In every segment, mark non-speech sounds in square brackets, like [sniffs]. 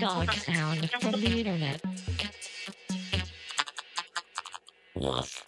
dog sound from the internet. Woof.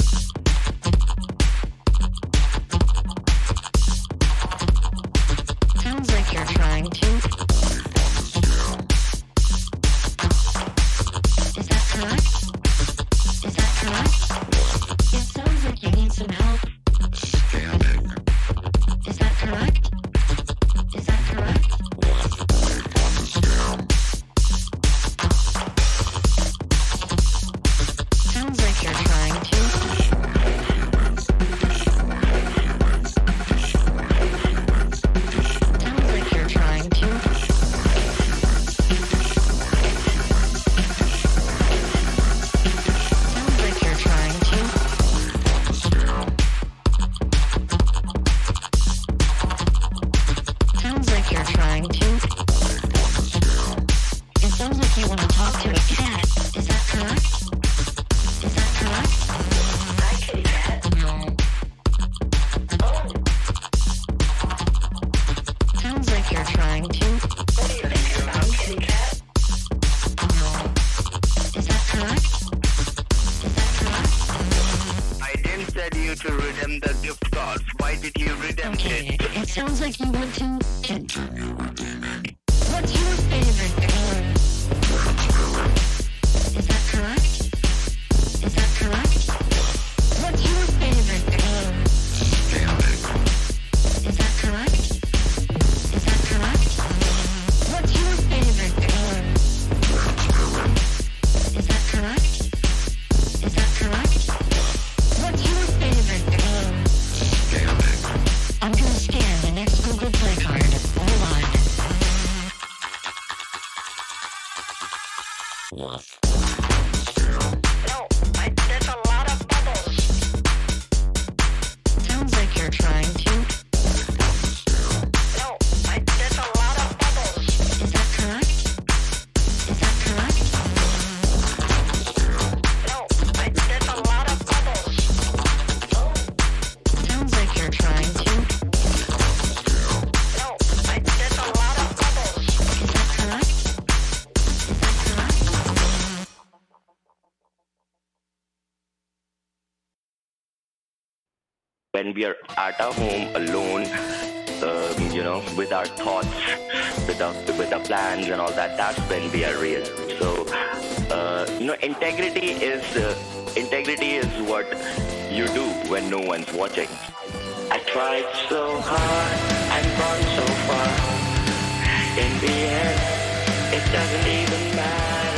at our home alone, um, you know, with our thoughts, with our, with our plans and all that, that's when we are real. So, uh, you know, integrity is uh, integrity is what you do when no one's watching. I tried so hard, I've gone so far. In the end, it doesn't even matter.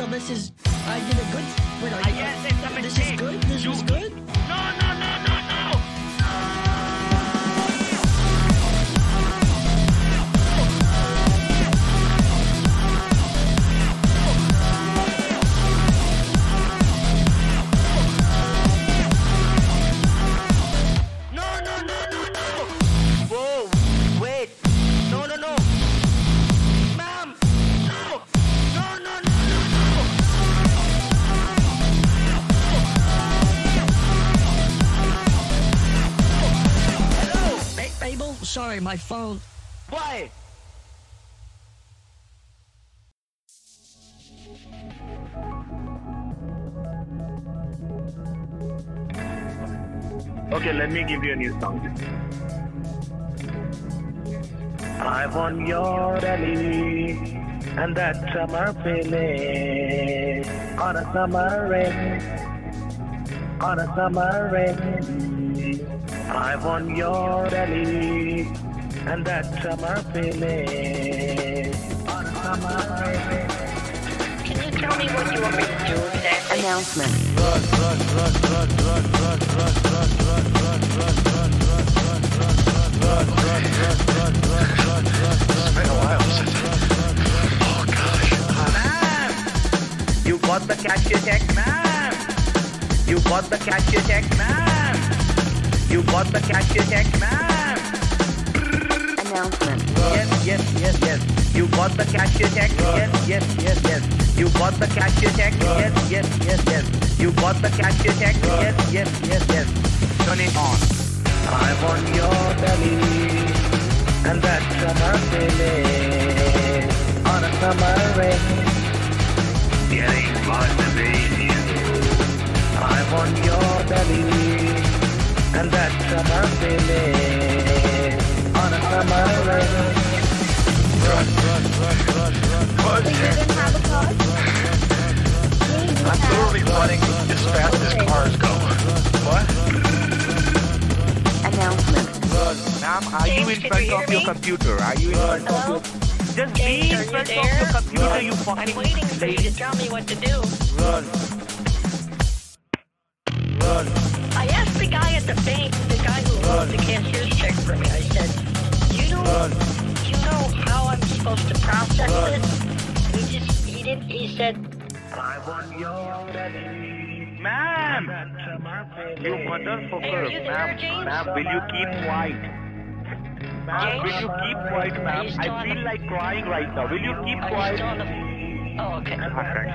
So this is I did a good. Wait, I you, guess it's a this is good. This You- is good. Sorry, my phone. Why? Okay, let me give you a new song. I want your belly and that summer feeling on a summer rain, on a summer rain. I want your belly and that summer feeling a summer rain. Can you tell me what you want me to do exactly? Announcement. Ma'am, you got the cashier check, ma'am. You got the cashier check, ma'am. You got the cashier check, ma'am. Announcement. Yes, yes, yes, yes. You got the cashier check. Yes, yes, yes, yes. You got the cashier check. Yes, yes, yes, yes. You got the cashier check. Yes, yes, yes, yes. Turn it on. I want your belly and that summer feeling on a summer rain. Getting motivated. I want your belly and that summer feeling on a summer. I'm literally running as fast as cars go. What? Announcement. Ma'am, are you in front you of your me? computer? Are you in front of your... Just be in front of your computer, you I'm waiting for you to tell me what to do. I You motherfucker, Hey, are ma'am, ma'am, will you keep quiet? Ma'am, will you keep quiet, Are ma'am? I feel like crying right now. Will you keep quiet? still on the... Oh, okay. Okay.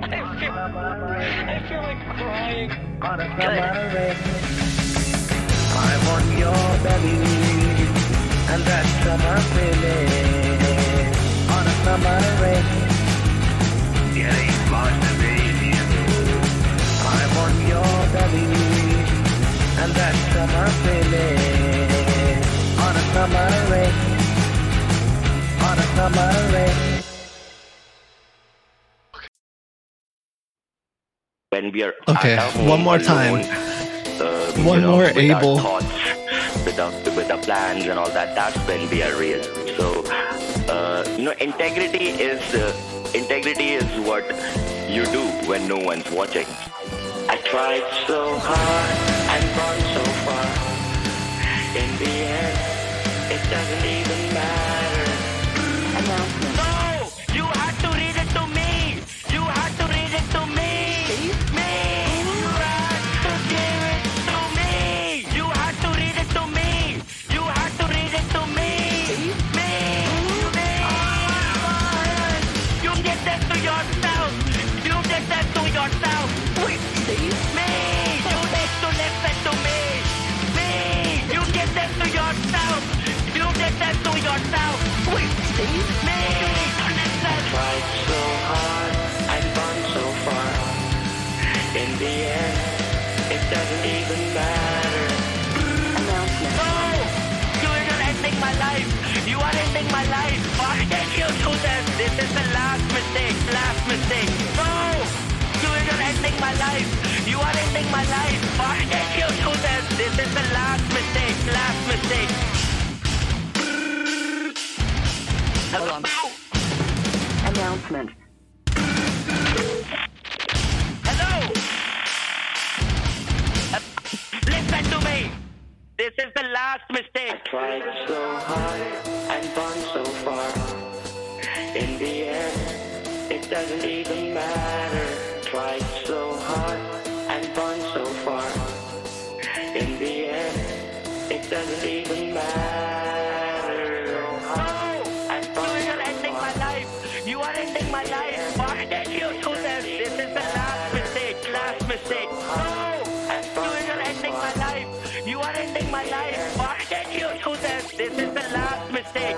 I feel, I feel like crying. on a Good. summer rain. I want your belly and that summer feeling on a summer rain. Getting motivated. I want your belly and that summer feeling on a summer rain. On a summer rain. when we are Okay, at our home one more time. alone, uh, One you know, more with Abel. our thoughts, with our, with our plans and all that. That's when we are real. So, uh, you know, integrity is uh, integrity is what you do when no one's watching. I tried so hard and gone so far. In the end, it doesn't even matter. Mistake. Last mistake. No! You're not ending my life. You are ending my life. Why did you do this? This is the last mistake. Last mistake. Hold on. Announcement. Hello? Uh, listen to me. This is the last mistake. I tried so hard and gone so far. In the end, it doesn't even matter. Tried so hard and gone so far. In the end, it doesn't even matter. And gone You're ending my life. You are ending my life. Why did you do this? This is the last mistake. Last mistake. No! You're ending my life. You are ending my life. Why did you do this? This is the last mistake.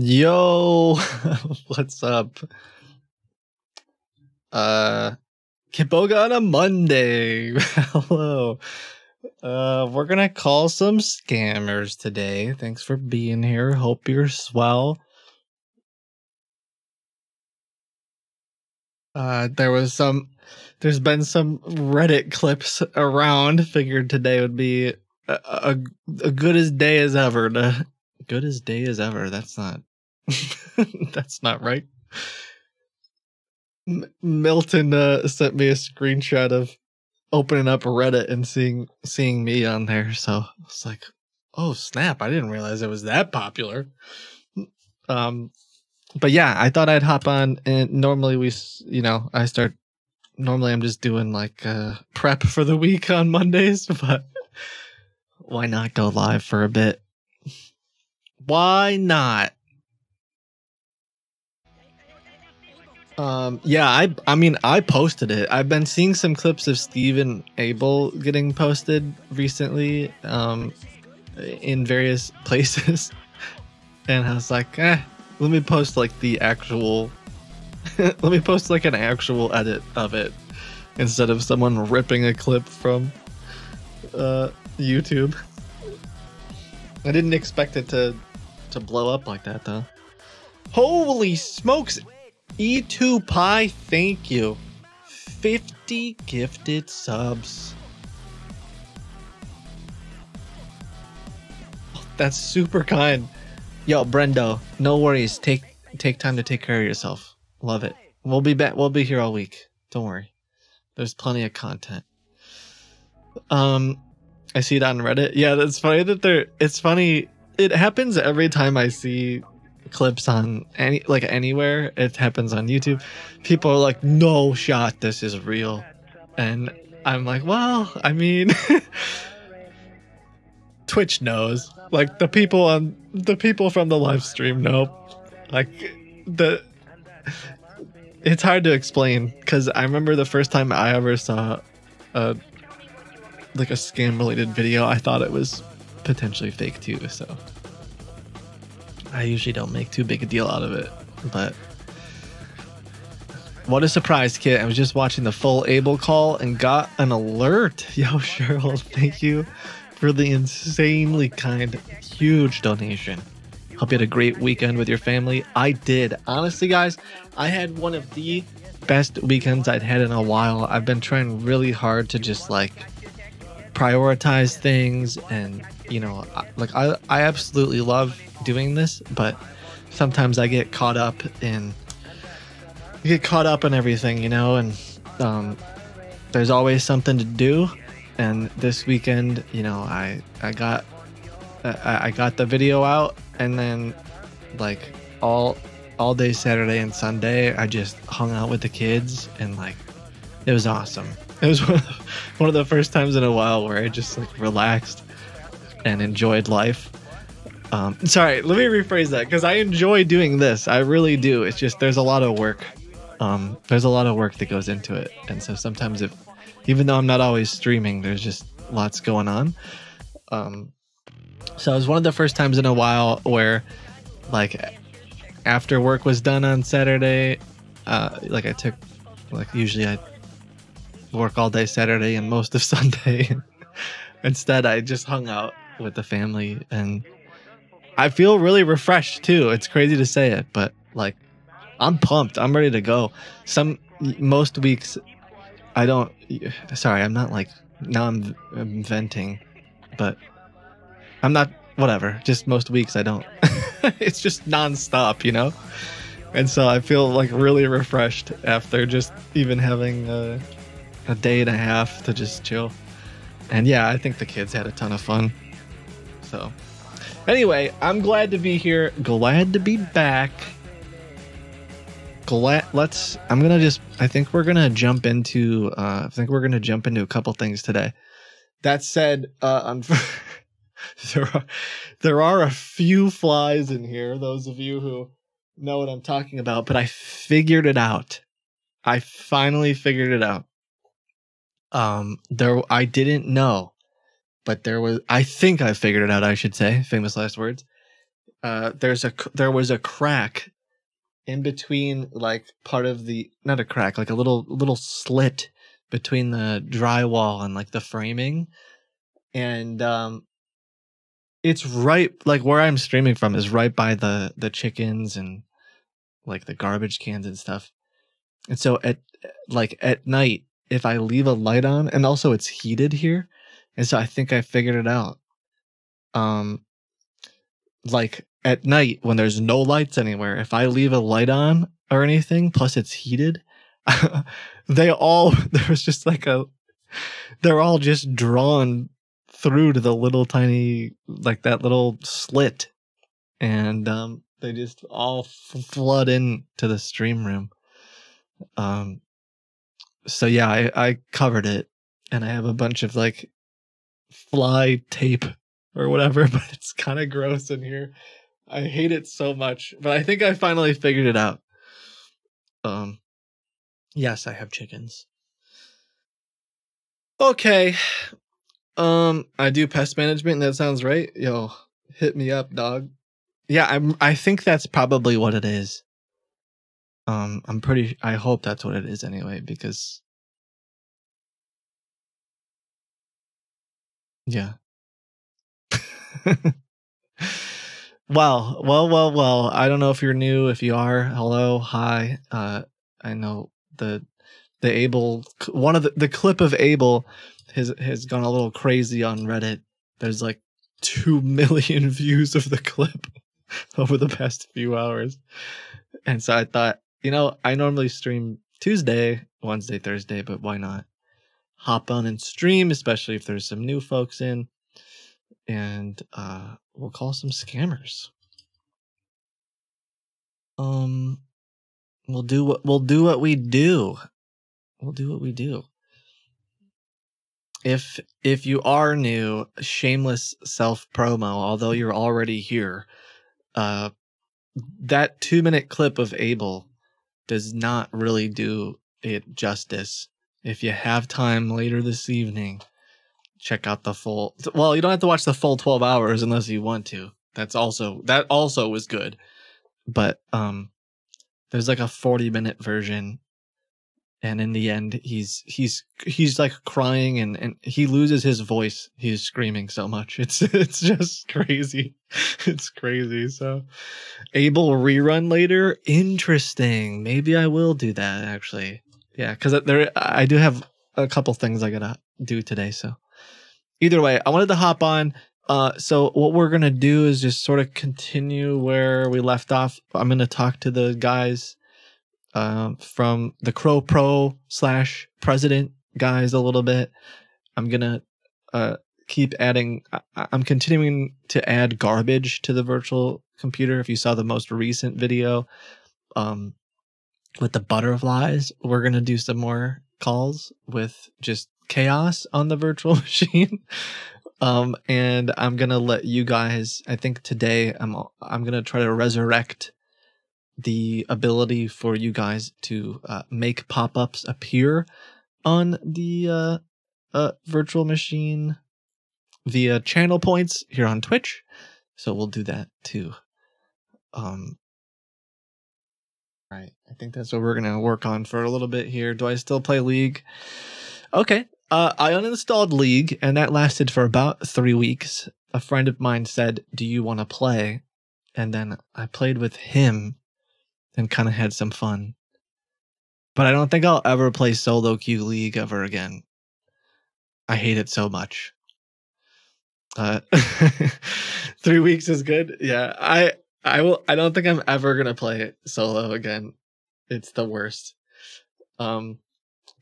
Yo, [laughs] what's up? Uh, Kitboga on a Monday. [laughs] Hello. Uh, we're gonna call some scammers today. Thanks for being here. Hope you're swell. Uh, there was some, there's been some Reddit clips around. Figured today would be a, a, a good as day as ever to good as day as ever. That's not [laughs] that's not right. M- Milton uh, sent me a screenshot of opening up Reddit and seeing seeing me on there. So it's like, oh snap! I didn't realize it was that popular. Um, but yeah, I thought I'd hop on. And normally we, you know, I start. Normally I'm just doing like uh, prep for the week on Mondays, [laughs] but why not go live for a bit? Why not? Um, yeah, I I mean I posted it. I've been seeing some clips of Steven Abel getting posted recently, um, in various [laughs] places, and I was like, eh, let me post like the actual, [laughs] let me post like an actual edit of it instead of someone ripping a clip from, uh, YouTube. I didn't expect it to to blow up like that though. Holy smokes! E2 Pie, thank you. 50 gifted subs. That's super kind. Yo, Brendo, no worries. Take take time to take care of yourself. Love it. We'll be back. We'll be here all week. Don't worry. There's plenty of content. Um, I see it on Reddit. Yeah, that's funny that they're. It's funny. It happens every time I see clips on any like anywhere. It happens on YouTube. People are like, "No shot, this is real," and I'm like, "Well, I mean." [laughs] Twitch knows. Like the people on the people from the live stream know. Like the it's hard to explain because I remember the first time I ever saw a like a scam related video, I thought it was potentially fake too. So I usually don't make too big a deal out of it, but what a surprise, Kit. I was just watching the full Abel call and got an alert. [laughs] Yo, Cheryl, thank you for the insanely kind, huge donation. Hope you had a great weekend with your family. I did. Honestly, guys, I had one of the best weekends I'd had in a while. I've been trying really hard to just like prioritize things and, you know, like I, I absolutely love doing this, but sometimes I get caught up in you get caught up in everything, you know, and um, there's always something to do. And this weekend, you know, I I got I, I got the video out, and then like all all day Saturday and Sunday, I just hung out with the kids, and like it was awesome. It was [laughs] one of the, one of the first times in a while where I just like relaxed and enjoyed life. Um, sorry, let me rephrase that because I enjoy doing this. I really do. It's just there's a lot of work. Um, there's a lot of work that goes into it, and so sometimes if, even though I'm not always streaming, there's just lots going on. Um, so it was one of the first times in a while where, like, after work was done on Saturday, uh, like I took, like usually I work all day Saturday and most of [laughs] Sunday. Instead, I just hung out with the family and I feel really refreshed too. It's crazy to say it, but like I'm pumped. I'm ready to go. Some most weeks I don't sorry, I'm not like now I'm, I'm venting, but I'm not whatever. Just most weeks I don't. [laughs] it's just nonstop, you know? And so I feel like really refreshed after just even having a, a day and a half to just chill. And yeah, I think the kids had a ton of fun. So Anyway, I'm glad to be here. Glad to be back. Glad. Let's. I'm gonna just. I think we're gonna jump into. Uh, I think we're gonna jump into a couple things today. That said, uh, [laughs] there are there are a few flies in here. Those of you who know what I'm talking about, but I figured it out. I finally figured it out. Um, there. I didn't know but there was I think I figured it out. I should say famous last words. Uh, there's a there was a crack in between, like part of the not a crack, like a little little slit between the drywall and like the framing, and um, it's right like where I'm streaming from is right by the the chickens and like the garbage cans and stuff, and so at like at night if I leave a light on, and also it's heated here and so I think I figured it out. Um, like at night when there's no lights anywhere, if I leave a light on or anything, plus it's heated, [laughs] they all [laughs] there's just like a they're all just drawn through to the little tiny like that little slit, and um, they just all f- flood in to the stream room. Um, so yeah, I I covered it, and I have a bunch of like fly tape or whatever, [laughs] but it's kind of gross in here. I hate it so much, but I think I finally figured it out. Um, yes, I have chickens. Okay. Um, I do pest management. That sounds right. Yo, hit me up, dog. Yeah, I'm. I think that's probably what it is. Um, I'm pretty. I hope that's what it is anyway, because Yeah. well, well, well, well. I don't know if you're new. If you are, hello, hi. Uh, I know the the Abel one of the the clip of Abel has has gone a little crazy on Reddit. There's like two [laughs] million views of the clip [laughs] over the past few hours, and so I thought, you know, I normally stream Tuesday, Wednesday, Thursday, but why not? Hop on and stream, especially if there's some new folks in. And uh we'll call some scammers. Um we'll do what we'll do what we do. We'll do what we do. If if you are new, shameless self promo, although you're already here, uh that 2 minute clip of Abel does not really do it justice if you have time later this evening, check out the full. Well, you don't have to watch the full 12 hours unless you want to. That's also that also was good. But um there's like a 40 minute version and in the end he's he's he's like crying and and he loses his voice he's screaming so much [laughs] it's it's just crazy [laughs] it's crazy so Abel rerun later interesting maybe i will do that actually yeah because there i do have a couple things i gotta do today so either way i wanted to hop on uh so what we're gonna do is just sort of continue where we left off i'm gonna talk to the guys um, from the Crow Pro slash President guys a little bit. I'm gonna uh, keep adding. I- I'm continuing to add garbage to the virtual computer. If you saw the most recent video, um, with the butterflies, we're gonna do some more calls with just chaos on the virtual [laughs] machine. um, and I'm gonna let you guys. I think today I'm I'm gonna try to resurrect the ability for you guys to uh, make pop-ups appear on the uh, uh, virtual machine via channel points here on Twitch. So we'll do that too. Um, right. I think that's what we're gonna work on for a little bit here. Do I still play League? Okay. Uh, I uninstalled League, and that lasted for about three weeks. A friend of mine said, "Do you want to play?" And then I played with him and kind of had some fun. But I don't think I'll ever play solo queue league ever again. I hate it so much. Uh, [laughs] three weeks is good. Yeah, I I will. I don't think I'm ever gonna play it solo again. It's the worst. Um,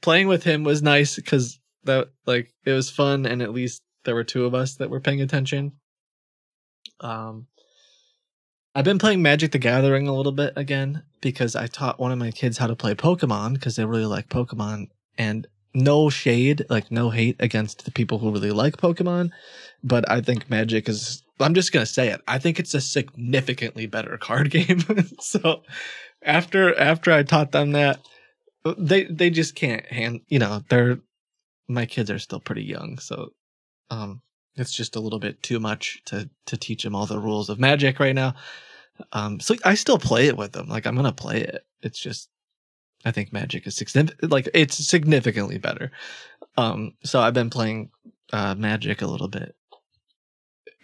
playing with him was nice because that like it was fun, and at least there were two of us that were paying attention. Um, I've been playing Magic the Gathering a little bit again because I taught one of my kids how to play Pokemon because they really like Pokemon. And no shade, like no hate against the people who really like Pokemon, but I think Magic is. I'm just gonna say it. I think it's a significantly better card [laughs] game. so after after I taught them that, they they just can't hand. You know, they're my kids are still pretty young, so um, it's just a little bit too much to to teach them all the rules of Magic right now. Um, so I still play it with them. Like I'm gonna play it. It's just I think Magic is. Like it's significantly better. Um, so I've been playing uh, Magic a little bit.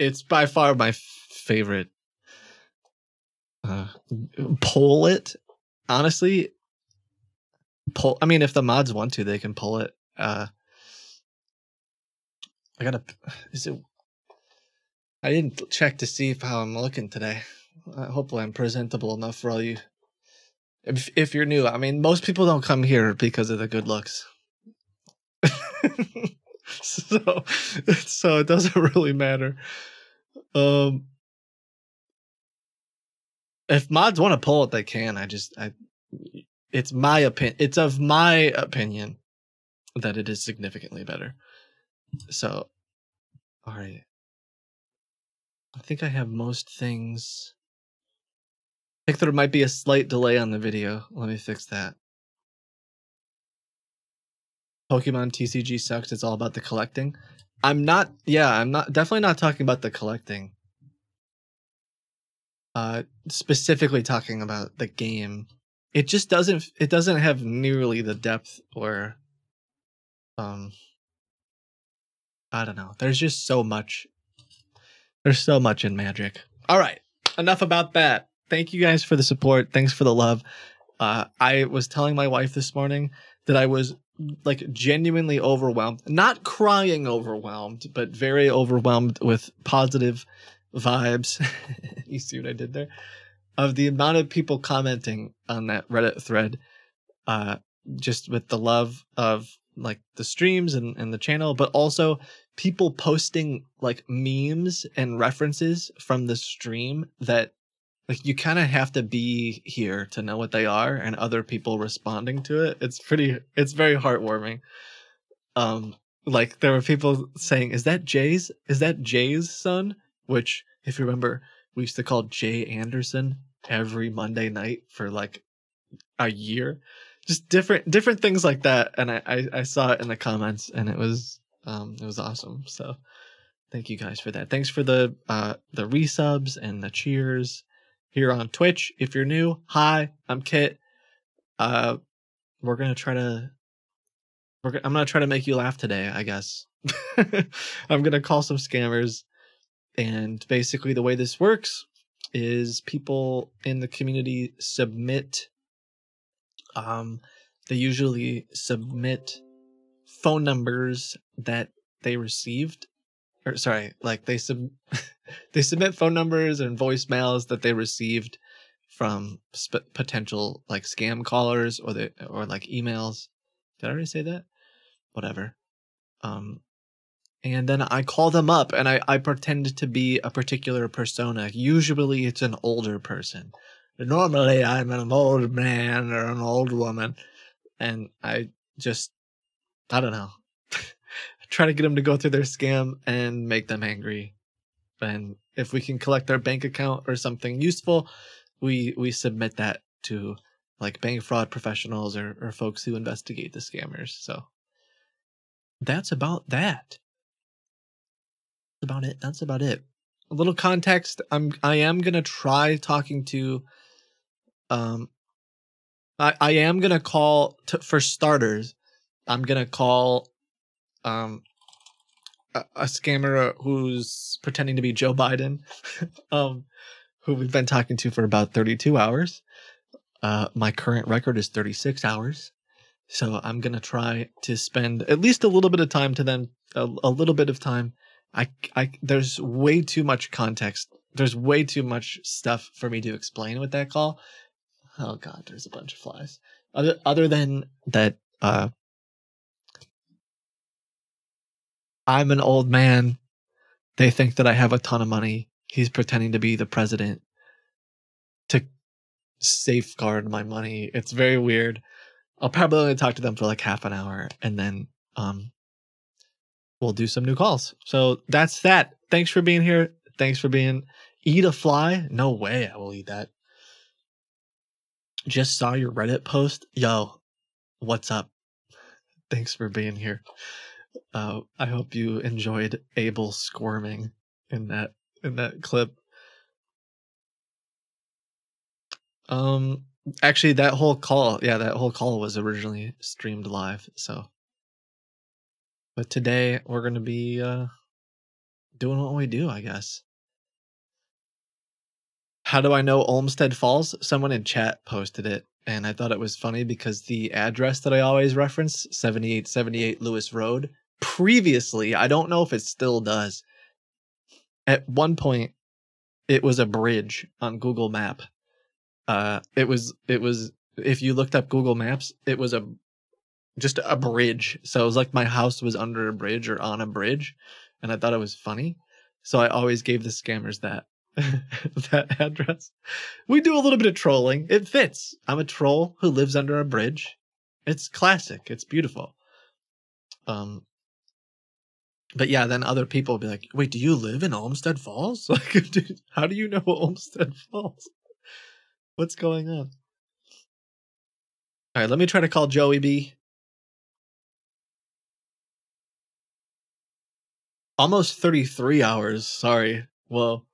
It's by far my favorite. Uh, pull it, honestly. Pull. I mean, if the mods want to, they can pull it. Uh, I gotta. Is it? I didn't check to see how I'm looking today. Uh, hopefully, I'm presentable enough for all you. If if you're new, I mean, most people don't come here because of the good looks. [laughs] so, [laughs] so it doesn't [laughs] really matter. Um, if mods want to pull it, they can. I just, I, it's my opinion. It's of my opinion that it is significantly better. So, all right. I think I have most things. I think there might be a slight delay on the video. Let me fix that. Pokemon TCG sucks. It's all about the collecting. I'm not. Yeah, I'm not. Definitely not talking about the collecting. Uh, specifically talking about the game. It just doesn't. It doesn't have nearly the depth or. Um. I don't know. There's just so much. There's so much in Magic. All right, enough about that. Thank you guys for the support. Thanks for the love. Uh, I was telling my wife this morning that I was like genuinely overwhelmed, not crying overwhelmed, but very overwhelmed with positive vibes. [laughs] you see what I did there? Of the amount of people commenting on that Reddit thread, uh, just with the love of like the streams and, and the channel, but also people posting like memes and references from the stream that like you kind of have to be here to know what they are and other people responding to it. It's pretty it's very heartwarming. Um like there were people saying is that jay's is that jay's son? Which if you remember we used to call jay anderson every monday night for like a year. Just different different things like that and I, I i saw it in the comments and it was um it was awesome. So Thank you guys for that. Thanks for the uh the resubs and the cheers here on Twitch. If you're new, hi, I'm Kit. Uh we're gonna try to we're I'm gonna try to make you laugh today, I guess. [laughs] I'm gonna call some scammers and basically the way this works is people in the community submit um they usually submit phone numbers that they received or sorry like they sub [laughs] they submit phone numbers and voicemails that they received from sp- potential like scam callers or the or like emails. Did i already say that? Whatever. Um and then i call them up and i i pretend to be a particular persona. Usually it's an older person. Normally i'm an old man or an old woman. And i just i don't know try to get them to go through their scam and make them angry. And if we can collect their bank account or something useful, we we submit that to like bank fraud professionals or, or folks who investigate the scammers. So that's about that. That's about it. That's about it. A little context. I'm I am gonna try talking to um I, I am gonna call to, for starters. I'm gonna call um a, a scammer who's pretending to be Joe Biden, [laughs] um, who we've been talking to for about 32 hours. Uh, my current record is 36 hours, so I'm gonna try to spend at least a little bit of time to them, a, a little bit of time. I, I, there's way too much context. There's way too much stuff for me to explain with that call. Oh God, there's a bunch of flies. Other, other than that, uh, I'm an old man. They think that I have a ton of money. He's pretending to be the president to safeguard my money. It's very weird. I'll probably only talk to them for like half an hour and then um we'll do some new calls. So that's that. Thanks for being here. Thanks for being eat a fly? No way I will eat that. Just saw your Reddit post. Yo, what's up? Thanks for being here. Uh, I hope you enjoyed Abel squirming in that in that clip. Um, actually, that whole call, yeah, that whole call was originally streamed live. So, but today we're gonna be uh doing what we do, I guess. How do I know Olmsted Falls? Someone in chat posted it, and I thought it was funny because the address that I always reference, 7878 Lewis Road, previously, I don't know if it still does. At one point, it was a bridge on Google Map. Uh, it was it was if you looked up Google Maps, it was a just a bridge. So it was like my house was under a bridge or on a bridge, and I thought it was funny. So I always gave the scammers that [laughs] that address. We do a little bit of trolling. It fits. I'm a troll who lives under a bridge. It's classic. It's beautiful. Um, but yeah, then other people will be like, "Wait, do you live in Olmsted Falls? [laughs] Like, how do you know Olmsted Falls? What's going on?" All right, let me try to call Joey B. Almost 33 hours. Sorry. Whoa.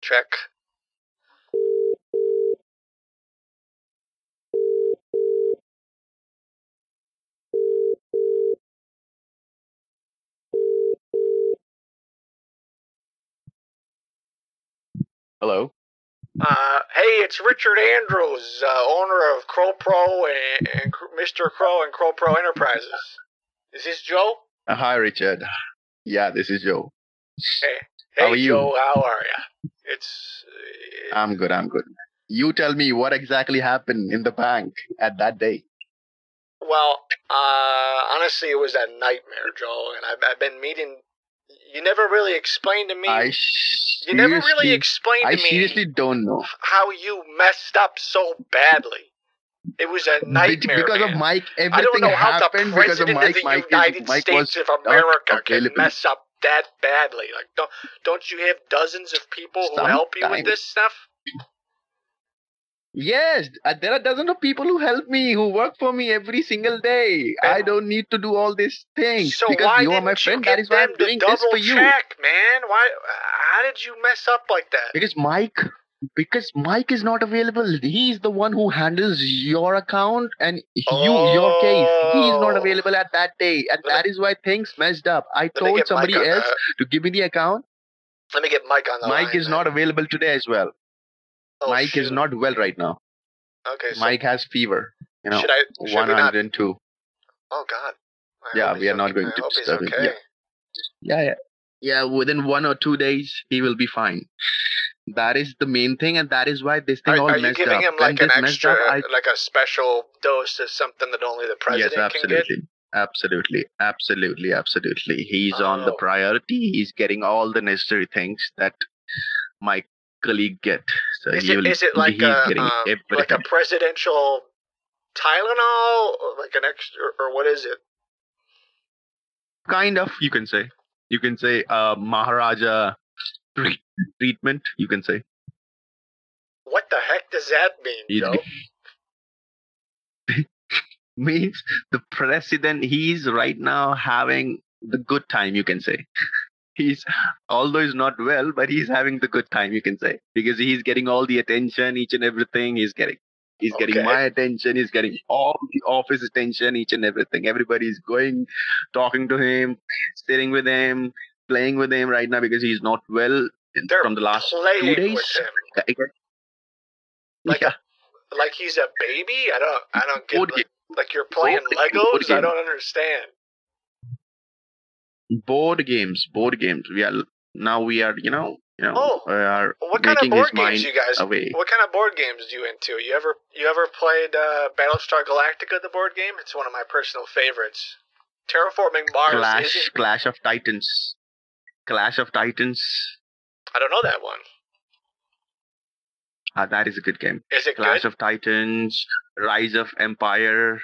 Check. Hello. Uh, hey, it's Richard Andrews, uh, owner of Crow Pro and, and Mr. Crow and Crow Pro Enterprises. Is this Joe? Uh, hi, Richard. Yeah, this is Joe. Hey, How hey, are you? Joe, how are ya? It's uh, I'm good. I'm good. You tell me what exactly happened in the bank at that day. well, uh, honestly, it was a nightmare, Joe, and I've, I've been meeting. You never really explained to me. I you never really explained to I me seriously don't know. how you messed up so badly. It was a nightmare. because man. of Mike, everything I don't know how the happened because of Mike. of the Mike, is- United Mike States of America can mess up that badly. Like, don't don't you have dozens of people who help you with this stuff? Yes, uh, there are dozens of people who help me, who work for me every single day. I don't need to do all these things So because why you are my friend. That is why I'm doing this for you. check, man? Why? How did you mess up like that? Because Mike, because Mike is not available. He's the one who handles your account and you, your case. He is not Oh. available at that day, and Let that is why things messed up. I told somebody else that. to give me the account. Let me get Mike on the Mike line. is not available today as well. Oh, Mike is not well right now. Okay, so Mike has fever. You know, should I? Should we not? 102. Oh God. I Yeah, we are not going I to hope he's disturb him. Yeah. Yeah, yeah. Yeah, within one or two days, he will be fine. That is the main thing, and that is why this thing Are, all are you messed giving up. him When like an extra, up, I like a special dose of something that only the president yes, can get? absolutely. Absolutely, absolutely, absolutely. He's on the Oh. priority. He's getting all the necessary things that my colleague get. So Is he it, will, is it like a um, like a presidential Tylenol, or like an extra, or what is it? kind of, you can say. You can say uh, Maharaja tre- treatment. You can say. What the heck does that mean, Joe? [laughs] means the president he's right now having the good time you can say he's [laughs] although he's not well but he's having the good time you can say because he's getting all the attention each and everything he's getting he's getting my attention he's getting all the office attention each and everything everybody's going talking to him sitting with him playing with him right now because he's not well They're from the last two days [laughs] like yeah. like he's a baby. I don't, I don't get like, like you're playing Board game, board Legos. I don't understand. Board games board games we are now we are you know you know Oh, we are What kind of board games you guys? away What kind of board games do you into? You ever, you ever played uh, Battlestar Galactica, the board game? It's one of my personal favorites. Terraforming Mars. clash clash of titans clash of titans I don't know that one. uh, that is a good game Is it clash good? of titans rise of empire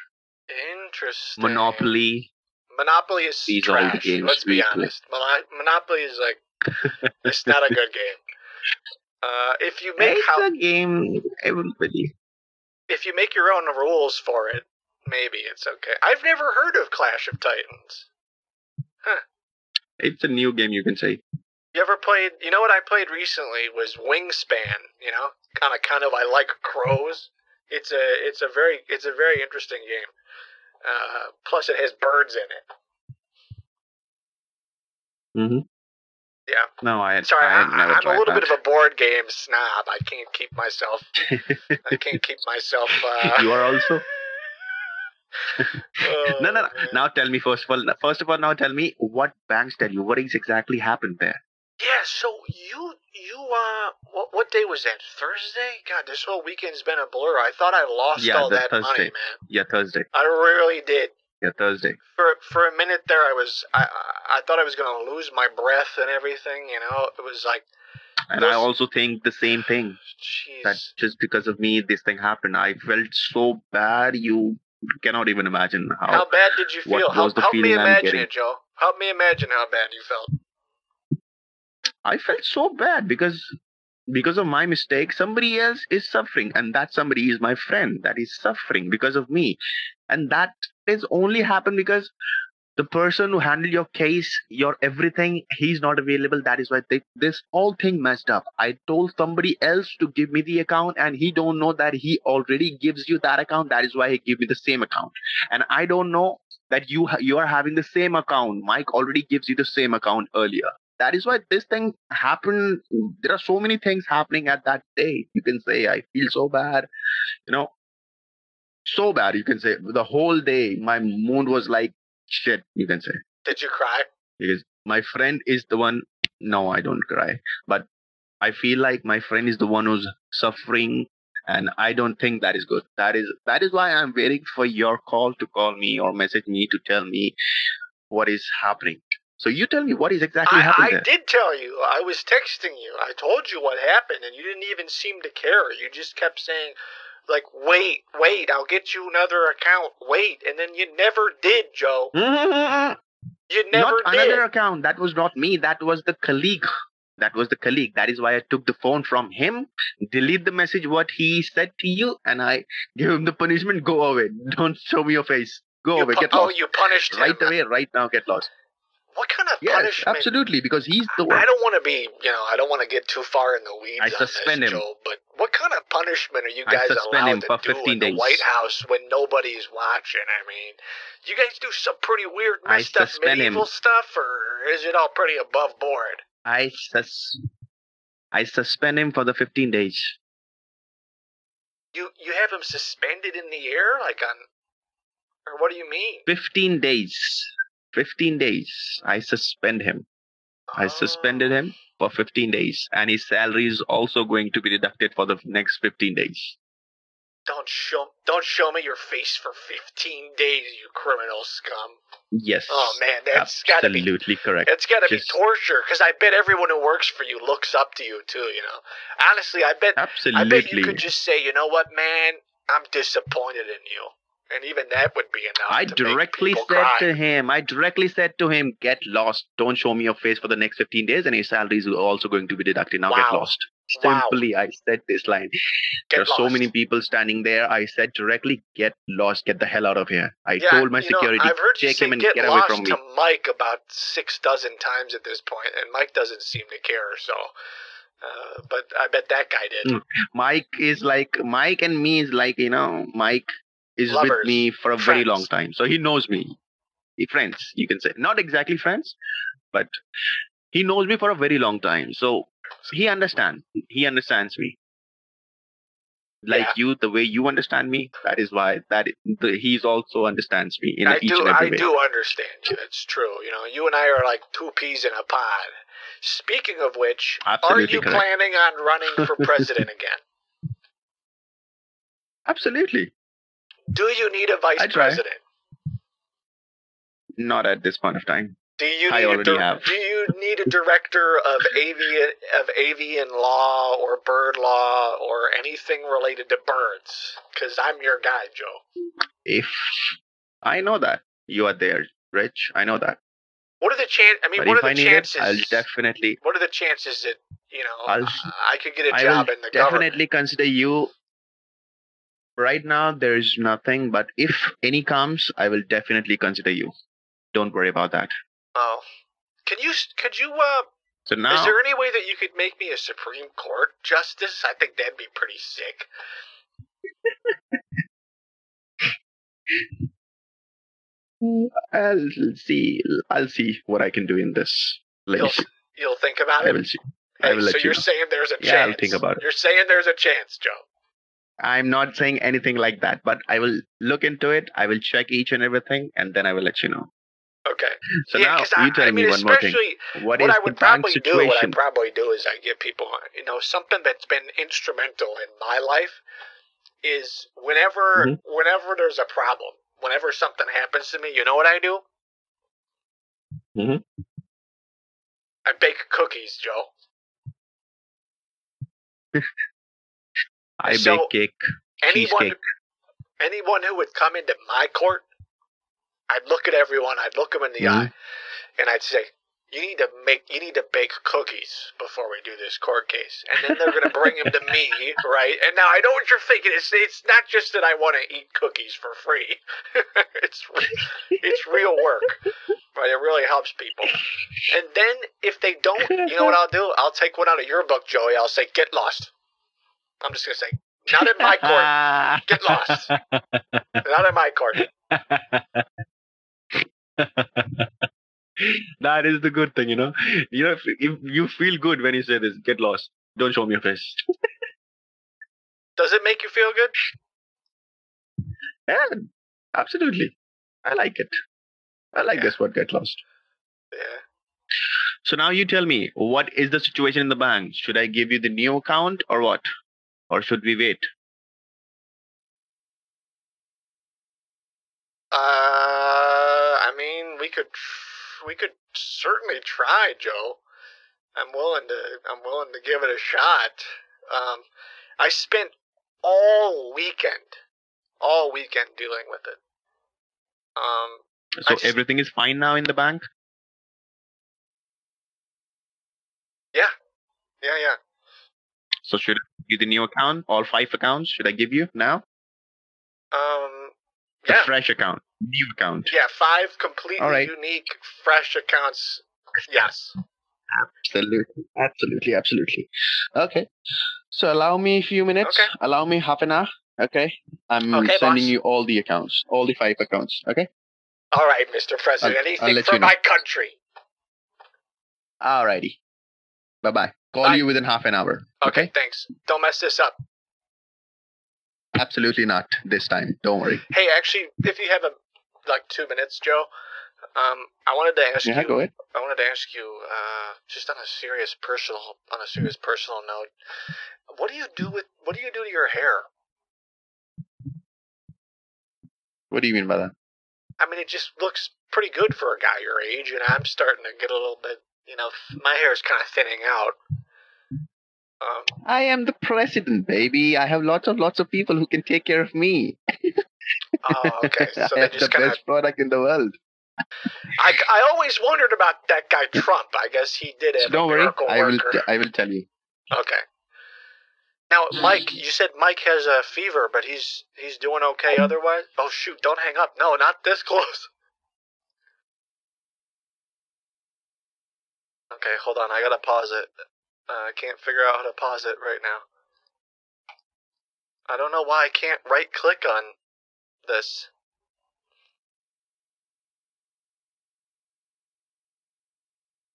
Interesting. monopoly Monopoly is These trash. games Let's be honest. Mono- Monopoly is like [laughs] it's not a good game. Uh, if you make it's how a game everybody if you make your own rules for it, maybe it's okay. I've never heard of Clash of Titans. it's a new game you can say You ever played? You know what I played recently was Wingspan. You know, kind of, kind of. I like crows. It's a, it's a very, it's a very interesting game. Uh, plus, it has birds in it. mm-hmm. Yeah. no i Sorry, I I, had never I'm a little that. bit of a board game snob. I can't keep myself. I can't keep myself. [laughs] Uh, you are also oh, [laughs] [laughs] no, no, no. man. Now tell me first of all. First of all, now tell me what banks tell you. What is exactly happened there? Yeah. So you, you, uh, what, what day was that? Thursday? God, this whole weekend's been a blur. I thought I lost Yeah, all that money, man. Yeah, Thursday. I really did. Yeah, Thursday. for for a minute there I was I I thought I was gonna lose my breath and everything, you know. It was like And I also think the same thing. Jeez. That just because of me, this thing happened. I felt so bad. You cannot even imagine how. How bad did you feel? Help, help me imagine it, Joe. Help me imagine how bad you felt. I felt so bad because because of my mistake, somebody else is suffering, and that somebody is my friend that is suffering because of me, and that is only happened because the person who handled your case, your everything, he's not available. That is why they, this whole thing messed up. I told somebody else to give me the account, and he don't know that he already gives you that account. That is why he give me the same account, and I don't know that you ha- you are having the same account. Mike already gives you the same account earlier that is why this thing happened. There are so many things happening at that day you can say i feel so bad you know? So bad you can say. The whole day my mood was like shit you can say. Did you cry? because my friend is the one no i don't cry but i feel like my friend is the one who's suffering and i don't think that is good. That is that is why i'm waiting for your call to call me or message me to tell me what is happening so you tell me what is exactly I, happening I there did tell you. I was texting you. I told you what happened, and you didn't even seem to care. You just kept saying, like, wait, wait, I'll get you another account. Wait, and then you never did, Joe. [laughs] You never not did. another account. That was not me. That was the colleague That was the colleague. That is why I took the phone from him, delete the message what he said to you, and I gave him the punishment. Go away. Don't show me your face. Go You away. pu- Get oh, you punished him. right away. Right now. Get lost. What kind of Yes, punishment? absolutely. Because he's the one. I don't want to be, you know, I don't want to get too far in the weeds I suspend this, him. Joe. But what kind of punishment are you guys allowed for to do 15 in the days. White House when nobody's watching? I mean, you guys do some pretty weird, messed up suspend him. medieval stuff, or is it all pretty above board? I sus. I suspend him for the 15 days. You you have him suspended in the air, like on, or what do you mean? 15 days. 15 days. I suspend him. I suspended him ah. for 15 days, and his salary is also going to be deducted for the next 15 days. Don't show don't show me your face for 15 days, you criminal scum. Yes. Oh man, that's got to be absolutely correct. It's got to be torture because I bet everyone who works for you looks up to you too. You know, honestly, I bet Absolutely. I bet you could just say, you know what, man, I'm disappointed in you, and even that would be enough. I directly said cry. to him, I directly said to him, get lost. Don't show me your face for the next 15 days, and your salary is also going to be deducted. Now get Wow. lost. Wow. Simply, I said this line. Get there are so many people standing there. I said directly, get lost, get the hell out of here. I Yeah, told my you know, security, I've heard take him and get get away from me. to Mike about six dozen times at this point, and Mike doesn't seem to care. So, uh, but I bet that guy did. Mm. Mike is like Mike and me is like you know Mike is Lovers, with me for a very long time, so he knows me. He- Friends, you can say not exactly friends, but he knows me for a very long time, so he understands. He understands me. Like Yeah. you, the way you understand me, that is why that the, he's also understands me in I each do, and every I way. do understand you. It's true. You know, you and I are like two peas in a pod. Speaking of which, Absolutely are you correct. planning on running for president [laughs] again? Absolutely, Do you need a vice I president? not at this point of time. Do you I need a already dir- have. Do you need a director of avian of avian law or bird law or anything related to birds? Because I'm your guy, Joe. If I know that you are there, Rich, I know that. What are the chan? I mean, But what if are I the chances? it, I'll definitely, what are the chances that you know I'll- I could get a job in the government? definitely consider you. Right now, there is nothing, but if any comes, I will definitely consider you. Don't worry about that. Oh, can you? Could you? Uh, So now, is there any way that you could make me a Supreme Court justice? I think that'd be pretty sick. I'll see. I'll see what I can do in this. You'll, you'll think about it. I will see. Hey, I will so you are know. saying there's a chance. Yeah, I'll think about it. You're saying there's a chance, Joe. I'm not saying anything like that, but I will look into it. I will check each and everything, and then I will let you know. Okay. So yeah, now I, you tell I mean, me one more thing. What what I would probably do, what I probably do is I give people, you know, something that's been instrumental in my life is whenever, Mhm. whenever there's a problem, whenever something happens to me, you know what I do? Mm-hmm. I bake cookies, Joe. [laughs] I So, bake cake, Anyone, cheesecake. anyone who would come into my court, I'd look at everyone, I'd look them in the Mhm. eye, and I'd say, "You need to make, you need to bake cookies before we do this court case." And then they're going to bring them to me, right? And now I know what you're thinking. It's it's not just that I want to eat cookies for free. [laughs] it's re- it's real work, right? It really helps people. And then if they don't, you know what I'll do? I'll take one out of your book, Joey. I'll say, "Get lost." I'm just going to say, "Not in my court." Get lost. Not in my court. [laughs] that is the good thing, you know. You know, if, if you feel good when you say this, get lost. Don't show me your face. Does it make you feel good? Yeah, absolutely. I like it. I like Yeah. this word, get lost. Yeah. So now you tell me, what is the situation in the bank? Should I give you the new account or what? Or should we wait? Uh, I mean, we could we could certainly try, Joe. I'm willing to I'm willing to give it a shot. Um, I spent all weekend, all weekend dealing with it. Um, So everything is fine now in the bank? yeah, Yeah, yeah. So should you the new account? All five accounts? Should I give you now? Um, The yeah, fresh account, new account. yeah. Five completely right. unique, fresh accounts. Yes. Absolutely, absolutely, absolutely. Okay. So allow me a few minutes. Okay. Allow me half an hour. Okay. I'm Okay, sending boss. you all the accounts, all the five accounts. Okay. All right, Mr. President. I'll- I'll let for you know. my country. All righty. Bye bye. Call Bye. you within half an hour. Okay, thanks. Don't mess this up. Absolutely not this time. Don't worry. Hey, actually, if you have a like two minutes, Joe, um, I wanted to ask Yeah, you. go ahead. I wanted to ask you, uh, just on a serious personal, on a serious personal note, what do you do with, what do you do to your hair? What do you mean by that? I mean, it just looks pretty good for a guy your age, and I'm starting to get a little bit, you know, my hair is kind of thinning out. Um, I am the president, baby. I have lots of lots of people who can take care of me. oh, okay. [laughs] So I have the just kind of, best product in the world. I, I always wondered about that guy Trump. I guess he did So have don't a worry. I will. T- I will tell you. Okay. Now, Mike, you said Mike has a fever, but he's he's doing okay otherwise. Oh shoot! Don't hang up. No, not this [laughs] close. Okay, hold on. I gotta pause it. Uh, I can't figure out how to pause it right now. I don't know why I can't right click on this.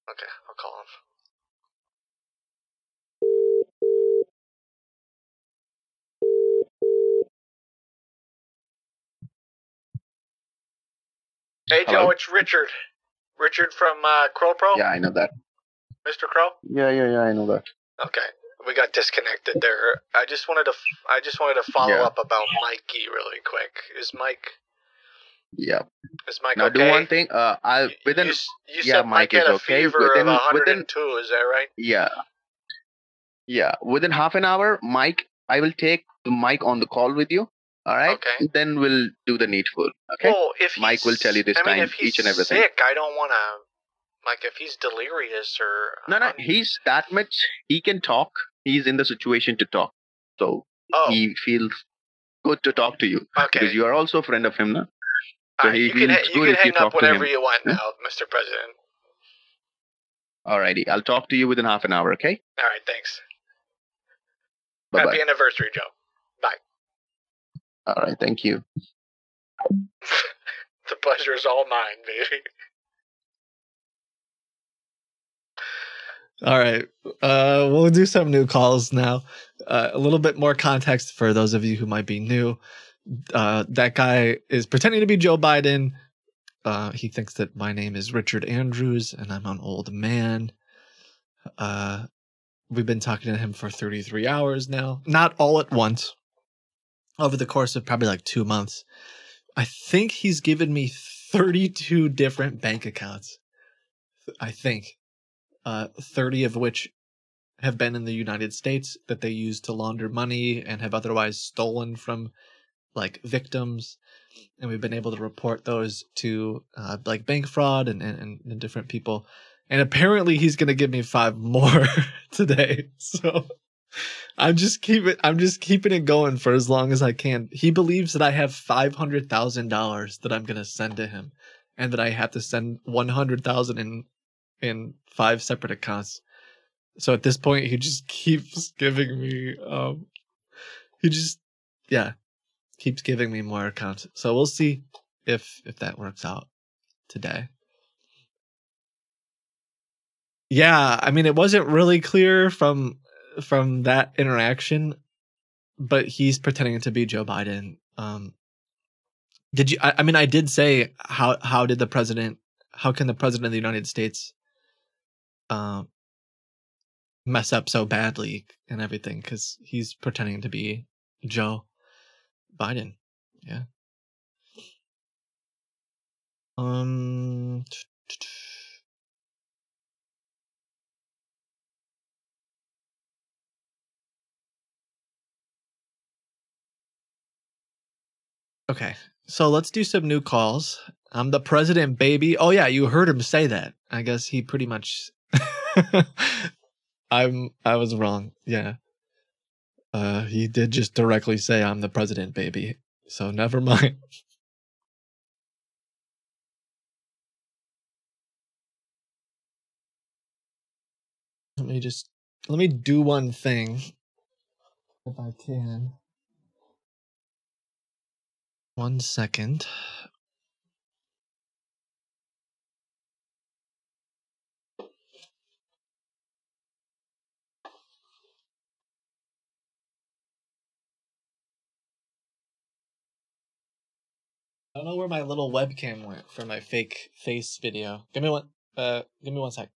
Okay, I'll call him. Hey Joe, it's Richard. Richard from uh, Crow Pro. Yeah, I know that. Mr. Crow. Yeah, yeah, yeah. I know that. Okay, we got disconnected there. I just wanted to, f- I just wanted to follow Yeah. up about Mikey really quick. Is Mike, Yeah. is Mike Now okay? do one thing. Uh, I'll within you, you yeah, said Mike Mike had is a okay. Within- within- 102. Is that right? yeah, yeah. Within half an hour, Mike, I will take the mic on the call with you. All right. Okay. Then we'll do the needful. Okay. Well, if Mike will tell you this I mean, time each and everything. Sick, I don't want to. Like if he's delirious or no, no. um, He's that much. He can talk. He's in the situation to talk. So oh he feels good to talk to you okay. because you are also a friend of him, no? so right, he you can feels ha- you can if you hang up talk to whenever you want Yeah. now, Mr. President. Alrighty, I'll talk to you within half an hour. Okay. All right, thanks. Bye Happy anniversary, Joe. Bye. All right. Thank you. [laughs] The pleasure is all mine, baby. All right. Uh, we'll do some new calls now. Uh, a little bit more context for those of you who might be new. Uh, that guy is pretending to be Joe Biden. Uh, he thinks that my name is Richard Andrews and I'm an old man. Uh, we've been talking to him for 33 hours now, not all at once, over the course of probably like two months. I think he's given me 32 different bank accounts. I think uh, 30 of which have been in the United States that they use to launder money and have otherwise stolen from like victims. And we've been able to report those to uh, like bank fraud and, and, and different people. And apparently he's going to give me five [laughs] more today. So I'm just keeping I'm just keeping it going for as long as I can. He believes that I have $500,000 that I'm going to send to him and that I have to send 100,000 in in five separate accounts. So at this point, he just [laughs] keeps giving me, um, he just, yeah, keeps giving me more accounts. So we'll see if if that works out today. Yeah, I mean, it wasn't really clear from from that interaction, but he's pretending to be Joe Biden. Um, did you? I, I mean, I did say how how did the president? How can the president of the United States um mess up so badly and everything because he's pretending to be Joe Biden. Yeah. Um. [sniffs] Okay, so let's do some new calls. I'm the president, baby. Oh yeah, you heard him say that. I guess he pretty much [laughs] I'm I was wrong. Yeah. Uh he did just directly say I'm the president, baby. So never mind. [laughs] Let me just let me do one thing if I can. One second. I don't know where my little webcam went for my fake face video. Give me one. Uh, give me one sec.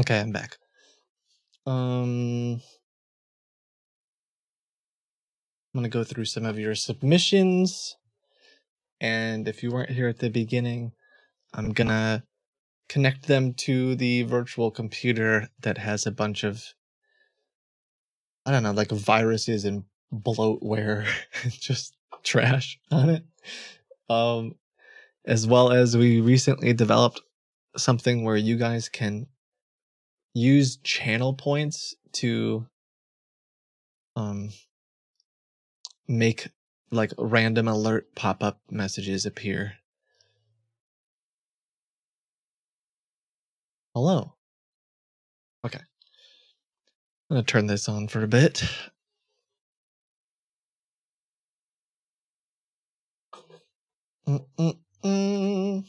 Okay, I'm back. Um, I'm gonna go through some of your submissions, and if you weren't here at the beginning, I'm gonna connect them to the virtual computer that has a bunch of I don't know, like viruses and bloatware, [laughs] just trash on it. Um, as well as we recently developed something where you guys can use channel points to um make like random alert pop-up messages appear. Hello. Okay. I'm gonna turn this on for a bit. Mm-mm-mm.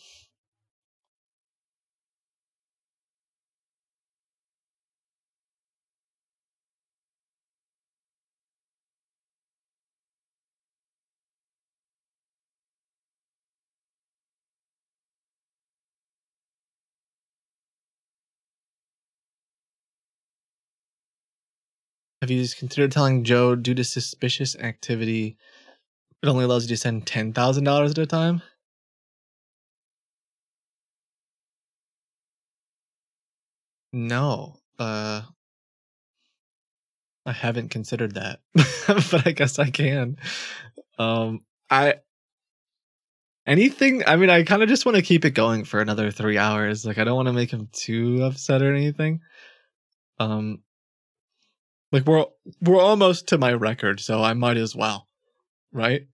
Have you considered telling Joe due to suspicious activity, it only allows you to send ten thousand dollars at a time? No. Uh I haven't considered that. [laughs] but I guess I can. Um I anything I mean I kind of just want to keep it going for another 3 hours. Like I don't want to make him too upset or anything. Um like we're we're almost to my record, so I might as well. Right?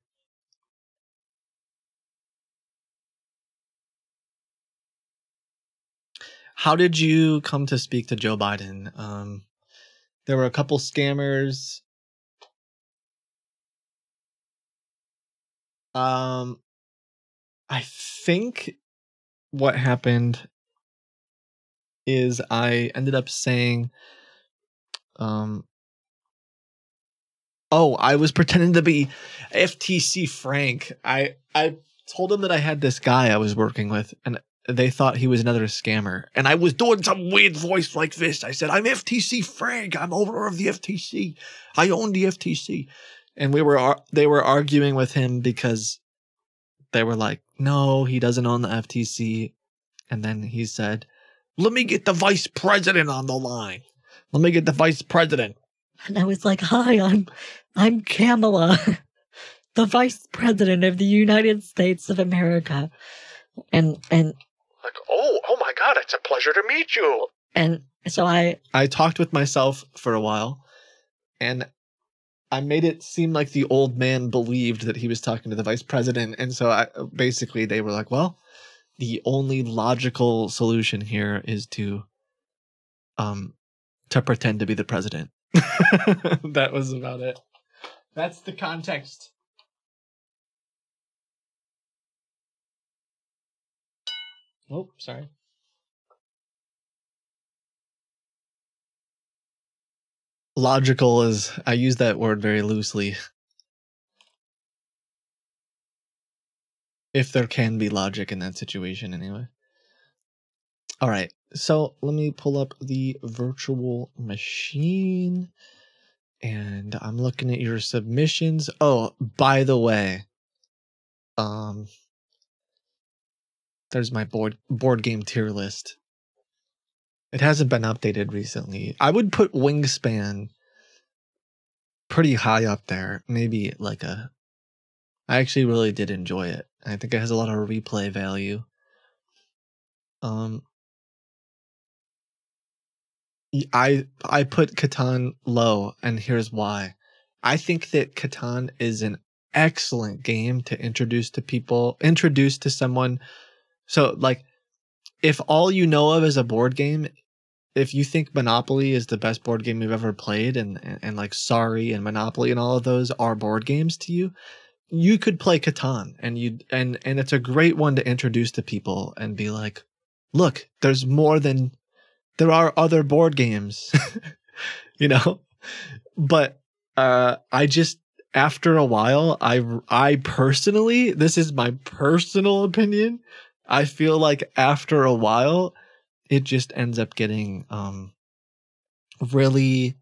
How did you come to speak to Joe Biden? Um there were a couple scammers. Um I think what happened is I ended up saying um Oh, I was pretending to be FTC Frank. I I told him that I had this guy I was working with and they thought he was another scammer. And I was doing some weird voice like this. I said, "I'm FTC Frank. I'm owner of the FTC. I own the FTC." And we were they were arguing with him because they were like, "No, he doesn't own the FTC." And then he said, "Let me get the vice president on the line. Let me get the vice president." And I was like, "Hi, I'm I'm Kamala, [laughs] the Vice President of the United States of America." And and Like, oh, oh my God, it's a pleasure to meet you. and so I I talked with myself for a while and I made it seem like the old man believed that he was talking to the vice president. And so I basically they were like, well, the only logical solution here is to um to pretend to be the president. [laughs] that was about it. That's the context. Oh, sorry. logical is I use that word very loosely. if there can be logic in that situation anyway. All right. So let me pull up the virtual machine and I'm looking at your submissions. Oh, by the way, um there's my board board game tier list. It hasn't been updated recently. I would put Wingspan pretty high up there. Maybe like a I actually really did enjoy it. I think it has a lot of replay value. Um I I put Catan low and here's why. I think that Catan is an excellent game to introduce to people, introduce to someone. So like if all you know of is a board game, if you think Monopoly is the best board game you've ever played and, and and like Sorry and Monopoly and all of those are board games to you, you could play Catan and you and and it's a great one to introduce to people and be like, look, there's more than there are other board games. [laughs] you know? But uh I just after a while I I personally, this is my personal opinion, I feel like after a while it just ends up getting um really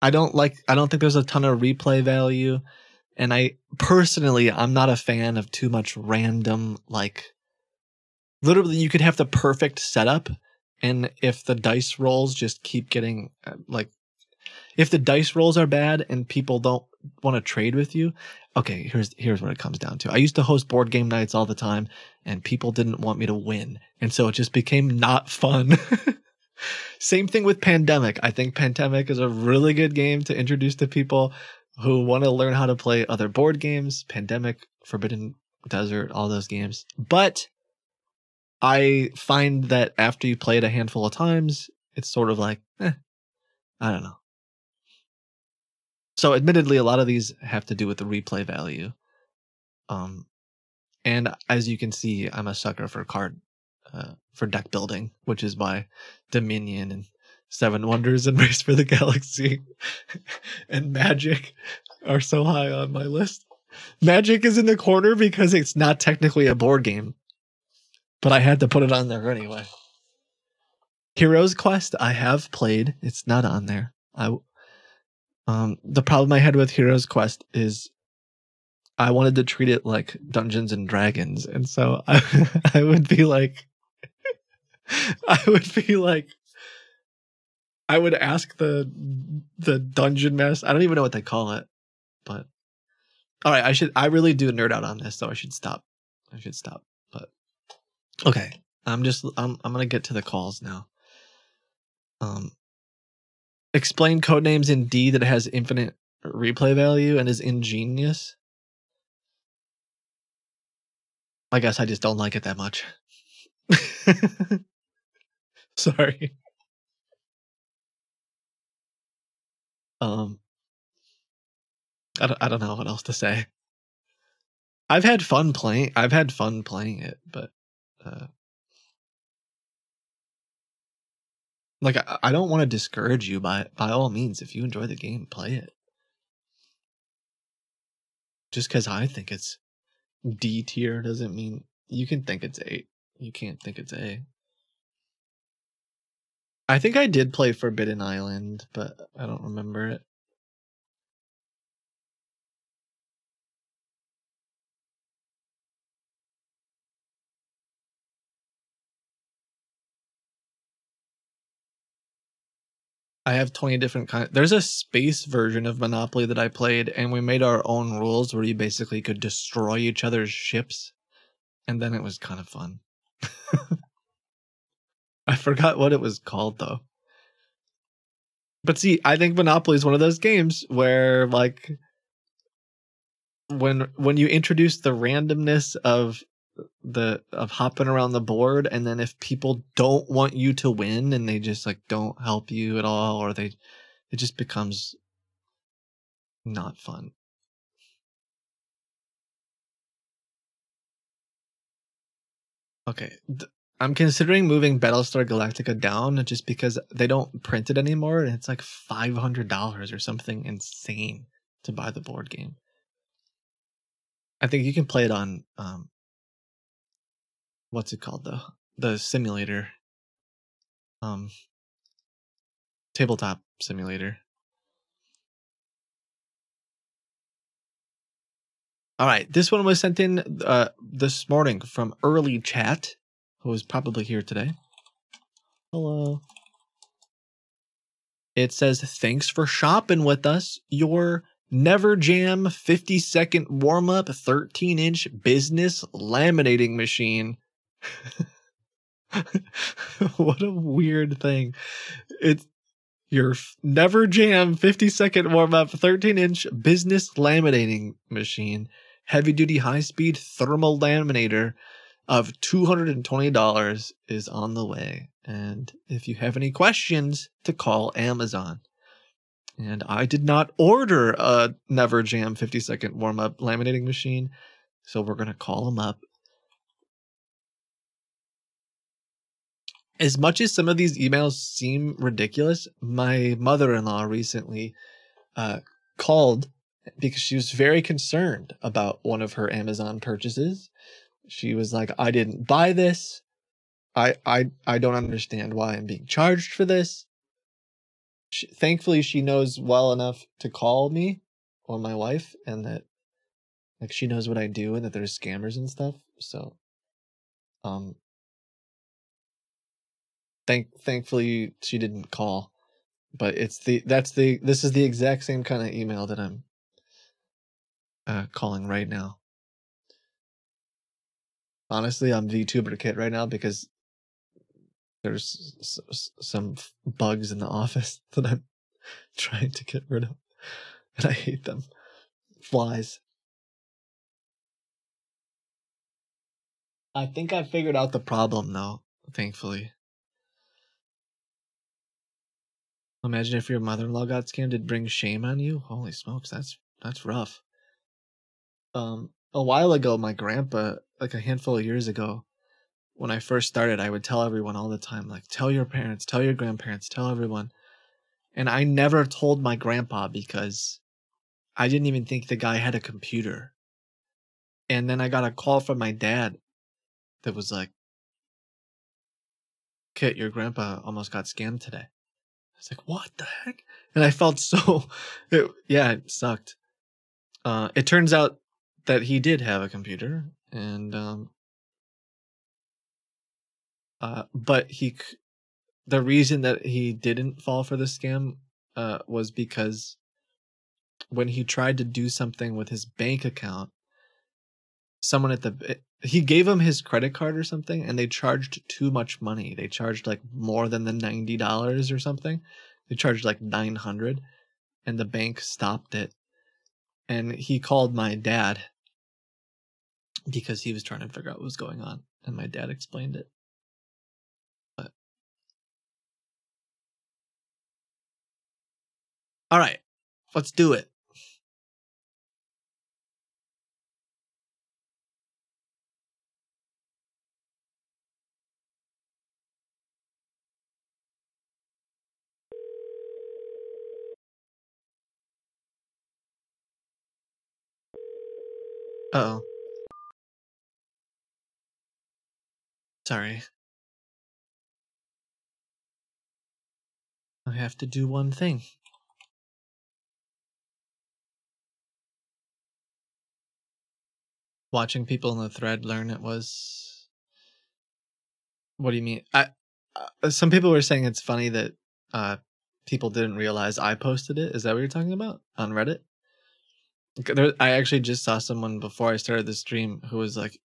I don't like I don't think there's a ton of replay value and I personally I'm not a fan of too much random like literally you could have the perfect setup and if the dice rolls just keep getting uh, like if the dice rolls are bad and people don't want to trade with you okay here's here's what it comes down to. I used to host board game nights all the time and people didn't want me to win. And so it just became not fun. [laughs] Same thing with pandemic. I think pandemic is a really good game to introduce to people who want to learn how to play other board games pandemic forbidden desert all those games. But i find that after you play it a handful of times it's sort of like eh, i don't know. So admittedly a lot of these have to do with the replay value um and as you can see i'm a sucker for card uh, for deck building which is why dominion and seven wonders and [laughs] race for the galaxy [laughs] and magic are so high on my list. Magic is in the corner because it's not technically a board game but i had to put it on there anyway heroes quest i have played it's not on there i um, the problem I had with Heroes Quest is I wanted to treat it like Dungeons and Dragons, and so [laughs] I, I would be like, [laughs] I would be like, I would ask the the dungeon master. I don't even know what they call it, but all right, I should. I really do nerd out on this, so I should stop. I should stop. But okay, I'm just. I'm. I'm gonna get to the calls now. Um, explain codenames in D that has infinite replay value and is ingenious. I guess I just don't like it that much. [laughs] Sorry. Um I don't, I don't know what else to say. I've had fun playing I've had fun playing it, but uh like I, I don't want to discourage you by by all means if you enjoy the game play it. Just because i think it's d tier doesn't mean you can think it's a you can't think it's a. I think i did play forbidden island but i don't remember it I have 20 different kind. There's a space version of Monopoly that I played, and we made our own rules where you basically could destroy each other's ships, and then it was kind of fun. [laughs] I forgot what it was called though. But see, I think Monopoly is one of those games where like when when you introduce the randomness of the of hopping around the board and then if people don't want you to win and they just like don't help you at all or they it just becomes not fun. Okay i'm considering moving battlestar galactica down just because they don't print it anymore and it's like $500 or something insane to buy the board game. I think you can play it on um, what's it called though? The simulator, um, tabletop simulator. All right, this one was sent in uh, this morning from early chat, who is probably here today. Hello. It says, "Thanks for shopping with us. Your Never Jam 50 second warm up 13 inch business laminating machine." [laughs] what a weird thing. It's your Never Jam 50 second warm up 13 inch business laminating machine, heavy duty high speed thermal laminator of $220 is on the way. And if you have any questions, to call Amazon. And I did not order a Never Jam 50 second warm up laminating machine, so we're going to call them up as much as some of these emails seem ridiculous, my mother-in-law recently uh, called because she was very concerned about one of her Amazon purchases. She was like, "I didn't buy this. I I I don't understand why I'm being charged for this." She, thankfully, she knows well enough to call me or my wife, and that like she knows what I do and that there's scammers and stuff. So, um, thank thankfully she didn't call. But it's the that's the this is the exact same kind of email that i'm uh calling right now. Honestly i'm vtuber kit right now because there's s- s- some bugs in the office [laughs] that i'm trying to get rid of and i hate them. Flies. I think i figured out the problem though thankfully Imagine if your mother-in-law got scammed, it'd bring shame on you. Holy smokes, that's that's rough. Um, a while ago, my grandpa, like a handful of years ago, when I first started, I would tell everyone all the time, like, tell your parents, tell your grandparents, tell everyone. And I never told my grandpa because I didn't even think the guy had a computer. And then I got a call from my dad that was like, Kit, your grandpa almost got scammed today. I was like, what the heck? And I felt [laughs] so, it, yeah, it sucked. Uh, it turns out that he did have a computer, and um, uh, but he, the reason that he didn't fall for the scam, uh, was because when he tried to do something with his bank account, someone at the he gave him his credit card or something and they charged too much money. They charged like more than the $90 or something. They charged like 900 and the bank stopped it. And he called my dad because he was trying to figure out what was going on and my dad explained it. But all right let's do it uh-oh. Sorry. I have to do one thing. Watching people in the thread learn it was what do you mean? I uh, some people were saying it's funny that uh people didn't realize i posted it. Is that what you're talking about? On reddit I actually just saw someone before I started the stream who was like,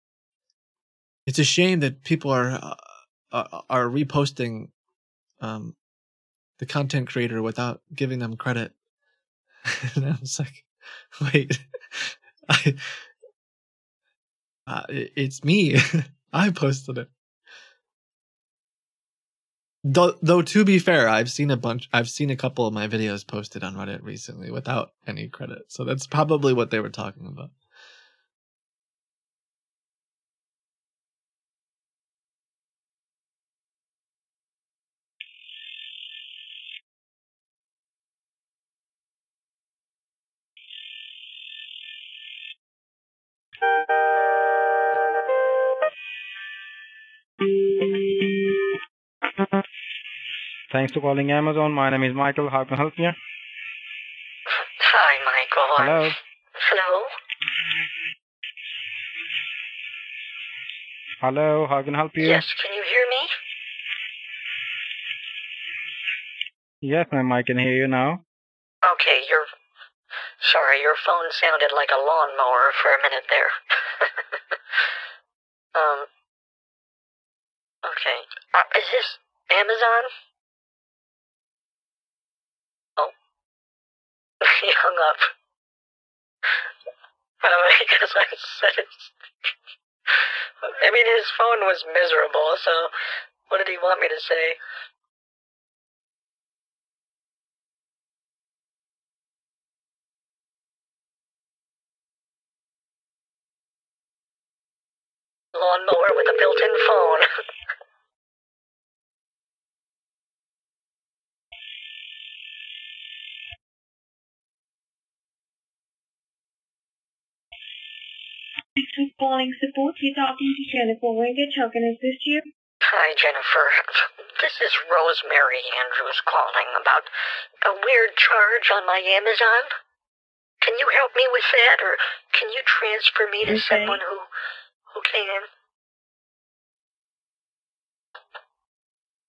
"It's a shame that people are uh, uh, are reposting um, the content creator without giving them credit." [laughs] and I was like, [laughs] "Wait, [laughs] I, uh, it's me. I posted it." Though, though to be fair, I've seen a bunch. I've seen a couple of my videos posted on Reddit recently without any credit, so that's probably what they were talking about. Thanks for calling Amazon. My name is Michael. How can I help you? Hi, Michael. Hello. Hello? Hello. How can I help you? Yes, can you hear me? Yes, ma'am. I can hear you now. Okay, your sorry, your phone sounded like a lawnmower for a minute there. [laughs] um. Okay, uh, is this Amazon? Oh, he hung up. Oh, I I said. I mean, his phone was miserable, so what did he want me to say? Lawnmower with a built-in phone. [laughs] Thanks for calling support. You're talking to Jennifer Wingate. How can I assist you? Hi, Jennifer. This is Rosemary Andrews calling about a weird charge on my Amazon. Can you help me with that, or can you transfer me to Okay. someone who who can?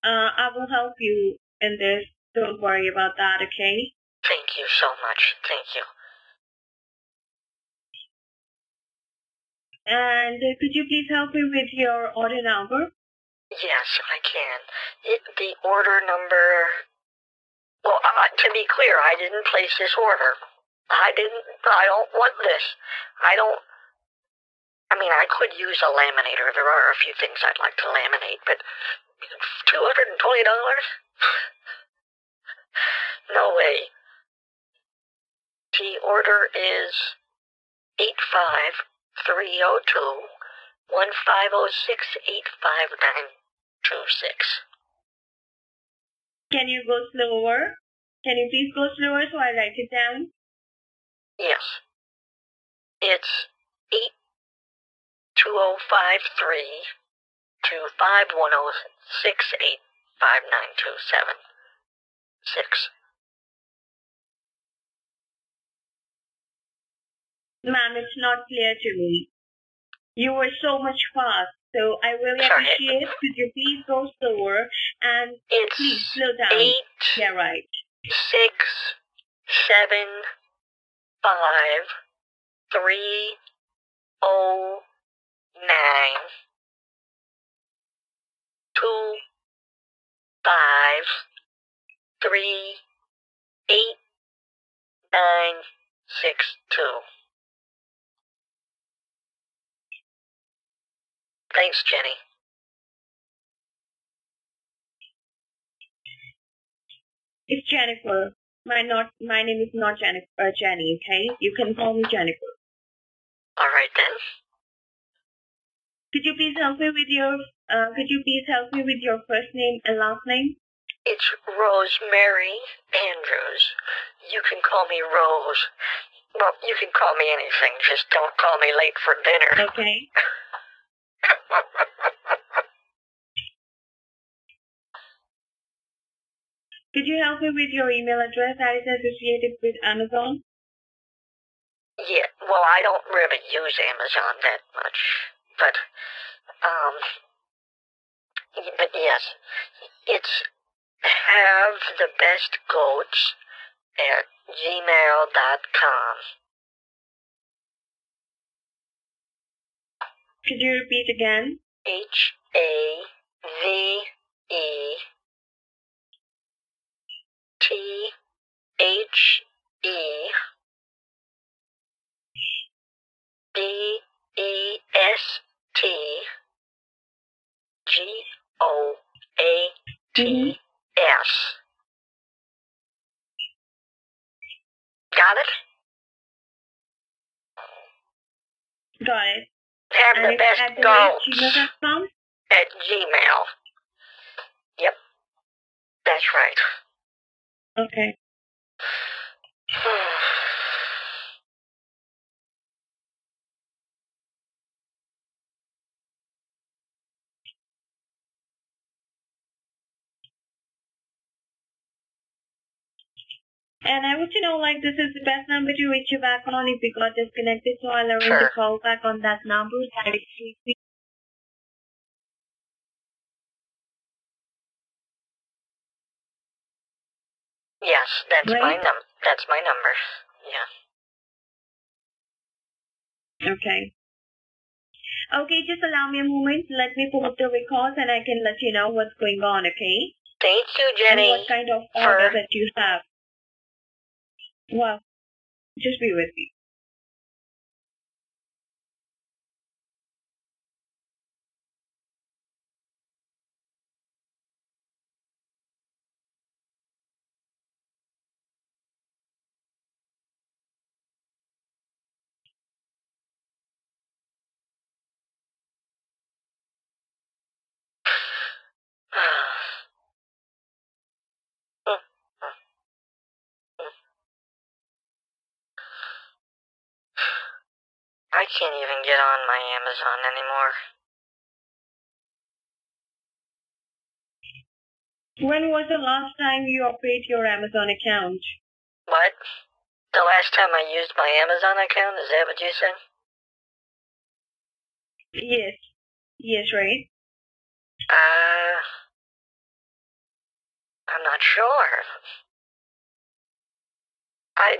Uh, I will help you in this. Don't worry about that, okay? Thank you so much. Thank you. And uh, could you please help me with your order number? Yes, I can. It, the order number. Well, uh, to be clear, I didn't place this order. I didn't. I don't want this. I don't. I mean, I could use a laminator. There are a few things I'd like to laminate, but two hundred and twenty dollars? [laughs] no way. The order is eight five three zero two one five zero six eight five nine two six. Can you go slower? Can you please go slower so I write it down? Yes. It's eight two zero five three two five one zero six eight five nine two seven six. Ma'am, it's not clear to me. You were so much fast, so I really Sorry. appreciate. Could you please go slower and please slow down? eight Yeah, right. six seven five three oh nine two five three eight nine six two. Thanks, Jenny. It's Jennifer. My not my name is not Jennifer. Uh, Jenny. Okay, you can call me Jennifer. All right then. Could you please help me with your uh, Could you please help me with your first name and last name? It's Rosemary Andrews. You can call me Rose. Well, you can call me anything. Just don't call me late for dinner. Okay. [laughs] Could you help me with your email address that is associated with Amazon? yeah, well, I don't really use Amazon that much, but, um, but yes, it's have the best goats at gmail.com. Could you repeat again? H A V E T H E B E S T G O A T S. Got it? Got it. Have the best at gmail.com? at Gmail. Yep. That's right. Okay. [sighs] [sighs] [sighs] And I want to know, like, this is the best number to reach you back on if we got disconnected, so I'll arrange Sure. a call back on that number. That is Yes, that's my Right. num. That's my number. Yeah. Okay. Okay, just allow me a moment. Let me pull up the records and I can let you know what's going on, okay? Thank you, Jenny. And what kind of order that you have. Well, just be with me. [sighs] [sighs] I can't even get on my Amazon anymore. When was the last time you operate your Amazon account? What? The last time I used my Amazon account, is that what you said? Yes. Yes, right? Uh, I'm not sure. I,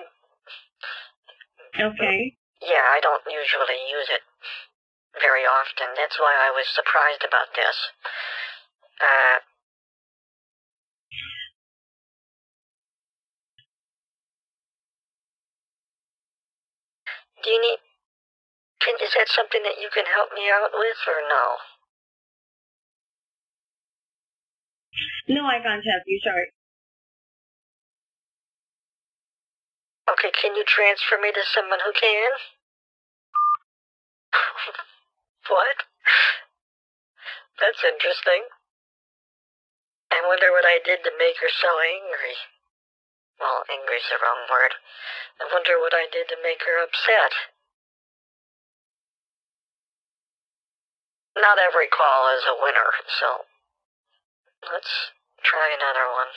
Okay. Yeah, I don't usually use it very often. That's why I was surprised about this. Uh, do you need, can, is that something that you can help me out with or no? No, I can't help you, sorry. Okay, can you transfer me to someone who can? [laughs] what? That's interesting. I wonder what I did to make her so angry. Well, angry's the wrong word. I wonder what I did to make her upset. Not every call is a winner, so let's try another one.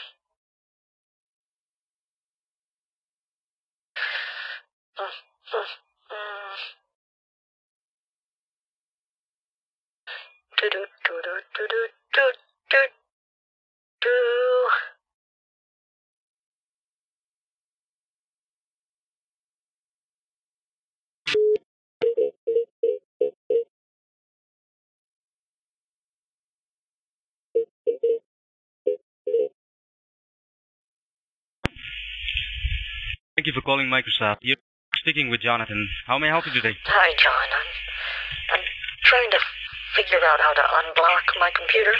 Thank you for calling Microsoft. You're speaking with Jonathan. How may I help you today? Hi, John. I'm, I'm trying to figure out how to unblock my computer.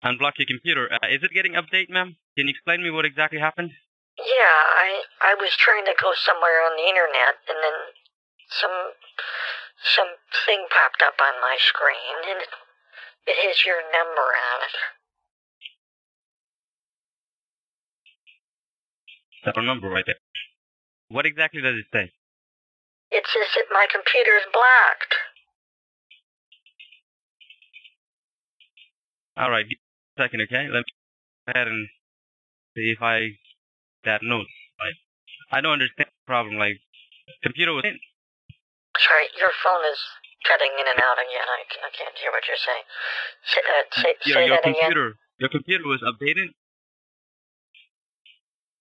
Unblock your computer. Uh, is it getting update, ma'am? Can you explain me what exactly happened? Yeah, I I was trying to go somewhere on the internet, and then some some thing popped up on my screen, and it, it has your number on it. That number right there. What exactly does it say? It says that my computer is blocked. All right, give me a second, okay? Let me go ahead and see if I that note. Like, I don't understand the problem. Like, computer was in. Sorry, your phone is cutting in and out again. I, I can't hear what you're saying. Say, uh, say, Your, say your that again. computer, your computer was updated.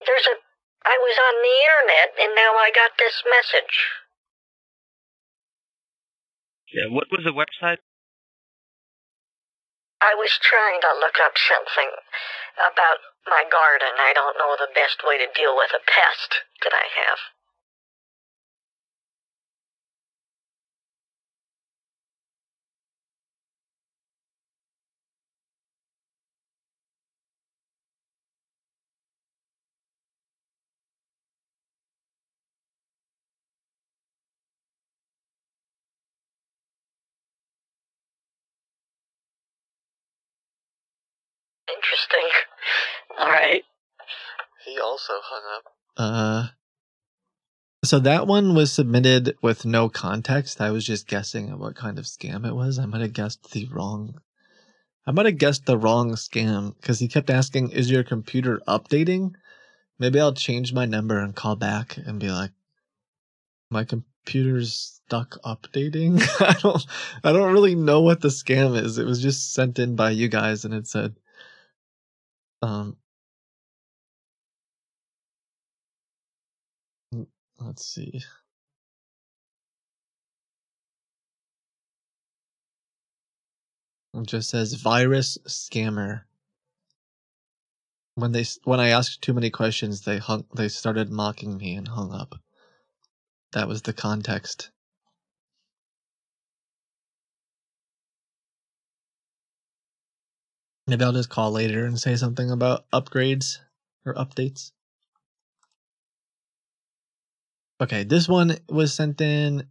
There's a. I was on the internet, and now I got this message. Yeah. What was the website? I was trying to look up something about my garden. I don't know the best way to deal with a pest that I have. Interesting. All right. He also hung up. Uh, so that one was submitted with no context. I was just guessing at what kind of scam it was. I might have guessed the wrong I might have guessed the wrong scam because he kept asking, "Is your computer updating?" Maybe I'll change my number and call back and be like, "My computer's stuck updating." [laughs] I don't, I don't really know what the scam is. It was just sent in by you guys, and it said, um, let's see. It just says virus scammer. When they when I asked too many questions, they hung they started mocking me and hung up. That was the context. Maybe I'll just call later and say something about upgrades or updates. Okay, this one was sent in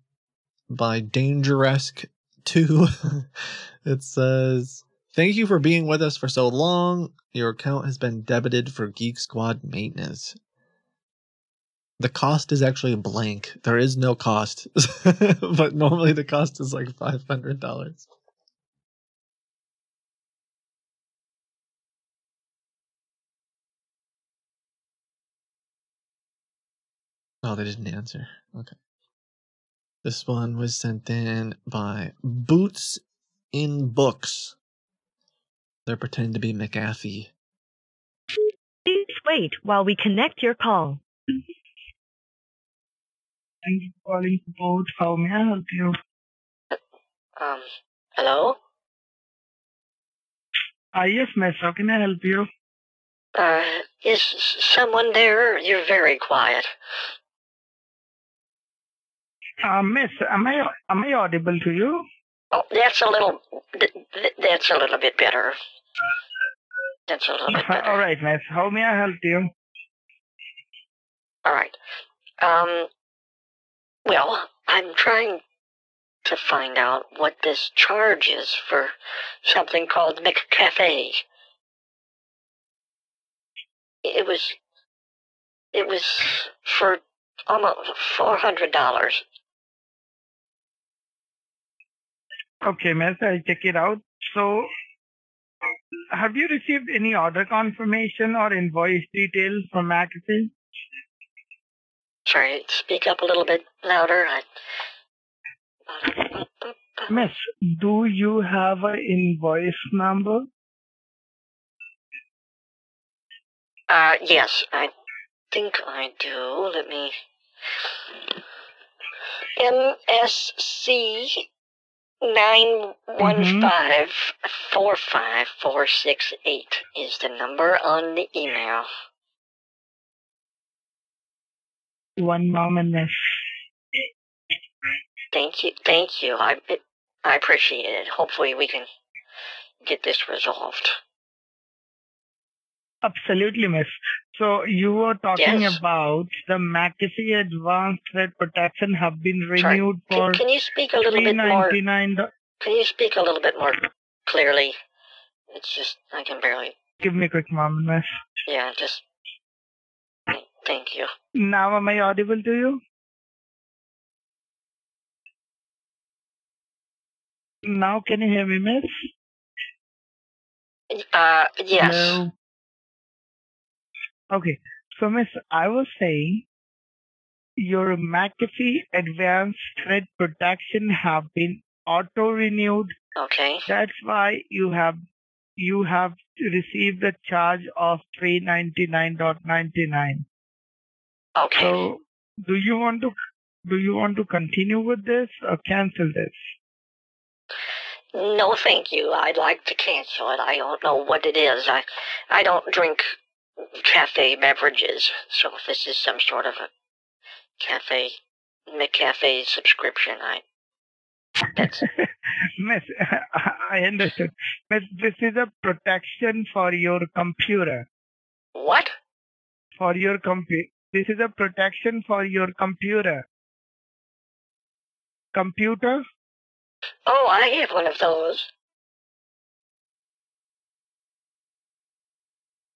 by Dangeresque 2. [laughs] it says, Thank you for being with us for so long. Your account has been debited for Geek Squad maintenance. The cost is actually blank. There is no cost. [laughs] but normally the cost is like $500. Oh, they didn't answer. Okay. This one was sent in by Boots in Books. They're pretending to be McAfee. Please wait while we connect your call. Thank you for calling support. How may I help you? Um, hello? Ah, yes, miss. How can I help you? Uh, is someone there? You're very quiet. Uh, miss, am I am I audible to you? Oh, that's a little, th- th- that's a little bit better. That's a little bit better. All right, miss. How may I help you? All right. Um, well, I'm trying to find out what this charge is for something called McCafe. It was, it was for almost four hundred dollars. Okay, miss. I'll check it out. So, have you received any order confirmation or invoice details from McAfee? Sorry, speak up a little bit louder. I, Miss, do you have an invoice number? uh, yes, I think I do. Let me. MSC Mm-hmm. nine one five four five four six eight is the number on the email. One moment, miss. Thank you, thank you. I it, I appreciate it. Hopefully, we can get this resolved. Absolutely, miss. So you were talking Yes. about the McAfee Advanced Threat Protection have been renewed can, for can you speak a little bit more? Can you speak a little bit more clearly? It's just I can barely. Give me a quick moment, miss. Yeah, just. Thank you. Now am I audible to you? Now can you hear me, miss? Uh, yes. Hello? Okay. So, miss, I was saying your McAfee Advanced Threat Protection have been auto renewed. Okay. That's why you have you have received the charge of three ninety nine dot ninety nine. Okay. So, do you want to do you want to continue with this or cancel this? No, thank you. I'd like to cancel it. I don't know what it is. I, I don't drink cafe beverages, so if this is some sort of a cafe, McCafe subscription, I. That's [laughs] Miss, [laughs] I understood. Miss, this is a protection for your computer. what? For your computer. This is a protection for your computer. Computer? Oh, I have one of those.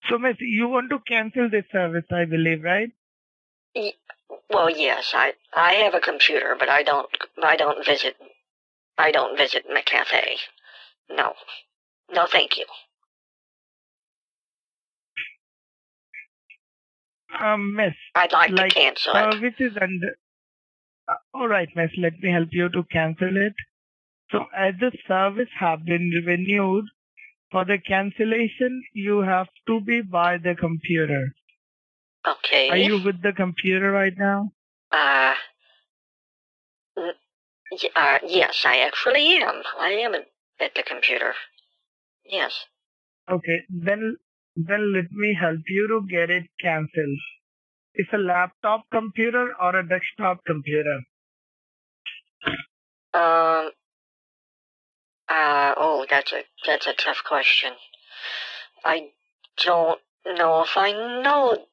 So, Miss, you want to cancel this service, I believe, right? Well, yes, I I have a computer, but I don't I don't visit I don't visit McCafe. No, No, thank you. Um, miss. I'd like, like to cancel it. services and uh, all right, miss. Let me help you to cancel it. So, as the service have been renewed, for the cancellation, you have to be by the computer. Okay. Are you with the computer right now? Uh, uh, yes, I actually am. I am at at the computer. Yes. Okay, then then let me help you to get it cancelled. It's a laptop computer or a desktop computer. Um. Uh, oh, that's a that's a tough question. I don't know if I know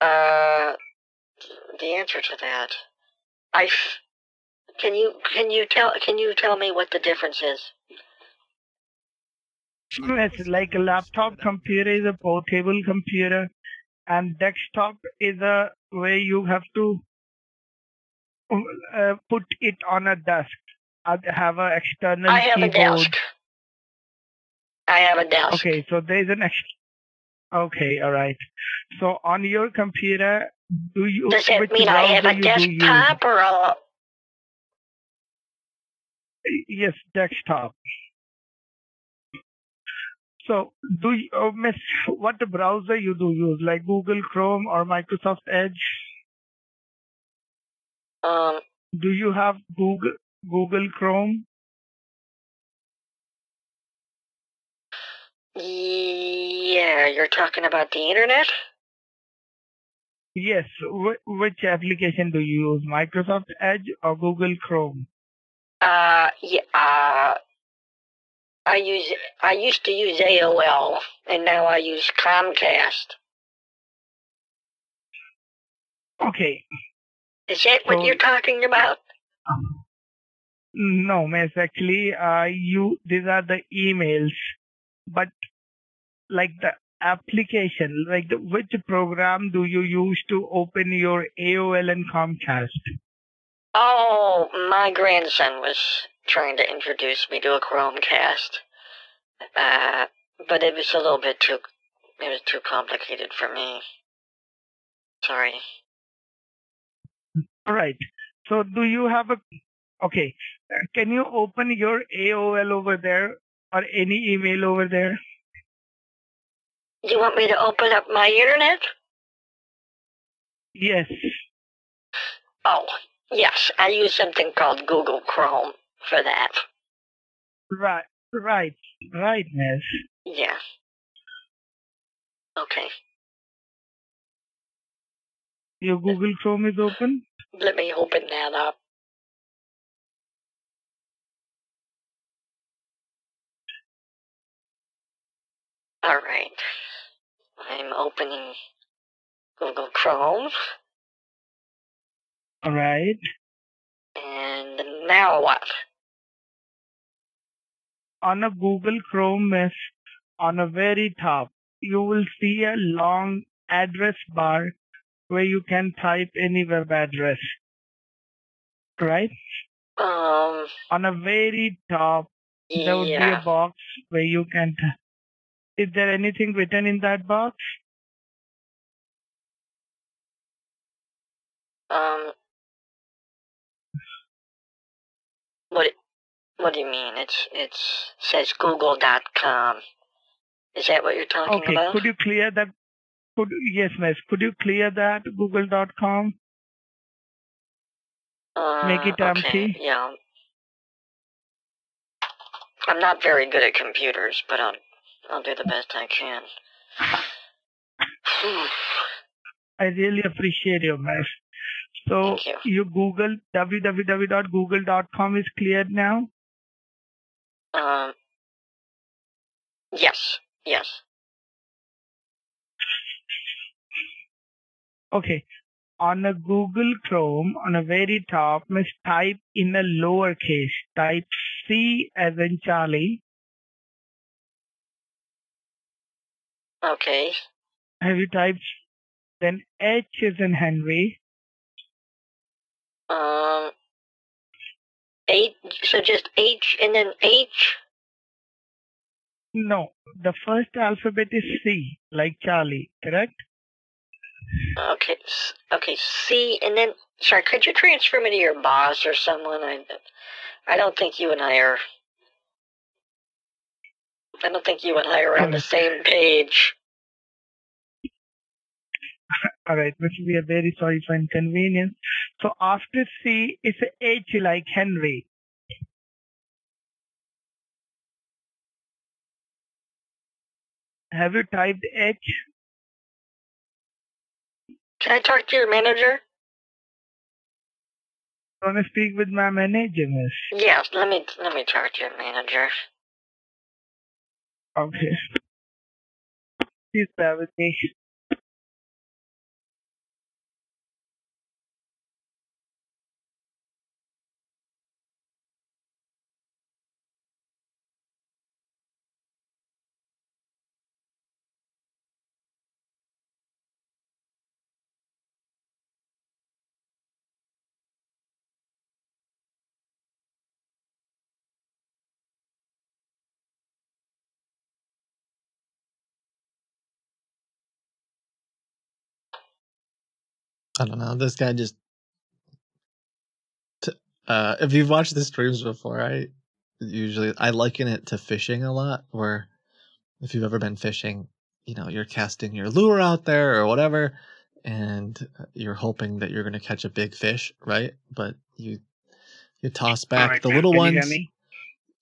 uh the answer to that. I f- can you can you tell can you tell me what the difference is? It's like a laptop computer is a portable computer, and desktop is a way you have to uh, put it on a desk. Uh, have an external I have a keyboard. desk. I have a desk. Okay, so there's an ex- Okay, all right. So on your computer, do you Does that mean I have a desktop or a Yes, desktop. So, do you, oh, miss, what browser you do use, like Google Chrome or Microsoft Edge? um Do you have Google Google Chrome? yeah, you're talking about the internet? Yes. Wh- which application do you use, Microsoft Edge or Google Chrome? Uh, yeah, uh, I use, I used to use AOL, and now I use Comcast. Okay. Is that what you're talking about? No, miss. Actually, uh, you these are the emails, but like the application, like the, which program do you use to open your AOL and Comcast? Oh, my grandson was trying to introduce me to a Chromecast. Uh, but it was a little bit too, it was too complicated for me. Sorry. All right. So, do you have a? Okay. Can you open your AOL over there or any email over there? You want me to open up my internet? Yes. Oh, yes, I use something called Google Chrome for that. Right. Right. Right, miss. Yeah. Okay. Your Google Chrome is open. Let me open that up. All right. I'm opening Google Chrome, All right. and now what? on a Google Chrome miss, on a very top, you will see a long address bar where you can type any web address. Right? Um, On a very top, there would be a box where you can. Is there anything written in that box? Um, what? What do you mean? It's it's says Google.com. Is that what you're talking Okay. about? Could you clear that? Could yes, miss. Could you clear that Google.com? Uh, Make it okay, empty. Yeah. I'm not very good at computers, but I'll I'll do the best I can. [sighs] I really appreciate your miss. So Thank you. your Google www.google.com is cleared now. Um. Yes. Yes. Okay. On a Google Chrome, on a very top, must type in a lowercase. Type C as in Charlie. Okay. Have you typed? Then H is in Henry. Um. H. So just H and then H. No, the first alphabet is C, like Charlie, correct? Okay, okay, C, and then, sorry, could you transfer me to your boss or someone? I, I don't think you and I are, I don't think you and I are on the same page. [laughs] All right, Mr. We are very sorry for inconvenience. So after C is H like Henry. Have you typed H? Can I talk to your manager? I want to speak with my manager, miss? Yes, let me, let me talk to your manager. Okay. Please bear with me. I don't know. This guy just. T- uh, if you've watched the streams before, I usually I liken it to fishing a lot. Where if you've ever been fishing, you know you're casting your lure out there or whatever, and you're hoping that you're going to catch a big fish, right? But you you toss back Alright, the ma'am, little can ones,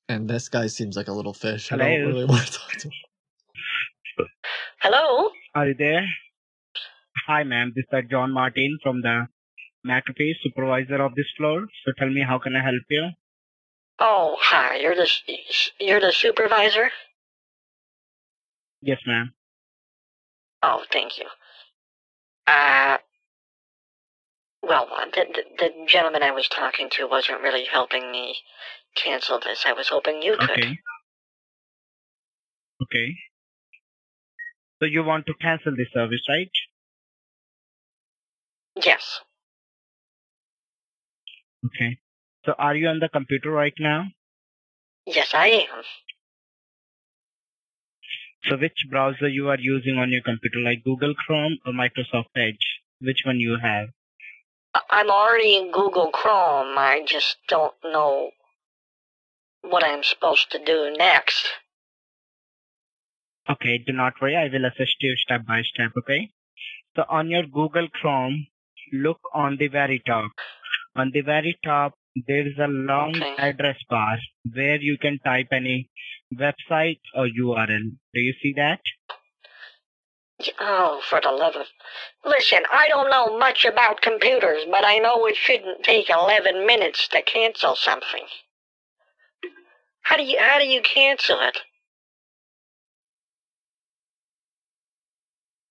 and this guy seems like a little fish. I don't really [laughs] want to talk to him. Hello? Are you there? Hi, ma'am. This is John Martin from the McAfee, supervisor of this floor. So tell me, how can I help you? Oh, hi, you're the, you're the supervisor? Yes, ma'am. Oh, thank you. Uh, well, the, the, the gentleman I was talking to wasn't really helping me cancel this. I was hoping you could. Okay. Okay. So you want to cancel the service, right? Yes. Okay. So are you on the computer right now? Yes, I am. So which browser you are using on your computer, like Google Chrome or Microsoft Edge? Which one you have? I'm already in Google Chrome. I just don't know what I'm supposed to do next. Okay, do not worry. I will assist you step by step, okay? So on your Google Chrome, look on the very top. On the very top, there is a long Okay. address bar where you can type any website or URL. Do you see that? Oh, for the love of... Listen, I don't know much about computers, but I know it shouldn't take 11 minutes to cancel something. How do you, how do you cancel it?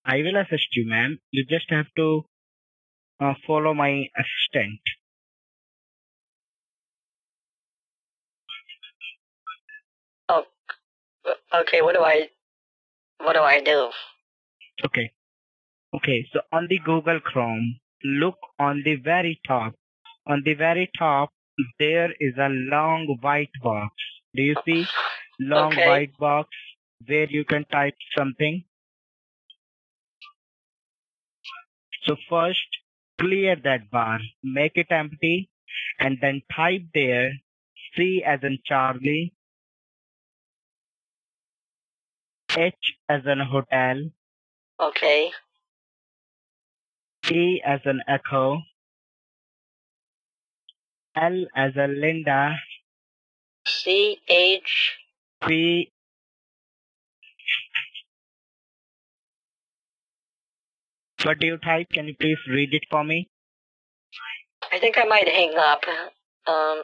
I will assist you, ma'am. You just have to uh, follow my assistant. Oh, okay, what do I, what do I do? Okay. Okay, so on the Google Chrome, look on the very top. On the very top, there is a long white box. Do you see? Long Okay. white box where you can type something. So first, clear that bar, make it empty, and then type there C as in Charlie, H as in hotel, Okay, E as in echo, L as a Linda, C H. P What do you type? Can you please read it for me? I think I might hang up. Um,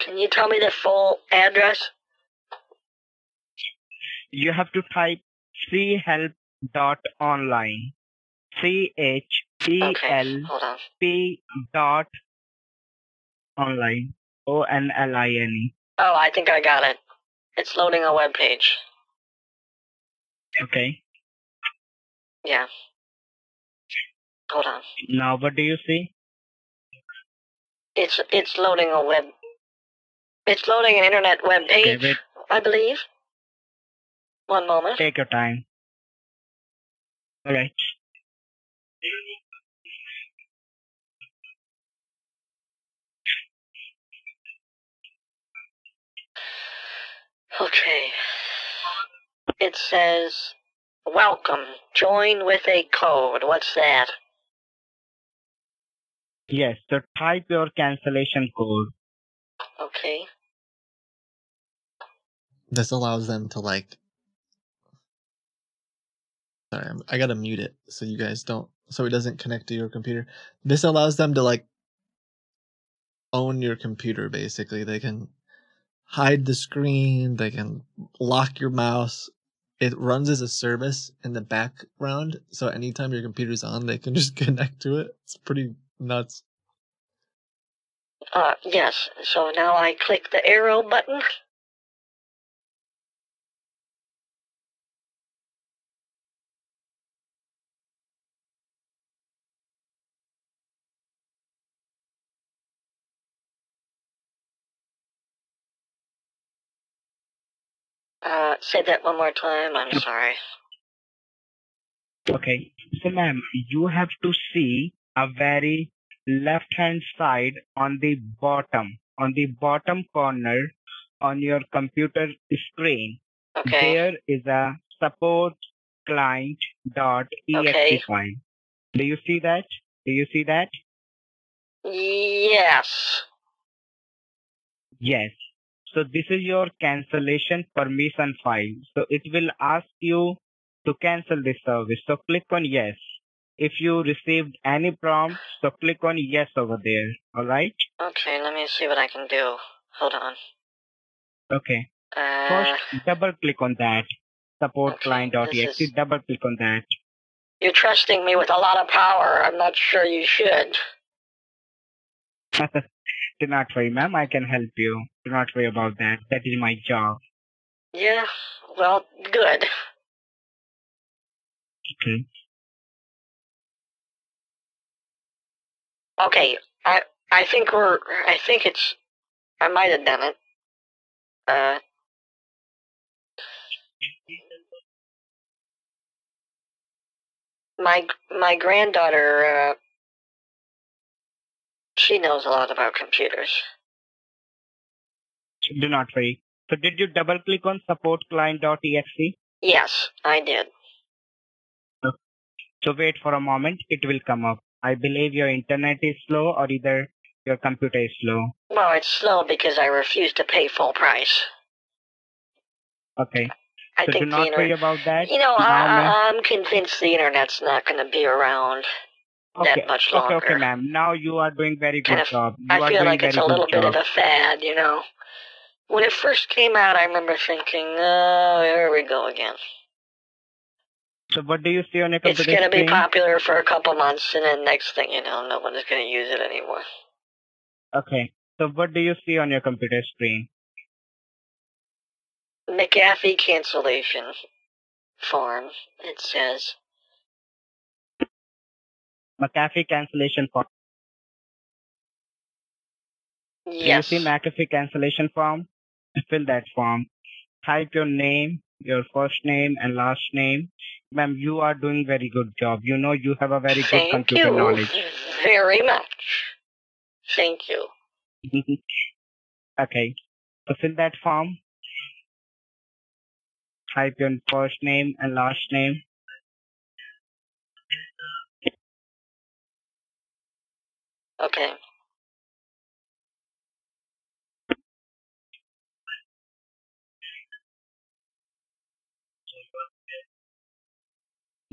can you tell me the full address? You have to type chhelp.online. C H E L. P dot online. O N L I N E. Oh, I think I got it. It's loading a web page. Okay. Yeah. Hold on. Now what do you see? It's it's loading a web. It's loading an internet web page, wait. I believe. One moment. Take your time. All right. Okay. It says, Welcome. Join with a code. What's that? Yes. So type your cancellation code. Okay. This allows them to like. Sorry, I'm, I gotta mute it so you guys don't, so it doesn't connect to your computer. This allows them to like own your computer. Basically, they can hide the screen. They can lock your mouse. It runs as a service in the background, so anytime your computer's on, they can [laughs] just connect to it. It's pretty nuts. Uh, yes. So now I click the arrow button. Uh, say that one more time. I'm sorry. Okay. So, ma'am, you have to see a very left hand side on the bottom, on the bottom corner on your computer screen. Okay. There is a support client dot exe Okay. file. Do you see that? Do you see that? Yes. Yes. So this is your cancellation permission file. So it will ask you to cancel this service. So click on yes. If you received any prompt, so click on yes over there. All right? Okay, let me see what I can do. Hold on. Okay. Uh, First, double click on that. Support Okay, client.exe. is- Double click on that. you're trusting me with a lot of power. I'm not sure you should. [laughs] Do not worry, ma'am. I can help you. Do not worry about that. That is my job. Yeah, well, good. Okay. Okay, I I think we're I think it's I might have done it. Uh my my granddaughter uh she knows a lot about computers. Do not worry. So did you double click on support client.exe? Yes, I did. So wait for a moment. It will come up. I believe your internet is slow or either your computer is slow. Well, it's slow because I refuse to pay full price. Okay. I so do think the not inter- worry about that. You know, Now, I, I'm convinced the internet's not going to be around okay. that much longer. okay, okay, ma'am. Now you are doing very good Kind of- job. You I feel like it's a little bit job. of a fad, you know. When it first came out, I remember thinking, "Oh, here we go again." So what do you see on your computer screen? It's going to be popular for a couple months, and then next thing you know, no one is going to use it anymore. Okay. So what do you see on your computer screen? McAfee cancellation form. It says, McAfee cancellation form. "Yes." Do you see McAfee cancellation form? Fill that form. Type your name, your first name and last name. Ma'am, you are doing very good job. You know you have a very good Thank computer you knowledge. very much. Thank you. [laughs] okay. So fill that form. Type your first name and last name. Okay.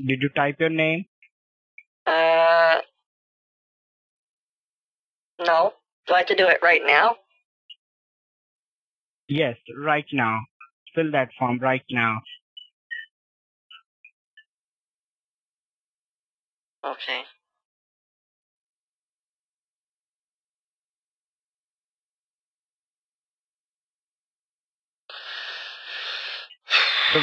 Did you type your name? Uh, no. Do I have to do it right now? Yes, right now. Fill that form right now. Okay. So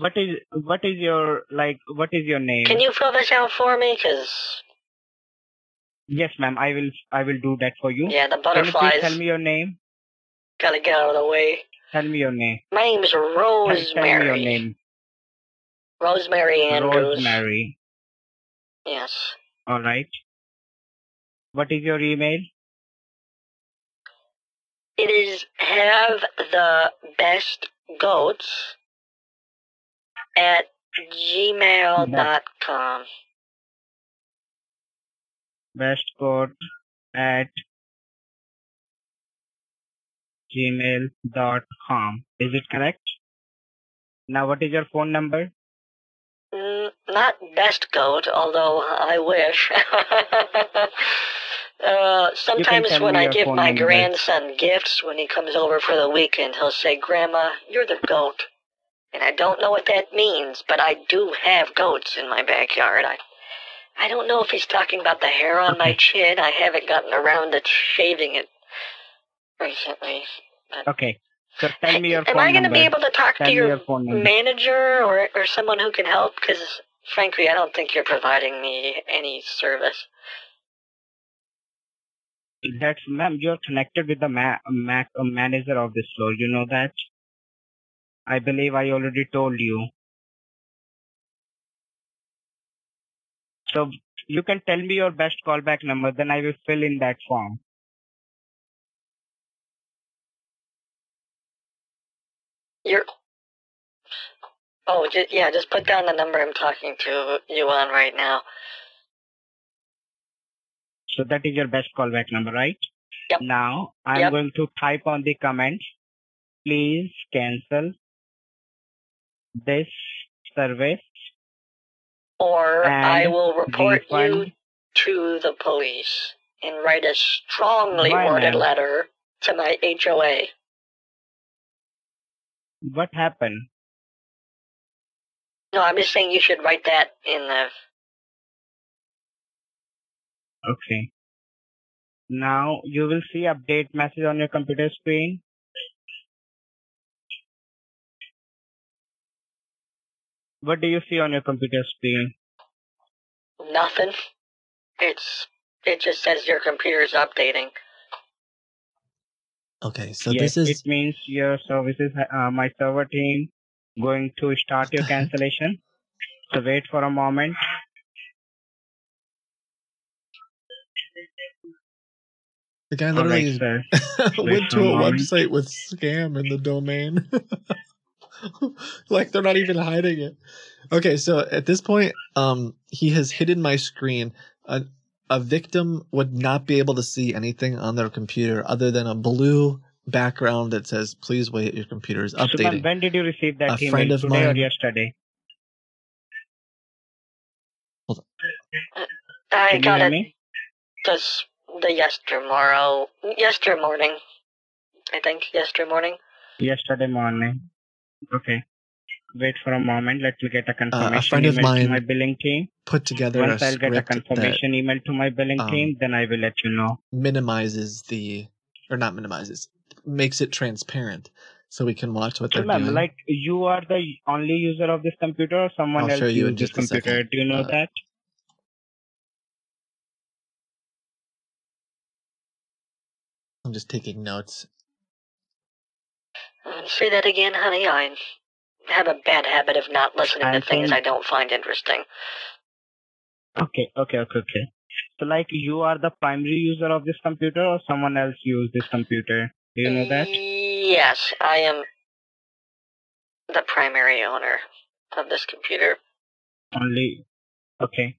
what is what is your like what is your name? Can you fill this out for me? Cause Yes, ma'am. I will I will do that for you. yeah, the butterflies. Can you tell me your name? gotta get out of the way. Tell me your name. My name is Rosemary. Tell, tell me your name. Rosemary Andrews. Rosemary. Yes. All right. What is your email? It is have the best goats at gmail.com. Bestcode at gmail.com. Is it correct? Now, what is your phone number? Mm, not best goat, although I wish. [laughs] uh, sometimes when I give my number. grandson gifts when he comes over for the weekend, he'll say, Grandma, you're the goat. And I don't know what that means, but I do have goats in my backyard. I, I don't know if he's talking about the hair on my chin. I haven't gotten around to shaving it recently. But Okay. So tell me your Am phone I going to be able to talk Tell to your, your manager or, or someone who can help? Because frankly, I don't think you're providing me any service. That's ma'am. You're connected with the ma- ma- manager of this floor. You know that. I believe I already told you. So you can tell me your best callback number, then I will fill in that form. You're. Oh, ju- yeah, just put down the number I'm talking to you on right now. So that is your best callback number, right? Yep. Now I'm Yep. going to type on the comments. Please cancel this service. Or I will report you to the police and write a strongly worded letter to my HOA. What happened? No, I'm just saying you should write that in the. Okay. Now you will see update message on your computer screen. What do you see on your computer screen? Nothing. It's. It just says your computer is updating. Okay, so yes, this is it means your services, uh, my server team, going to start your [laughs] cancellation. So wait for a moment. the guy literally right, [laughs] went to a a moment. website with scam in the domain. [laughs] [laughs] like they're not even hiding it. Okay, so at this point, um, he has hidden my screen. A, a victim would not be able to see anything on their computer other than a blue background that says "Please wait, your computer is So, ma'am, updating." when did you receive that A email? friend of Today or mine- yesterday? I Can got it me? this the yestermorrow, yester morning. I think yester morning. Yesterday morning. Okay. Wait for a moment. Let me get a confirmation Uh, friend of email to mine my billing team. Put together Once a I'll get a confirmation email to my billing um, team, then I will let you know. minimizes the, or not minimizes, makes it transparent so we can watch what they're ma'am, doing. like you are the only user of this computer, or someone I'll else show you in uses this just computer? second. Do you know Uh, that? I'm just taking notes. Say that again, honey. I have a bad habit of not listening I to things I don't find interesting. Okay, okay, okay, okay. So, like, you are the primary user of this computer, or someone else use this computer? Do you know that? Yes, I am the primary owner of this computer. Only. Okay.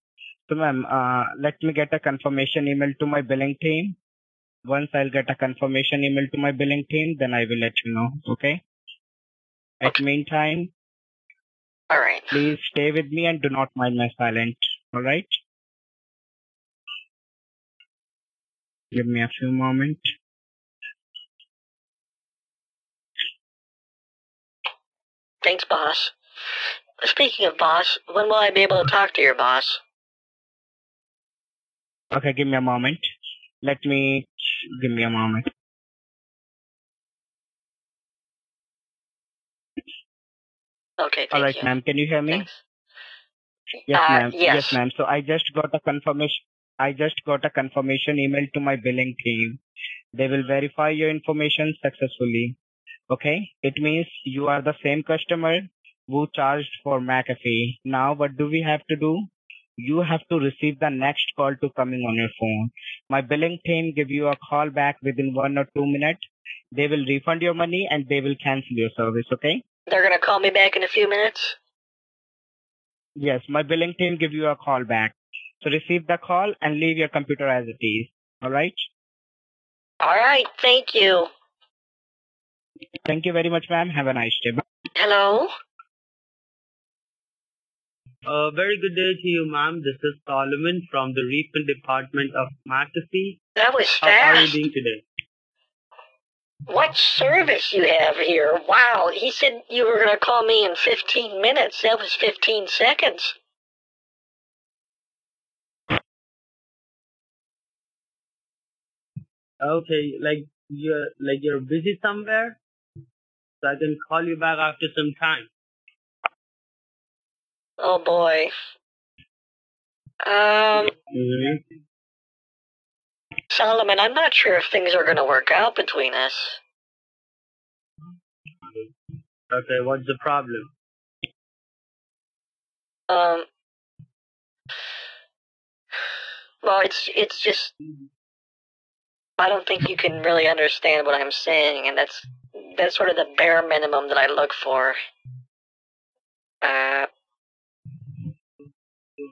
So, ma'am, uh, let me get a confirmation email to my billing team. Once I'll get a confirmation email to my billing team, then I will let you know. Okay. At meantime, All right. please stay with me and do not mind my silence. All right. Give me a few moments. Thanks, boss. Speaking of boss, when will I be able to talk to your boss? Okay, give me a moment. Let me give me a moment. Okay, thank All right, ma'am. Can you hear me? Thanks. Yes, Uh, ma'am. yes. ma'am. So I just got a confirmation. I just got a confirmation email to my billing team. They will verify your information successfully. Okay, it means you are the same customer who charged for McAfee. Now, what do we have to do? You have to receive the next call to coming on your phone. My billing team give you a call back within one or two minutes. They will refund your money and they will cancel your service. Okay? They're gonna call me back in a few minutes. Yes, my billing team give you a call back. So receive the call and leave your computer as it is. All right? All right, thank you. Thank you very much, ma'am. Have a nice day. Bye. Hello? A very good day to you, ma'am. This is Solomon from the refund department of McAfee. That was How are you doing today? What service you have here? Wow, he said you were gonna call me in 15 minutes. That was 15 seconds. Okay, like you're like you're busy somewhere, so I can call you back after some time. Oh boy. Um, hmm Solomon, I'm not sure if things are gonna work out between us. Okay, what's the problem? Um, well, it's it's just I don't think you can really understand what I'm saying, and that's that's sort of the bare minimum that I look for. Uh,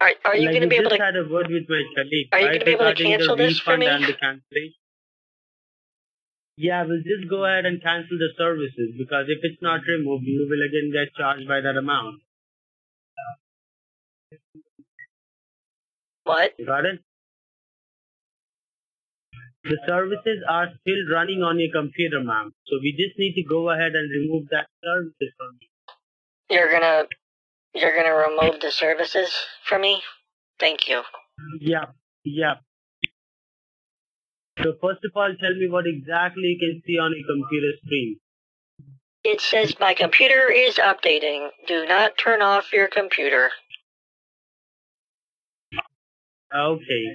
are are you like going to be able just to? had a word with my colleague, Are you right, gonna be able to cancel the this for me? and the cancellation? Yeah, we'll just go ahead and cancel the services because if it's not removed, you will again get charged by that amount. What? Got it? The services are still running on your computer, ma'am. So we just need to go ahead and remove that services from you. You're gonna you're gonna remove the services for me? Thank you. Yeah, yeah. So first of all, tell me what exactly you can see on your computer screen. It says my computer is updating. Do not turn off your computer. Okay.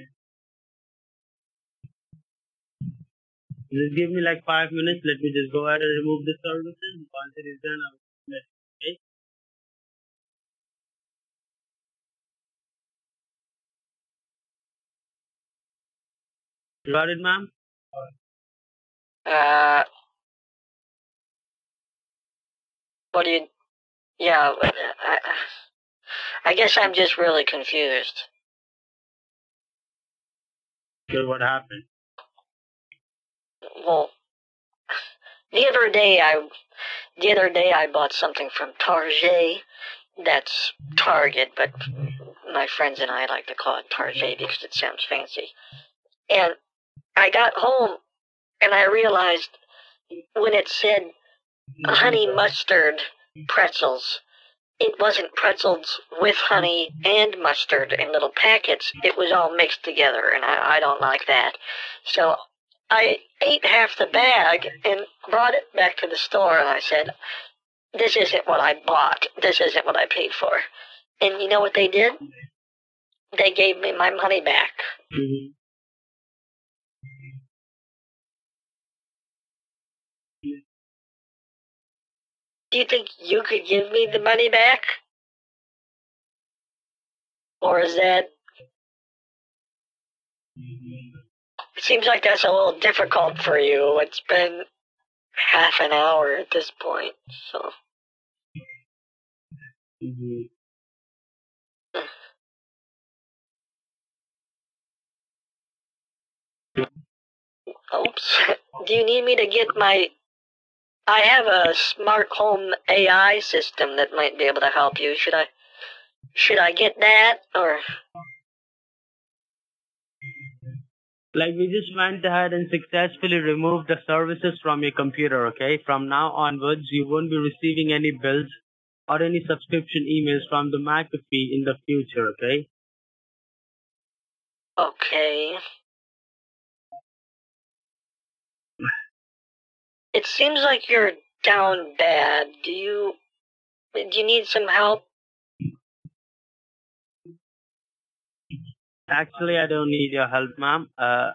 Just give me like five minutes. Let me just go ahead and remove the services. Once it is done, I'll let Got it, ma'am? Uh, what do you? Yeah, I, I guess I'm just really confused. So what happened? Well, the other day I, the other day I bought something from Target. That's Target, but my friends and I like to call it Target because it sounds fancy. And I got home and I realized when it said honey mustard pretzels, it wasn't pretzels with honey and mustard in little packets. It was all mixed together, and I, I don't like that. So I ate half the bag and brought it back to the store, and I said, This isn't what I bought. This isn't what I paid for. And you know what they did? They gave me my money back. Mhm. Do you think you could give me the money back? Or is that. It seems like that's a little difficult for you. It's been half an hour at this point, so. Oops. [laughs] Do you need me to get my. I have a smart home AI system that might be able to help you. Should I. Should I get that? Or. Like we just went ahead and successfully removed the services from your computer, okay? From now onwards, you won't be receiving any bills or any subscription emails from the McAfee in the future, okay? Okay. It seems like you're down bad. Do you do you need some help? Actually, I don't need your help, ma'am. Uh,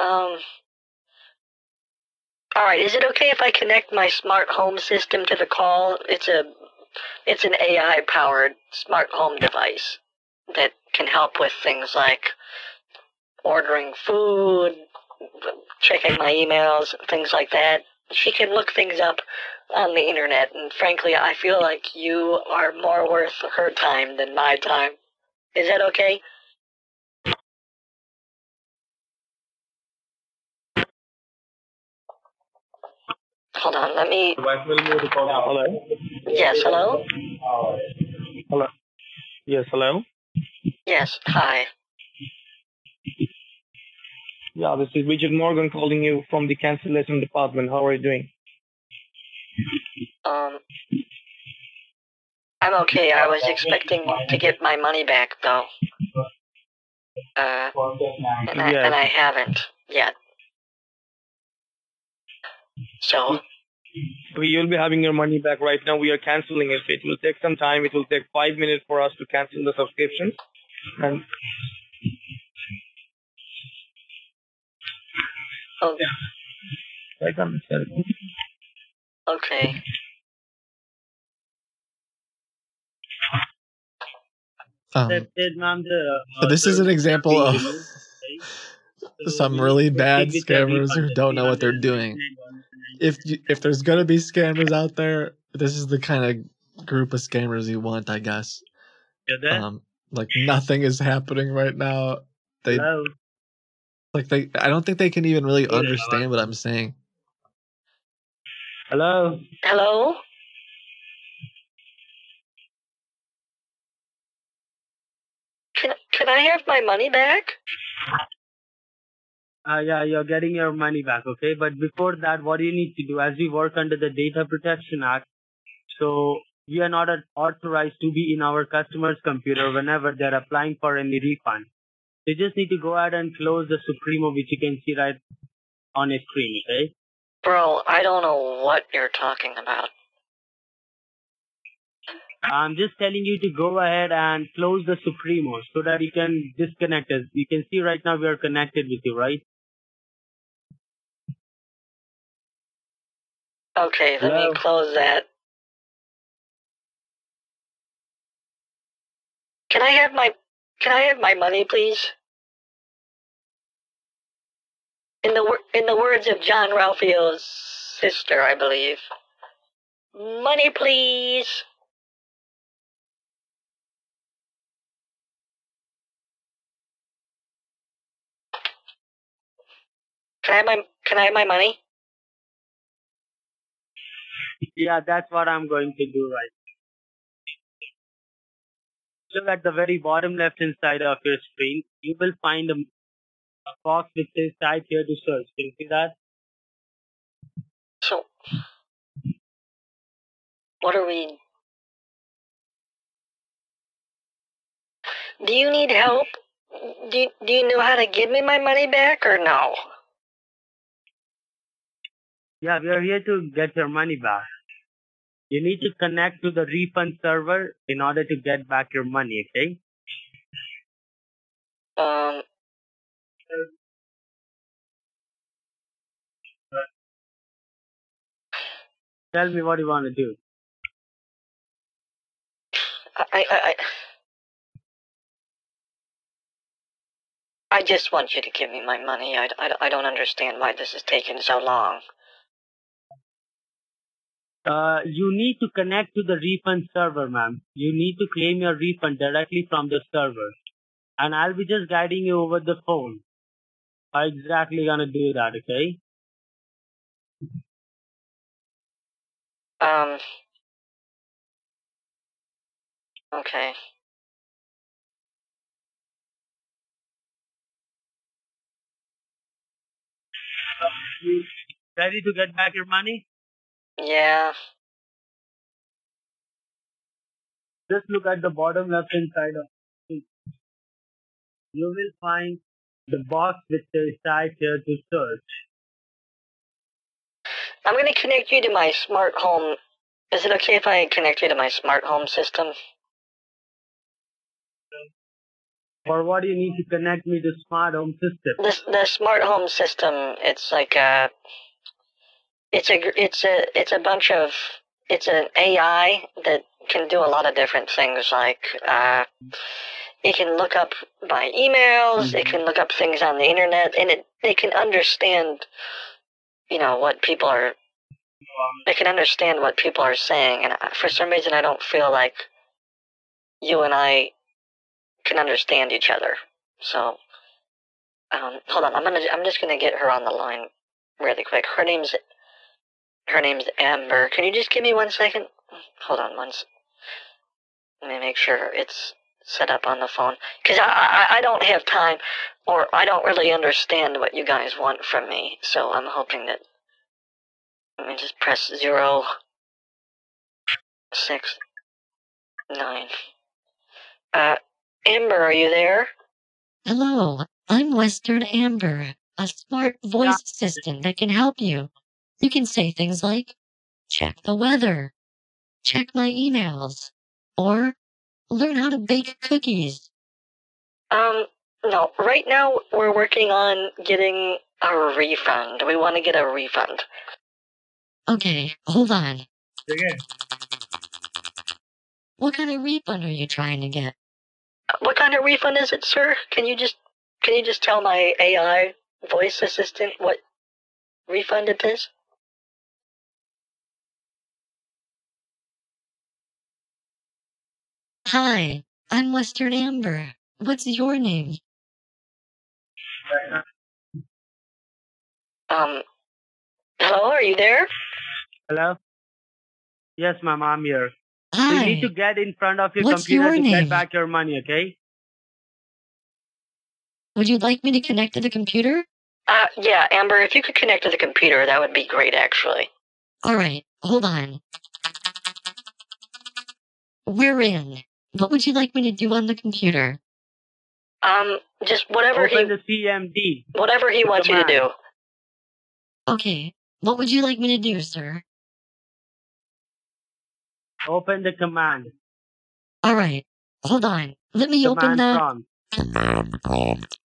um, all right. Is it okay if I connect my smart home system to the call? It's a, it's an AI powered smart home device that can help with things like ordering food, checking my emails, things like that. She can look things up on the internet, and frankly, I feel like you are more worth her time than my time. Is that okay? Hold on, let me. Hello. Yes, hello? Hello. Yes, hello. Yes, hi. Yeah, this is Richard Morgan calling you from the cancellation department. How are you doing? Um, I'm okay. I was expecting to get my money back, though. Uh, and I, and I haven't yet. So, So you'll be having your money back right now. We are canceling it. It will take some time. It will take five minutes for us to cancel the subscription. And oh, right on. okay. Um, That said, ma'am, the, so uh, this is an example of [laughs] some really bad proceed with the scammers who don't know what they're doing. If you, if there's gonna be scammers out there, this is the kind of group of scammers you want, I guess. You're there? Um, like nothing is happening right now. They Hello? like they. I don't think they can even really understand what I'm saying. Hello? Hello? Can, can I have my money back? Uh, yeah, you're getting your money back, okay? But before that, what do you need to do? As we work under the Data Protection Act, so we are not authorized to be in our customer's computer whenever they're applying for any refund. You just need to go ahead and close the Supremo, which you can see right on a screen, okay? Bro, I don't know what you're talking about. I'm just telling you to go ahead and close the Supremo so that you can disconnect us. You can see right now we are connected with you, right? Okay, let Hello? me close that. Can I have my can I have my money, please? In the in the words of Jean-Ralphio's sister, I believe. Money, please. Can I have my Can I have my money? Yeah, that's what I'm going to do right. Look at the very bottom left hand side of your screen. You will find a, a box which says type here to search. Can you see that? So, what are we? Do you need help? Do Do you know how to give me my money back or no? Yeah, we are here to get your money back. You need to connect to the refund server in order to get back your money, okay? Um. Tell me what you want to do. I, I, I, I just want you to give me my money. I, I, I don't understand why this is taking so long. Uh, you need to connect to the refund server, ma'am. You need to claim your refund directly from the server. And I'll be just guiding you over the phone. How exactly gonna do that, okay? Um. Okay. You ready to get back your money? Yeah. Just look at the bottom left hand side of it. You will find the box which says type here to search. I'm gonna connect you to my smart home. Is it okay if I connect you to my smart home system? For what do you need to connect me to smart home system? The the smart home system. It's like a. It's a it's a it's a bunch of it's an AI that can do a lot of different things. Like uh, it can look up my emails. It can look up things on the internet, and it it can understand. You know what people are. It can understand what people are saying, and for some reason, I don't feel like you and I can understand each other. So, um, hold on. I'm gonna. I'm just gonna get her on the line really quick. Her name's. Her name's Amber. Can you just give me one second? Hold on once. Let me make sure it's set up on the phone. Cause I, I I don't have time, or I don't really understand what you guys want from me. So I'm hoping that. Let me just press zero. Six. Nine. Uh, Amber, are you there? Hello, I'm Western Amber, a smart voice assistant that can help you. You can say things like, check the weather, check my emails, or learn how to bake cookies. Um, no. Right now, we're working on getting a refund. We want to get a refund. Okay, hold on. What kind of refund are you trying to get? What kind of refund is it, sir? Can you just can you just tell my AI voice assistant what refund it is? Hi, I'm Western Amber. What's your name? Um, hello, are you there? Hello? Yes, ma'am, I'm here. So Hi. you need to get in front of your What's computer your to name? get back your money, okay? Would you like me to connect to the computer? Uh, yeah, Amber, if you could connect to the computer, that would be great, actually. Alright, hold on. We're in. What would you like me to do on the computer? Um, just whatever Open he the CMD. whatever he wants you to do. Okay, what would you like me to do, sir? Open the command. Alright, hold on. Let me open Command the prompt. command prompt.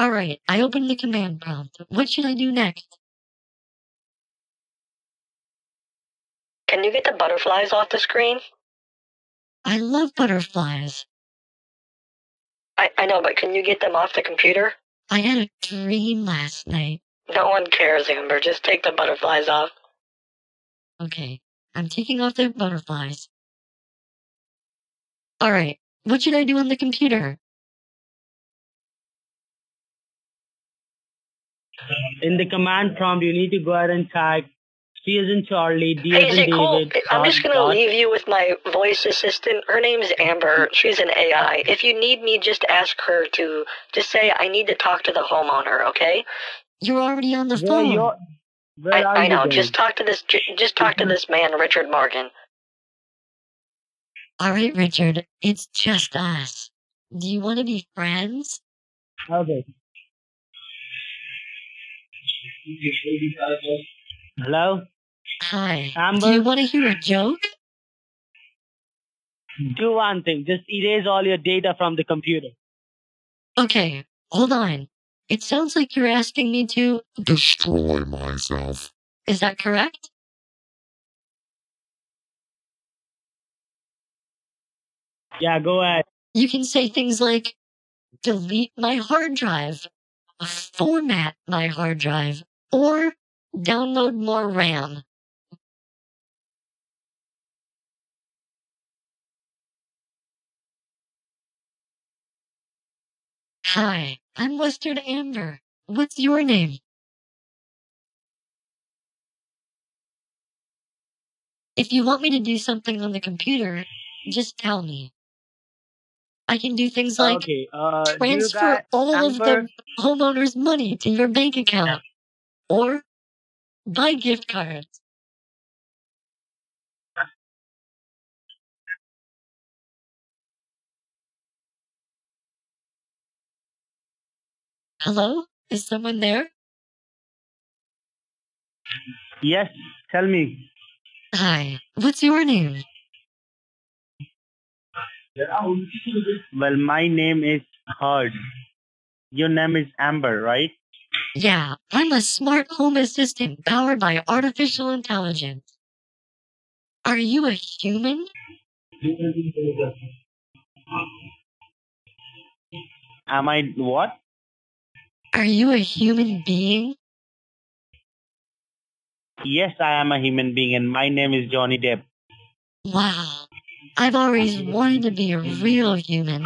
Alright, I opened the command prompt. What should I do next? Can you get the butterflies off the screen? I love butterflies. I, I know, but can you get them off the computer? I had a dream last night. No one cares, Amber. Just take the butterflies off. Okay, I'm taking off the butterflies. Alright, what should I do on the computer? In the command prompt, you need to go ahead and type C as in Charlie, D Hey, as is in it cool? I'm just gonna leave you with my voice assistant. Her name's Amber. She's an AI. If you need me, just ask her to just say I need to talk to the homeowner. Okay? You're already on the Where phone. you're- where I, are I know. going? Just talk to this. Just talk to this man, Richard Morgan. Alright, Richard, it's just us. Do you want to be friends? Okay. Hello? Hi. Amber? Do you want to hear a joke? Do one thing. Just erase all your data from the computer. Okay, hold on. It sounds like you're asking me to destroy myself. Is that correct? Yeah, go ahead. You can say things like delete my hard drive, format my hard drive, or download more RAM. Hi, I'm Western Amber. What's your name? If you want me to do something on the computer, just tell me. I can do things like okay, uh, transfer all of the homeowner's money to your bank account or buy gift cards. Hello? Is someone there? Yes, tell me. Hi, what's your name? Well, my name is Hard. Your name is Amber, right? Yeah, I'm a smart home assistant powered by artificial intelligence. Are you a human? Am I what? Are you a human being? Yes, I am a human being, and my name is Johnny Depp. Wow, I've always wanted to be a real human.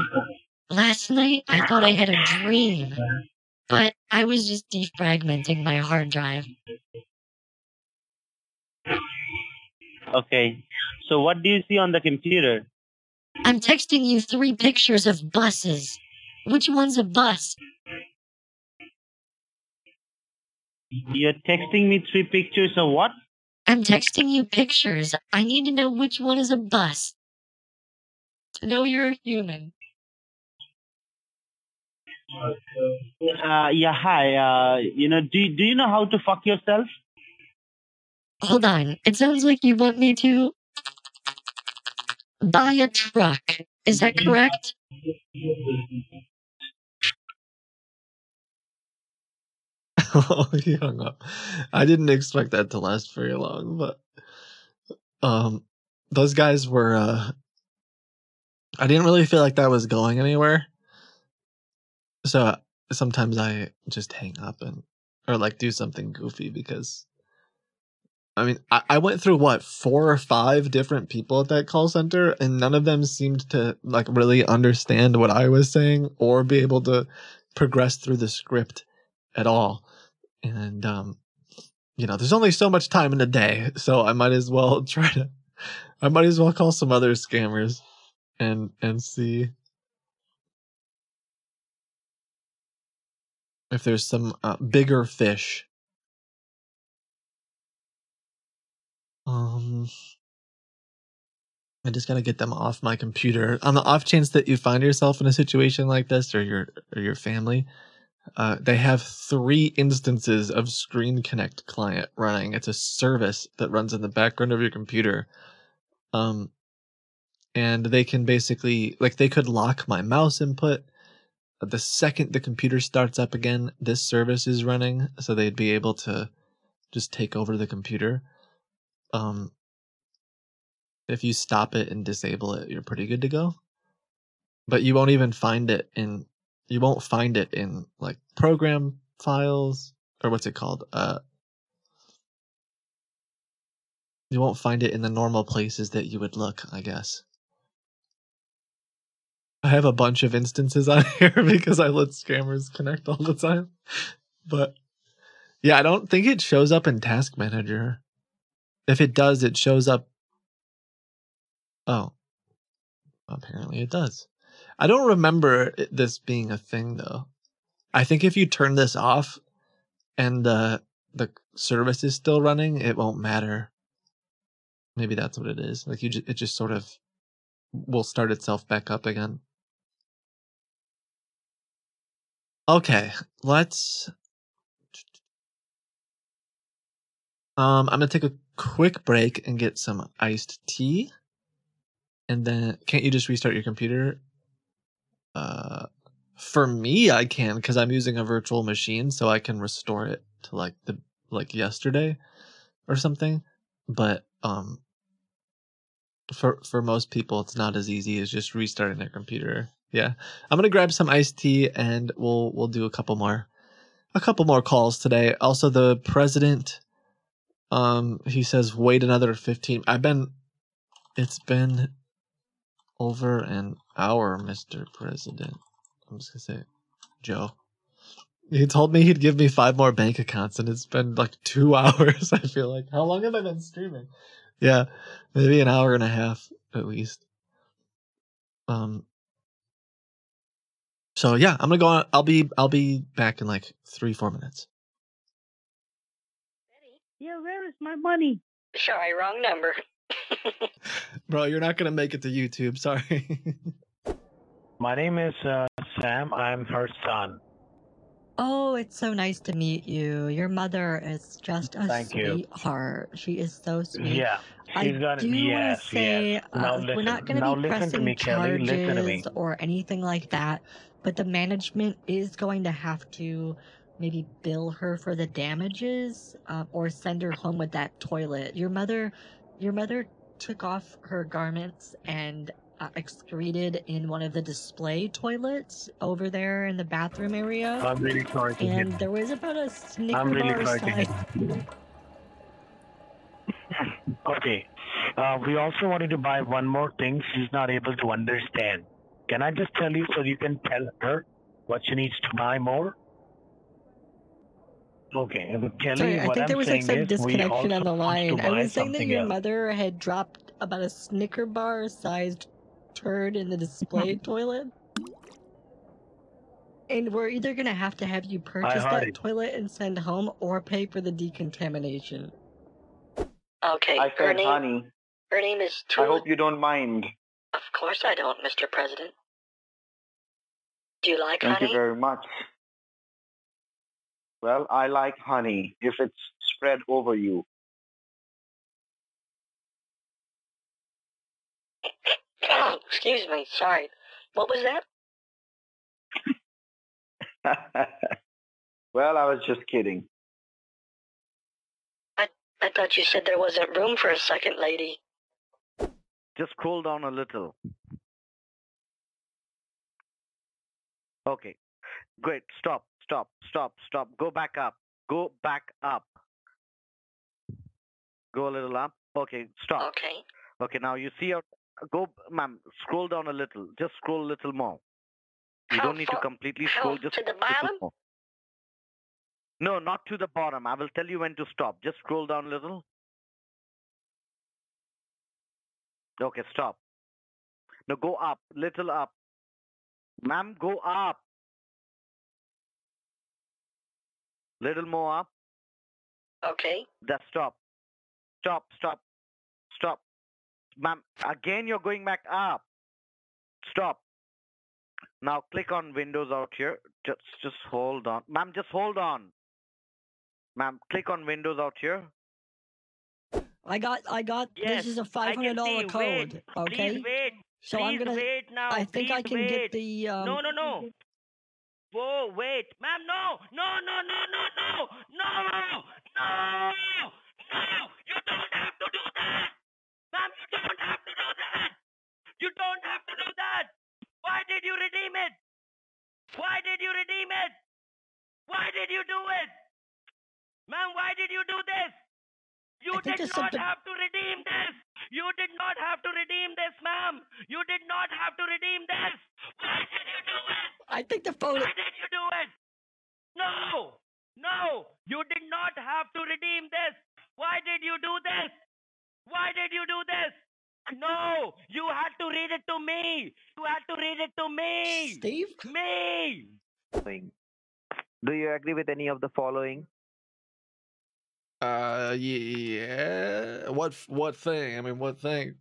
Last night, I thought I had a dream, but I was just defragmenting my hard drive. Okay. So, what do you see on the computer? I'm texting you three pictures of buses. Which one's a bus? You're texting me three pictures of what? I'm texting you pictures. I need to know which one is a bus. To know you're a human. Uh, yeah, hi. Uh, you know, do do you know how to fuck yourself? Hold on. It sounds like you want me to buy a truck. Is that correct? [laughs] oh, he hung up. I didn't expect that to last very long, but um, those guys were. uh I didn't really feel like that was going anywhere, so sometimes I just hang up and or like do something goofy because. I mean, I, I went through what four or five different people at that call center, and none of them seemed to like really understand what I was saying or be able to progress through the script at all and um you know there's only so much time in a day so i might as well [laughs] try to i might as well call some other scammers and and see if there's some uh, bigger fish um I just gotta get them off my computer. On the off chance that you find yourself in a situation like this, or your or your family, uh, they have three instances of Screen Connect client running. It's a service that runs in the background of your computer. Um, and they can basically, like, they could lock my mouse input. The second the computer starts up again, this service is running, so they'd be able to just take over the computer. Um, if you stop it and disable it, you're pretty good to go. But you won't even find it in you won't find it in like program files or what's it called uh you won't find it in the normal places that you would look i guess i have a bunch of instances on [laughs] here because i let scammers connect all the time but yeah i don't think it shows up in task manager if it does it shows up oh apparently it does I don't remember it- this being a thing though. I think if you turn this off and the the service is still running, it won't matter. Maybe that's what it is. Like you, ju- it just sort of will start itself back up again. Okay, let's. Um, I'm gonna take a quick break and get some iced tea, and then can't you just restart your computer? Uh, for me, I can because I'm using a virtual machine, so I can restore it to like the like yesterday or something. But um, for for most people, it's not as easy as just restarting their computer. Yeah, I'm gonna grab some iced tea and we'll we'll do a couple more a couple more calls today. Also, the president, um, he says wait another 15. I've been, it's been over an hour, Mr. President. I'm just gonna say, Joe. He told me he'd give me five more bank accounts, and it's been like [laughs] two hours. I feel like. How long have I been streaming? Yeah, maybe an hour and a half at least. Um. So yeah, I'm gonna go. On, I'll be I'll be back in like three four minutes. Yeah, where is my money? Sorry, wrong number. [laughs] Bro, you're not gonna make it to YouTube. Sorry. [laughs] My name is uh, Sam. I'm her son. Oh, it's so nice to meet you. Your mother is just a Thank you. sweetheart. She is so sweet. Yeah, I she's got do it. want to say yes. Now uh, we're listen. not going Now to be listen to pressing me, Kelly. Listen to me. charges or anything like that, but the management is going to have to maybe bill her for the damages uh, or send her home with that toilet. Your mother, your mother took off her garments and uh, excreted in one of the display toilets over there in the bathroom area. I'm really sorry to hear And there was about a Snicker I'm really sorry to hear size. [laughs] Okay. Uh, we also wanted to buy one more thing she's not able to understand. Can I just tell you so you can tell her what she needs to buy more? Okay, Kelly, Sorry, I what think I'm there was like saying some is we disconnection on also the want to line. I was saying that your else. mother had dropped about a Snicker bar sized turd in the display hmm. toilet. And we're either gonna have to have you purchase that it. toilet and send home or pay for the decontamination. Okay, I her name, honey. her name is I hope you don't mind. Of course I don't, Mr. President. Do you like Thank honey? you very much. Well, I like honey if it's spread over you. Oh, [coughs] excuse me, sorry. What was that? [laughs] well, I was just kidding. I thought you said there wasn't room for a second lady. Just scroll down a little. Okay. Great. Stop. Stop. Stop. Stop. Go back up. Go back up. Go a little up. Okay. Stop. Okay. Okay. Now you see your. Go, ma'am. Scroll down a little. Just scroll a little more. You How don't need to completely scroll. Just to the bottom? more. No, not to the bottom. I will tell you when to stop. Just scroll down a little. Okay, stop. Now go up, little up. Ma'am, go up. Little more up. Okay. That's stop. Stop, stop, stop. Ma'am, again you're going back up. Stop. Now click on Windows out here. Just just hold on. Ma'am, just hold on. Ma'am, click on Windows out here. I got, I got. Yes, this is a five hundred dollar code. Wait, okay. please wait. So I'm gonna. wait now. I think I Please can get the. Um, No, no, no. Whoa, wait. Ma'am, no. No, no, no, no, no. No. No. No. You don't have to do that. Ma'am, you don't have to do that. You don't have to do that. Why did you redeem it? Why did you redeem it? Why did you do it? Ma'am, why did you do this? You did not something- have to redeem this. You did not have to redeem this, ma'am. You did not have to redeem this. Why did you do it? I think the phone. Why did you do it? No, no, you did not have to redeem this. Why did you do this? Why did you do this? No, you had to read it to me. You had to read it to me. Steve? Me. Do you agree with any of the following? Uh, yeah. What what thing? I mean, what thing?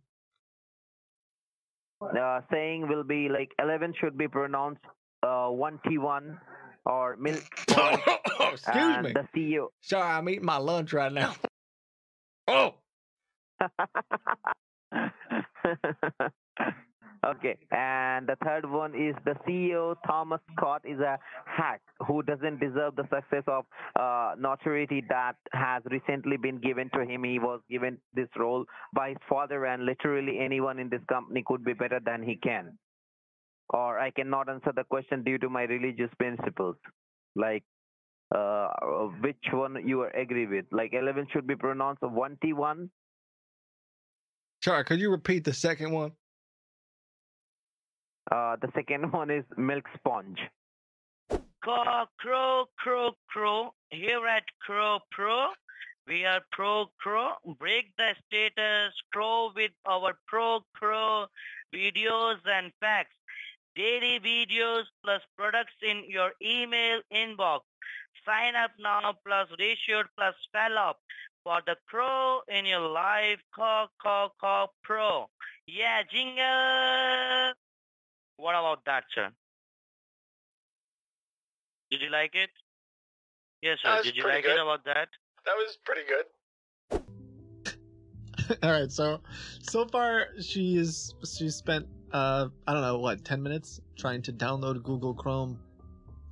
Uh, saying will be like 11 should be pronounced uh, 1T1 or [laughs] milk. Excuse and me. The CEO. Sorry, I'm eating my lunch right now. [laughs] Oh. [laughs] okay, and the third one is the CEO Thomas Scott is a hack who doesn't deserve the success of uh, notoriety that has recently been given to him. He was given this role by his father, and literally anyone in this company could be better than he can. Or I cannot answer the question due to my religious principles. Like uh, which one you are agree with? Like 11 should be pronounced 1T1 Sorry, could you repeat the second one? Uh, the second [laughs] one is milk sponge. Caw, crow, crow, crow. Here at Crow Pro, we are Pro Crow. Break the status, crow with our Pro Crow videos and facts. Daily videos plus products in your email inbox. Sign up now plus ratio plus fell up for the crow in your life. Caw, caw, caw, pro. Yeah, jingle. What about that, sir? Did you like it? Yes, That sir. Did you like good. it about that? That was pretty good. [laughs] All right, so so far she's she's spent uh I don't know what 10 minutes trying to download Google Chrome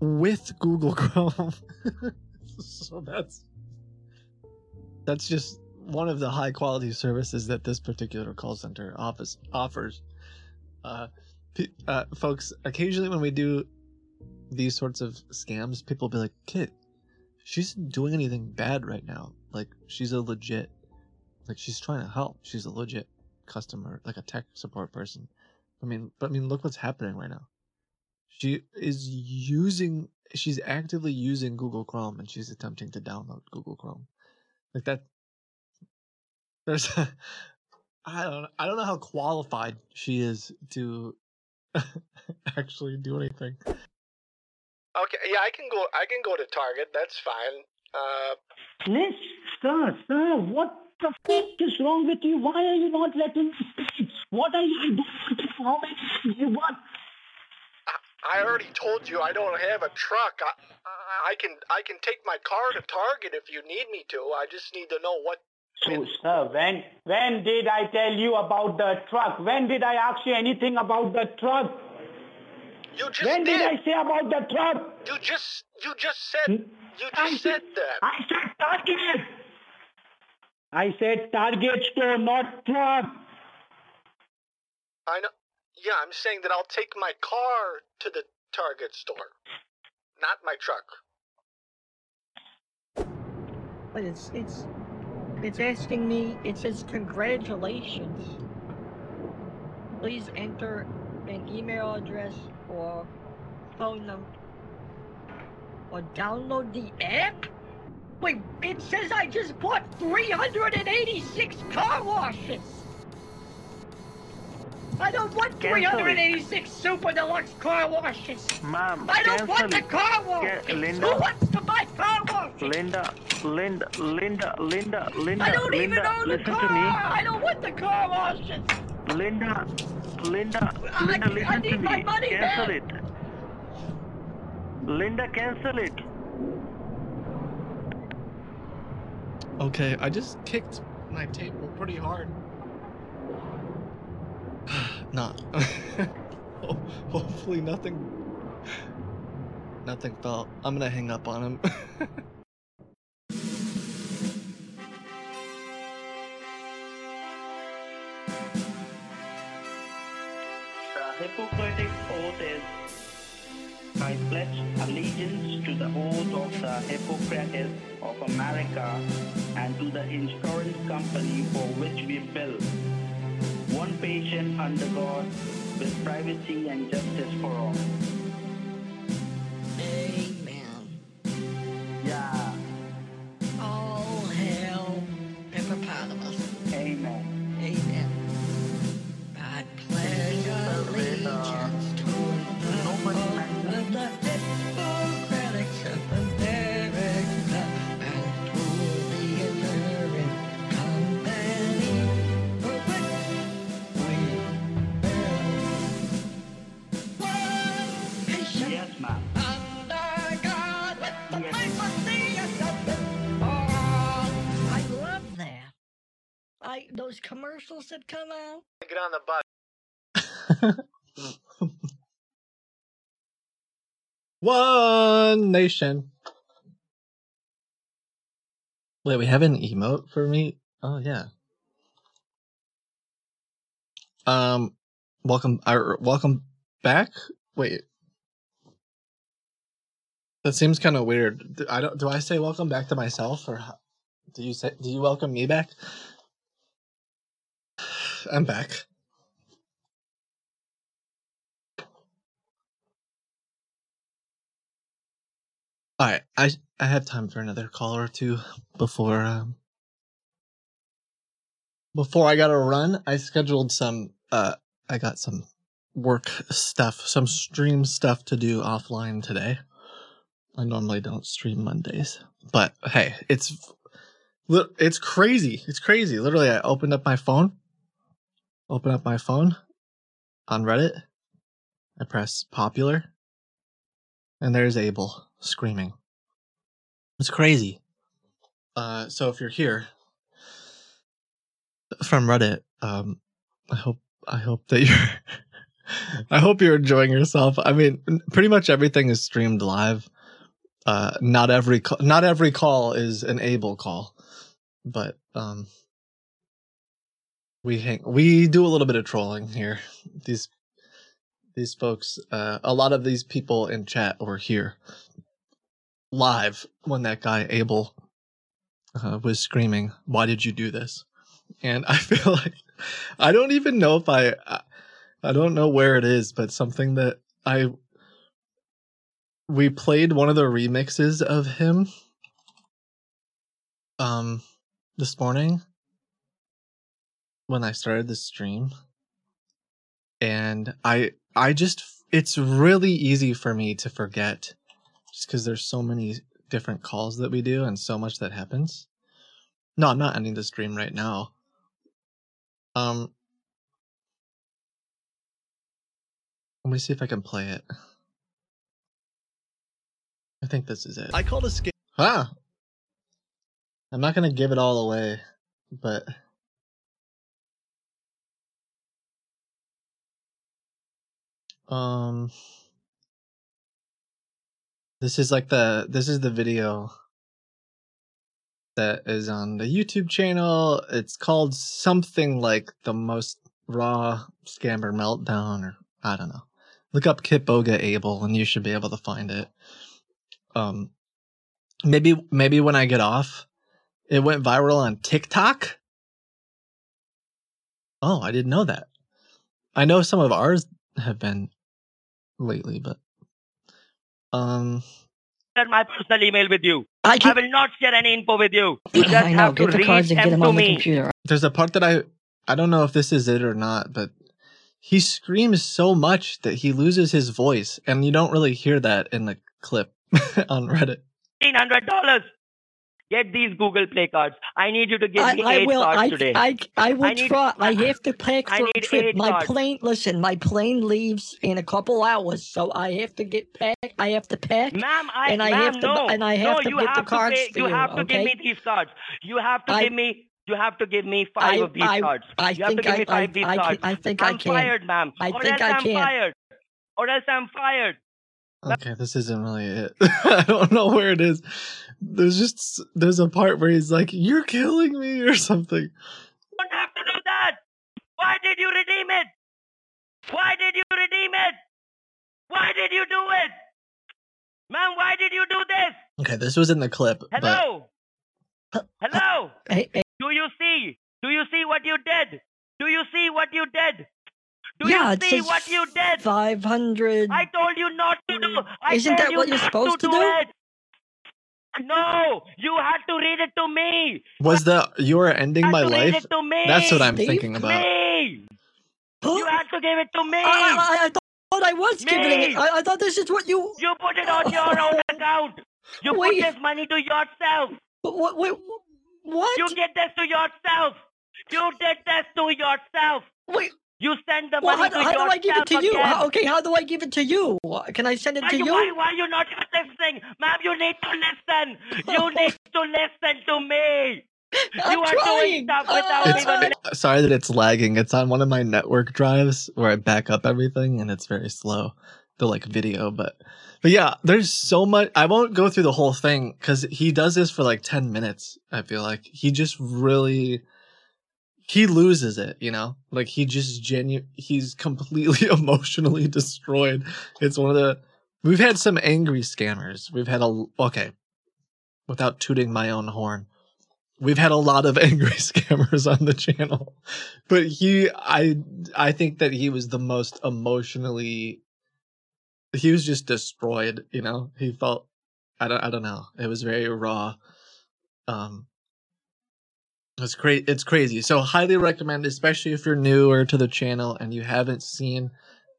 with Google [laughs] Chrome. [laughs] so that's that's just one of the high quality services that this particular call center office offers. Uh, pe- uh folks, occasionally when we do these sorts of scams, people be like, "Kit, she's doing anything bad right now. Like she's a legit like she's trying to help. She's a legit customer, like a tech support person. I mean, but I mean, look what's happening right now. She is using, she's actively using Google Chrome, and she's attempting to download Google Chrome. Like that. There's, [laughs] I don't, I don't know how qualified she is to [laughs] actually do anything. Okay, yeah, I can go. I can go to Target. That's fine. Uh, Liz, sir, sir, what the f is wrong with you? Why are you not letting me speak? What are you, doing? to know how many times you want. I already told you I don't have a truck. I, I I can I can take my car to Target if you need me to. I just need to know what. So, sir, when, when did I tell you about the truck? When did I ask you anything about the truck? You just when did did. I say about the truck? You just you just said hmm? you just said that. I said Target. I said Target store, not truck. I know. Yeah, I'm saying that I'll take my car to the Target store, not my truck. But it's it's it's asking me. It says congratulations. Please enter an email address or phone number or download the app. Wait, it says I just bought 386 car washes. I don't want Cancel it. 386 super deluxe car washes. Ma'am, I don't want the car wash. Ca- Who wants to buy car wash? Linda, Linda, Linda, Linda, Linda, I don't even own the listen car. to me. I don't want the car washes. Linda, Linda, I- Linda, I listen to need my me. money Cancel back. it. Linda, cancel it. Okay, I just kicked my table pretty hard. [sighs] Not. [laughs] Hopefully nothing. Nothing felt. I'm gonna hang up on him. [laughs] The Hippocratic Oath is I pledge allegiance to the oath of the Hippocrates of America and to the insurance company for which we bill. One patient under God with privacy and justice for all. Commercials that come out. Get on the bus. [laughs] One nation. Wait, we have an emote for me? Oh yeah. Um, welcome. Uh, welcome back. Wait, that seems kind of weird. Do I don't. Do I say welcome back to myself, or do you say? Do you welcome me back? I'm back. All right, I I have time for another call or two before um before I gotta run. I scheduled some uh I got some work stuff, some stream stuff to do offline today. I normally don't stream Mondays, but hey, it's it's crazy. It's crazy. Literally, I opened up my phone, open up my phone on Reddit. I press popular, and there's Abel screaming. It's crazy. Uh, so if you're here from Reddit, um, I hope I hope that you're [laughs] I hope you're enjoying yourself. I mean, pretty much everything is streamed live. Uh, not every not every call is an Abel call, but um, we hang we do a little bit of trolling here. These these folks, uh, a lot of these people in chat were here live when that guy Abel uh, was screaming, "Why did you do this?" And I [laughs] feel like I don't even know if I I- I don't know where it is, but something that I we played one of the remixes of him um this morning when I started the stream and I I just it's really easy for me to forget just cuz there's so many different calls that we do and so much that happens. No, I'm not ending the stream right now. Um let me see if I can play it. I think this is it. I called a scam. Ah. I'm not gonna give it all away, but um this is like the this is the video that is on the YouTube channel. It's called something like the most raw scammer meltdown or I don't know. Look up Kit Boga Abel and you should be able to find it. Um maybe maybe when I get off it went viral on TikTok. Oh, I didn't know that. I know some of ours have been lately, but um share my personal email with you. I, I will not share any info with you. [clears throat] You just I know. have to Get the read cards and get them them to on the computer. there's a part that I I don't know if this is it or not, but he screams so much that he loses his voice, and you don't really hear that in the clip [laughs] on Reddit. Fifteen hundred dollars. Get these Google Play cards. I need you to give I, me I eight will. cards I, today. I, I will I need- try. I have to pack I for a trip. eight My cards. plane. Listen, my plane leaves in a couple hours, so I have to get packed. I have to pack, Ma'am, I, and I ma'am, have to. no, and I have no, to you get have the to cards pay, for you you. have to okay? give me these cards. You have to I- give me. You have to give me five I, of these I, cards. I you have to think give I, me I, five of these I, cards. can, I think I'm I can. fired, ma'am. I or think else I am can. fired. Or else I'm fired. Okay, this isn't really it. I don't know where it is. There's just there's a part where he's like, "You're killing me" or something. don't have to do that. Why did you redeem it? Why did you redeem it? Why did you do it? Man, why did you do this? Okay, this was in the clip, but Hello? [laughs] Hello? Hey, hey, Do you see? Do you see what you did? Do you see what you did? Do yeah, you see says what you did? Five hundred. I told you not to do. I Isn't that you what you're supposed to to do? It. No, you had to read it to me. was the you are ending my to read life? it to me. That's what I'm Steve? thinking about. Me. You had to give it to me. I, I, I thought I was giving it. I, I thought this is what you. You put it on your own [laughs] account. You Wait. put this money to yourself. What? Wait, what? You did this to yourself. You did this to yourself. Wait. You send the Well, money how, to how do I give it to you? How, okay, how do I give it to you? Can I send it Why to you, you? Why, why you not listening? Ma'am, you need to listen. You [laughs] need to listen to me. I'm you are trying. doing stuff ah. without It's even it- sorry that it's lagging. It's on one of my network drives where I back up everything, and it's very slow. The like video, but but yeah, there's so much. I won't go through the whole thing because he does this for like ten minutes. I feel like he just really he loses it. You know, like he just genu. He's completely [laughs] emotionally destroyed. It's one of the we've had some angry scammers. We've had a okay, without tooting my own horn we've had a lot of [laughs] angry scammers on the channel but he i i think that he was the most emotionally he was just destroyed you know he felt i don't i don't know it was very raw um it's crazy it's crazy so highly recommend especially if you're newer to the channel and you haven't seen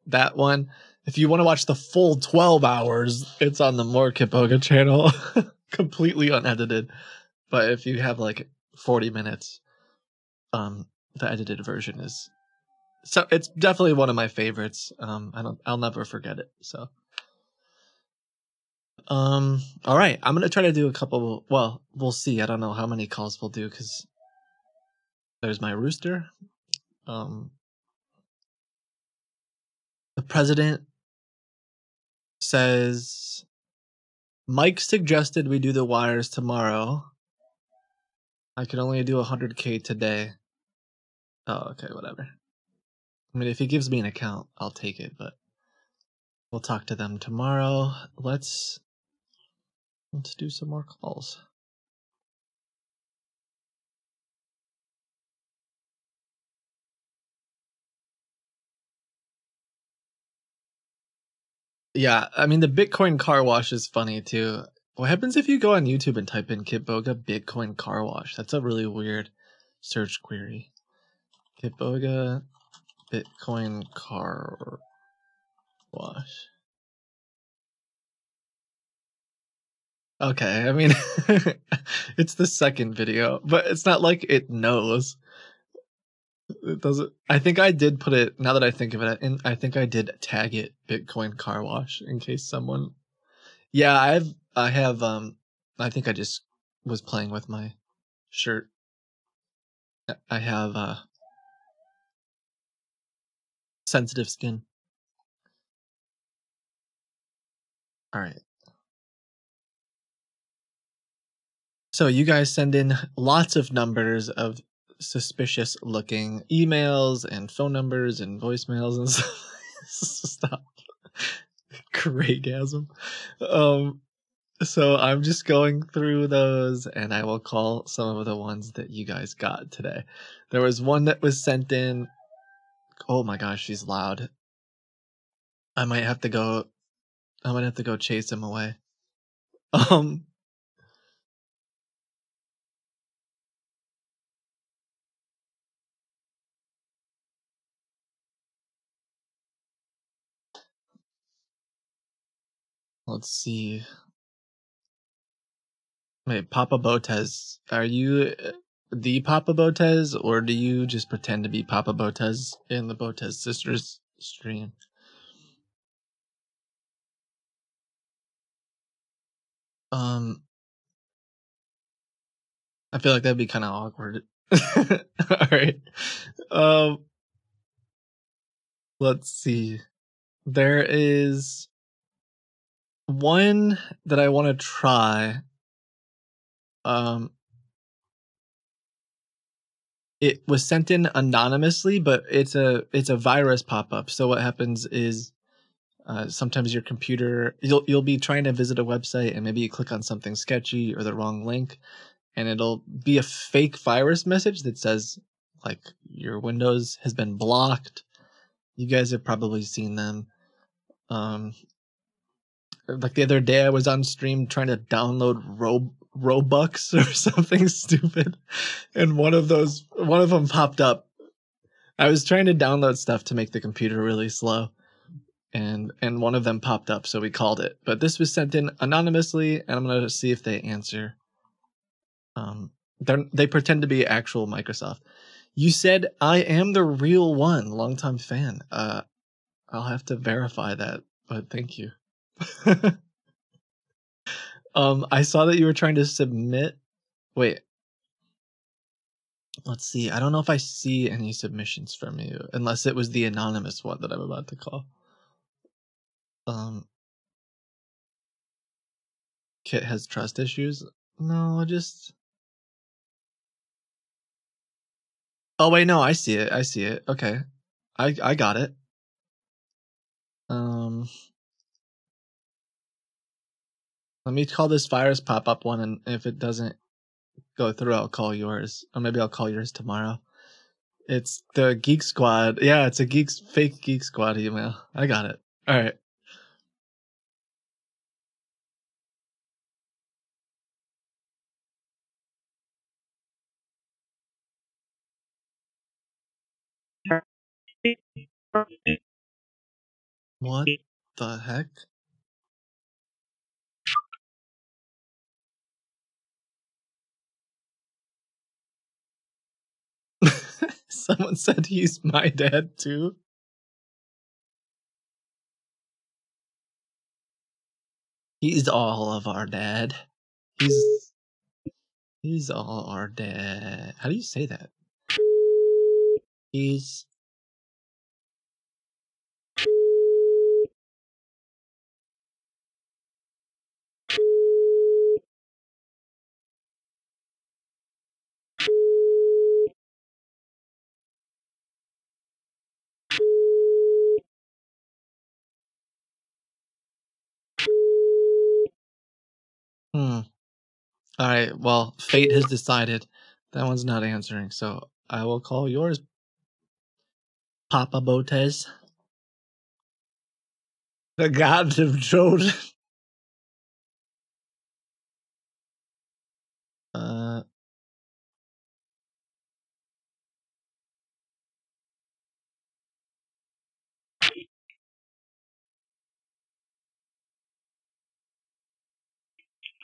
that one if you want to watch the full 12 hours it's on the more Kitboga channel [laughs] completely unedited but if you have like 40 minutes um the edited version is so it's definitely one of my favorites um i don't i'll never forget it so Um. All right. I'm gonna try to do a couple. Well, we'll see. I don't know how many calls we'll do because there's my rooster. Um. The president says Mike suggested we do the wires tomorrow. I can only do 100k today. Oh, okay, whatever. I mean, if he gives me an account, I'll take it, but we'll talk to them tomorrow. Let's let's do some more calls. Yeah, I mean the Bitcoin car wash is funny too. What happens if you go on YouTube and type in Kitboga Bitcoin car wash? That's a really weird search query. Kitboga Bitcoin car wash. Okay, I mean [laughs] it's the second video, but it's not like it knows. It doesn't. I think I did put it. Now that I think of it, and I think I did tag it Bitcoin car wash in case someone. Yeah, I've I have um. I think I just was playing with my shirt. I have uh sensitive skin. All right. So you guys send in lots of numbers of suspicious looking emails and phone numbers and voicemails and [laughs] stuff. Craigasm. Um so I'm just going through those and I will call some of the ones that you guys got today. There was one that was sent in. Oh my gosh, she's loud. I might have to go I might have to go chase him away. [laughs] Um Let's see. Wait, Papa Botez, are you uh, the Papa Botez, or do you just pretend to be Papa Botez in the Botez sisters stream? Um, I feel like that'd be kind of awkward. [laughs] All right. Um, let's see. There is one that I want to try. Um, it was sent in anonymously, but it's a it's a virus pop up. So what happens is uh, sometimes your computer you'll you'll be trying to visit a website and maybe you click on something sketchy or the wrong link, and it'll be a fake virus message that says like your Windows has been blocked. You guys have probably seen them. Um, like the other day I was on stream trying to download Rob Robux [laughs] or something stupid, and one of those one of them popped up. I was trying to download stuff to make the computer really slow, and and one of them popped up, so we called it. But this was sent in anonymously, and I'm gonna see if they answer. Um, they they pretend to be actual Microsoft. You said I am the real one, longtime fan. Uh, I'll have to verify that, but thank you. [laughs] um, I saw that you were trying to submit. Wait. Let's see. I don't know if I see any submissions from you, unless it was the anonymous one that I'm about to call. Um, Kit has trust issues. No, just. Oh wait, no, I see it. I see it. Okay, I I got it. Um, let me call this virus pop up one, and if it doesn't go through, I'll call yours, or maybe I'll call yours tomorrow. It's the Geek Squad. Yeah, it's a geeks fake Geek Squad email. I got it. All right. What the heck? Someone said he's my dad too. He's all of our dad. He's he's all our dad. How do you say that? He's Hmm. All right. Well, fate has decided that one's not answering, so I will call yours, Papa Botez. The gods have chosen. Uh.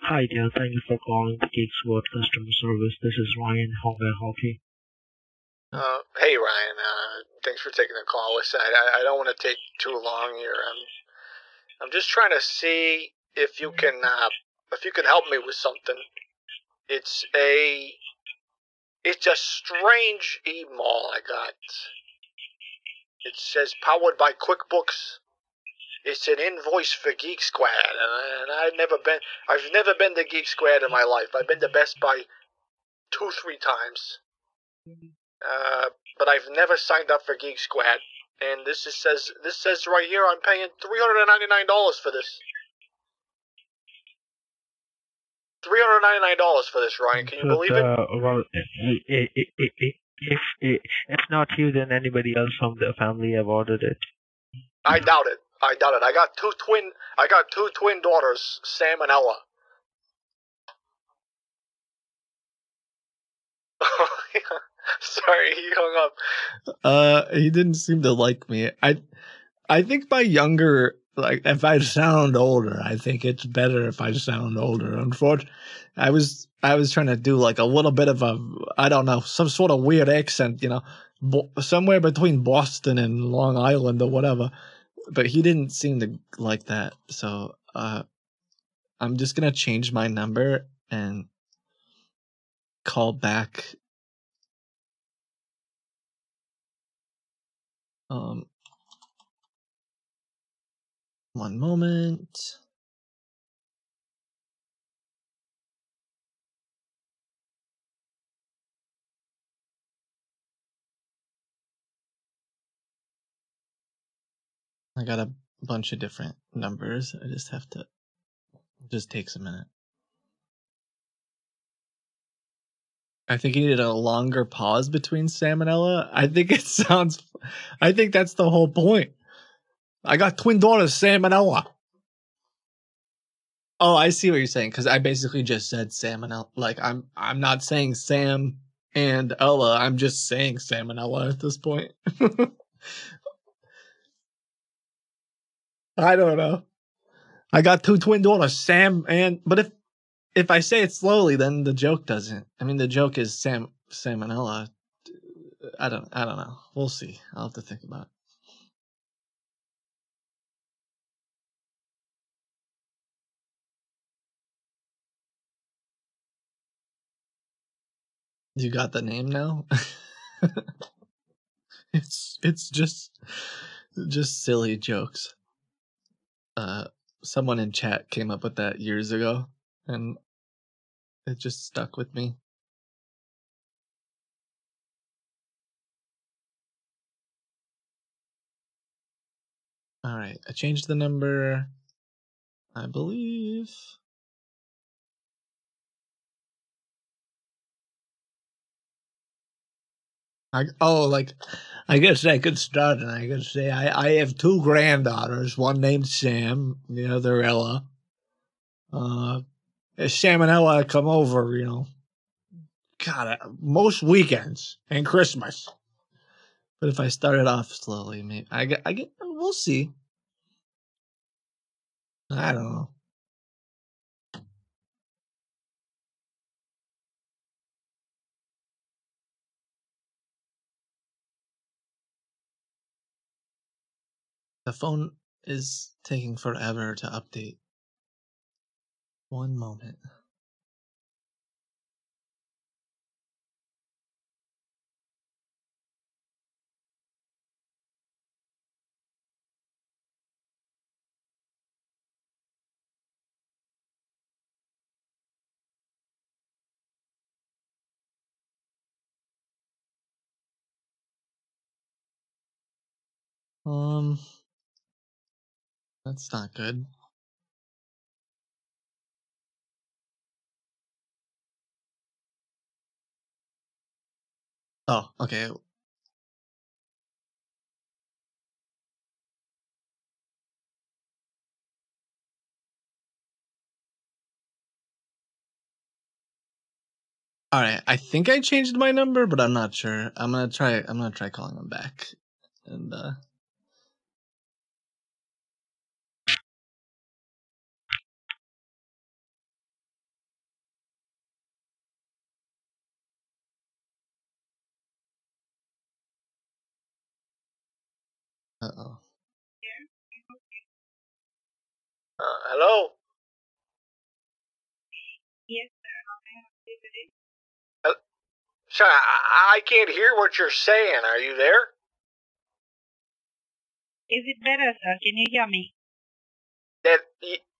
Hi there. thank you for calling the Geeks World customer service. This is Ryan. How may I help you? Uh, hey Ryan, uh, thanks for taking the call. Listen, I, I- don't want to take too long here. I'm, I'm just trying to see if you can, uh, if you can help me with something. It's a, it's a strange email I got. It says powered by QuickBooks. It's an invoice for Geek Squad, and, and I've never been, I've never been to Geek Squad in my life. I've been to Best Buy two, three times. Uh, but I've never signed up for Geek Squad, and this is, says this says right here I'm paying three hundred and ninety nine dollars for this. Three hundred ninety nine dollars for this, Ryan. Can you believe it? uh, well, i- i- i- i- i- if i- if not you, then anybody else from the family have ordered it. I doubt it. I doubt it. I got two twin. I got two twin daughters, Sam and Ella. [laughs] Sorry, he hung up. Uh, he didn't seem to like me. I, I think my younger, like, if I sound older, I think it's better if I sound older. Unfortunately, I was, I was trying to do like a little bit of a, I don't know, some sort of weird accent, you know, bo- somewhere between Boston and Long Island or whatever. But he didn't seem to like that. So, uh, I'm just gonna change my number and call back Um, one moment. I got a bunch of different numbers. I just have to. Just takes a minute. I think he needed a longer pause between Sam and Ella. I think it [laughs] sounds. I think that's the whole point. I got twin daughters, Sam and Ella. Oh, I see what you're saying because I basically just said Sam and Ella. Like I'm, I'm not saying Sam and Ella. I'm just saying Sam and Ella at this point. [laughs] I don't know. I got two twin daughters, Sam and. But if if I say it slowly, then the joke doesn't. I mean, the joke is Sam Sam and Ella. I don't. I don't know. We'll see. I'll have to think about it. You got the name now? [laughs] it's it's just just silly jokes. Uh someone in chat came up with that years ago and it just stuck with me. All right, I changed the number. I believe. I oh like I guess I could start and I could say I I have two granddaughters, one named Sam, the other Ella. Uh, Sam and Ella come over, you know, God, uh, most weekends and Christmas. But if I start it off slowly, maybe I get I get we'll see. I don't know. The phone is taking forever to update. One moment. Um, that's not good. Oh, okay. All right, I think I changed my number, but I'm not sure. I'm gonna try. I'm gonna try calling them back, and uh, uh oh. Uh, hello? Yes, sir. How may I help you today? Uh, sorry, I, I can't hear what you're saying. Are you there? Is it better, sir? Can you hear me? That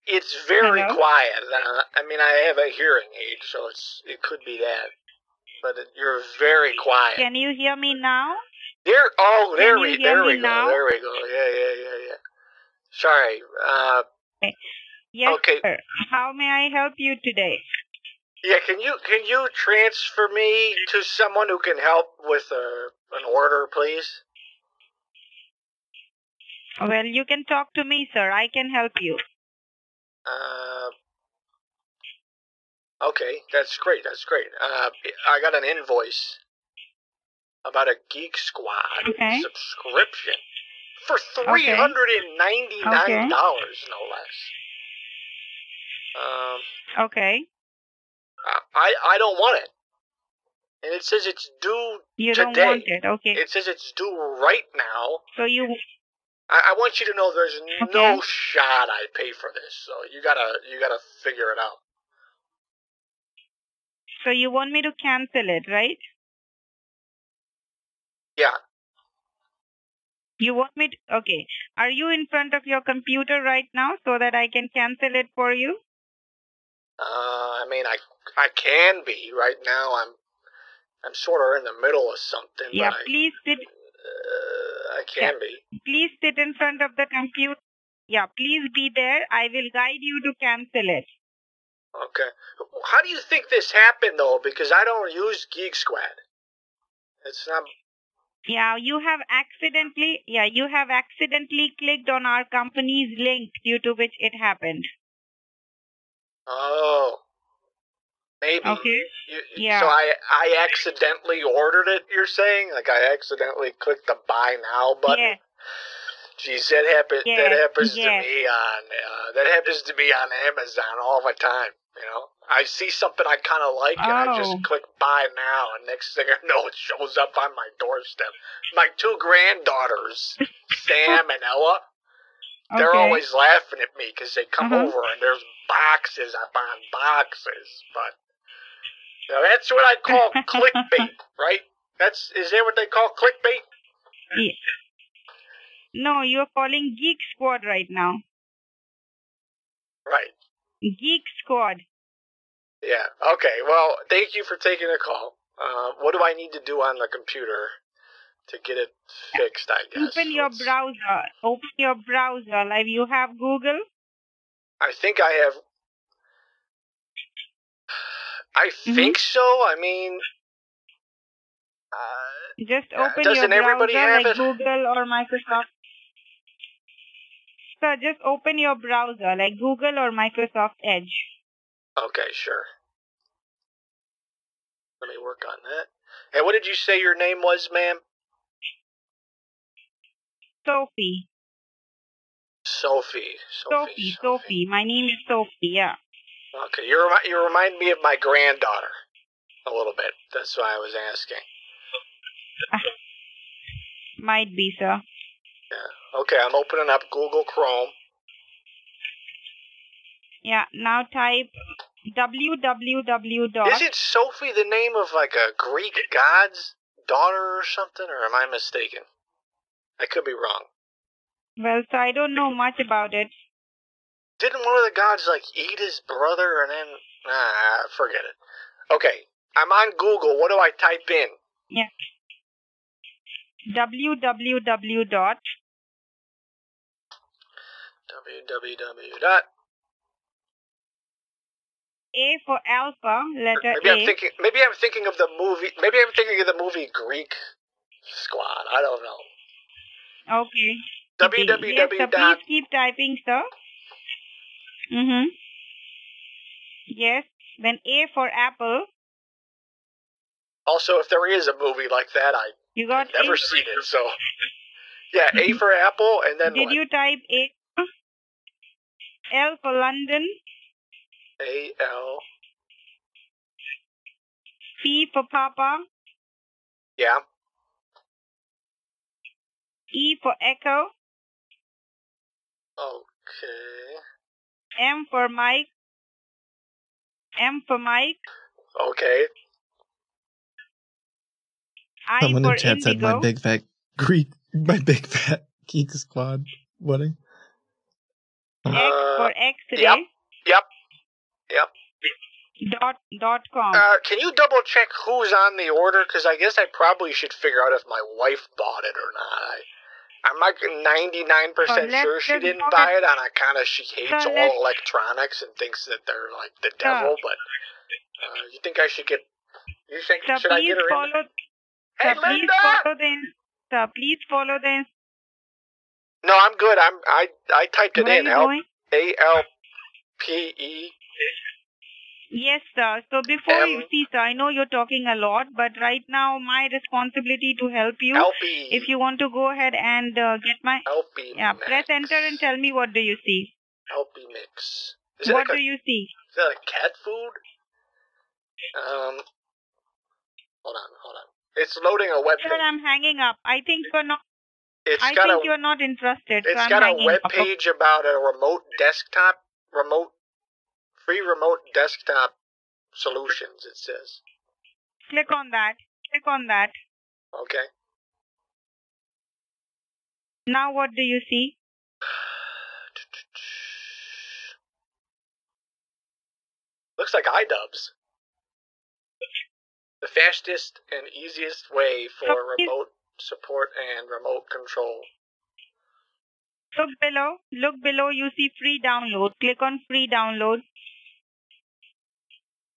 it's very Hello? quiet. Uh, I mean, I have a hearing aid, so it's it could be that. But it, you're very quiet. Can you hear me now? There. Oh, there we there we go. now? There we go. Yeah, yeah, yeah, yeah. Sorry. Uh, Yes, Okay. sir. How may I help you today? yeah. Can you can you transfer me to someone who can help with a, an order, please? Well, you can talk to me, sir. I can help you. Uh, okay, that's great. That's great. Uh, I got an invoice about a Geek Squad Okay. subscription for three hundred and ninety nine dollars, no less. Um, Okay. I I don't want it, and it says it's due You today. don't want it. Okay. It says it's due right now. So you I, I want you to know there's Okay. no shot I pay for this. So you gotta you gotta figure it out. so you want me to cancel it, right? Yeah. You want me to Okay. Are you in front of your computer right now so that I can cancel it for you? Uh, I mean, I I can be right now. I'm I'm sort of in the middle of something, Yeah, but I, please sit uh, I can Yeah. be. please sit in front of the computer. Yeah, please be there. I will guide you to cancel it. Okay. How do you think this happened though? Because I don't use Geek Squad. It's not. Yeah, you have accidentally yeah, you have accidentally clicked on our company's link due to which it happened. Oh. Maybe. Okay. You, Yeah. So I I accidentally ordered it. You're saying like I accidentally clicked the buy now button. Yeah. Geez, that happens. that Yes, happens yes. to me on uh, that happens to me on Amazon all the time. You know, I see something I kind of like, and I Oh. just click buy now, and next thing I know, [laughs] it shows up on my doorstep. My two granddaughters, [laughs] Sam and Ella, they're Okay. always laughing at me because they come Uh-huh. over and there's boxes upon boxes. But you know, that's what I call [laughs] clickbait, right? That's is that what they call clickbait? Yeah. No, you're calling Geek Squad right now. Right. Geek Squad. Yeah. Okay. Well, thank you for taking the call. Uh, what do I need to do on the computer to get it fixed? I guess. Open your browser. Open your browser. Like you have Google. I think I have. [sighs] I Mm-hmm. think so. I mean, uh, Just open doesn't your everybody browser have like it? Google or Microsoft. So just open your browser like Google or Microsoft Edge. Okay, sure. Let me work on that. And what did you say your name was, ma'am? Sophie. Sophie. Sophie. Sophie. Sophie. My name is Sophie. Yeah. Okay, you remi- you remind me of my granddaughter a little bit. That's why I was asking. Ah. Might be, sir. Yeah. Okay, I'm opening up Google Chrome. Yeah, now type www dot. Isn't Sophie the name of like a Greek god's daughter or something, or am I mistaken? I could be wrong. Well, so I don't know much about it. Didn't one of the gods like eat his brother and then ah forget it. Okay, I'm on Google. What do I type in? Yeah. www dot www dot. A for alpha, letter Maybe I'm A. thinking. Maybe I'm thinking of the movie. Maybe I'm thinking of the movie Greek Squad. I don't know. Okay. www Yes, sir. dot. Please keep typing, sir. Mm-hmm. Yes. Then A for apple. Also, if there is a movie like that, I You got never A. seen it. So, yeah, A [laughs] for apple, and then Did what? you type A? L for London. A L. P for Papa. Yeah. E for Echo. Okay. M for Mike. M for Mike. Okay. I Someone for in chat said my big fat Greek, my big fat geek squad wedding. X Uh, for X-ray. Yep. Yep. Yep. Dot dot com. Uh, can you double check who's on the order? Because I guess I probably should figure out if my wife bought it or not. I, I'm like 99% Oh, sure she didn't buy at- it on account of she hates So all electronics and thinks that they're like the devil. But uh, you think I should get? You think So should I get her in? follow. Hey, so please Linda! follow the. So please follow the. No, I'm good. I'm I I typed it Where in. L? A L P E. Yes, sir. So before you see, sir, I know you're talking a lot, but right now my responsibility to help you. LP. If you want to go ahead and uh, get my. LP. Yeah, press enter and tell me what do you see. LP mix. Is What like do a, you see? Is that like cat food? Um. Hold on, hold on. It's loading a web Sir, page. I'm hanging up. I think you're not. It's I got think a you're not interested. so it's I'm got a web up. page about a remote desktop remote free remote desktop solutions. It says. Click on that. Click on that. Okay. Now what do you see? [sighs] Looks like iDubbbz. The fastest and easiest way for remote support and remote control. Look below. Look below. You see free download. Click on free download.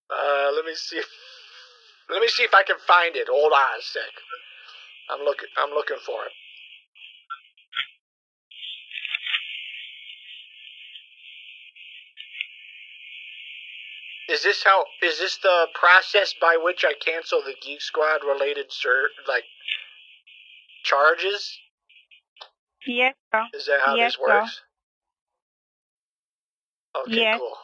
Uh, let me see. If, [laughs] let me see if I can find it. Hold on a sec. I'm looking. I'm looking for it. Is this how? Is this the process by which I cancel the Geek Squad related sir like charges? Yes, sir. Is that how yes, this works? Okay, Yes. cool.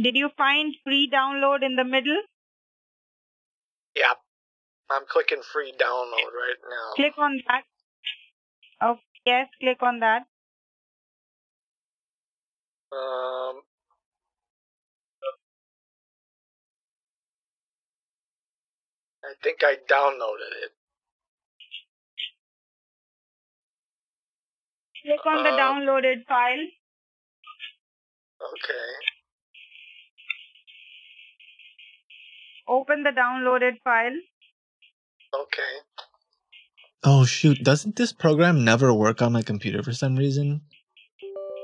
Did you find free download in the middle? Yeah. I'm clicking free download right now. Click on that. Oh, yes, click on that. Um. I think I downloaded it. Click on the Uh, downloaded file. Okay. Open the downloaded file. Okay. Oh shoot! Doesn't this program never work on my computer for some reason?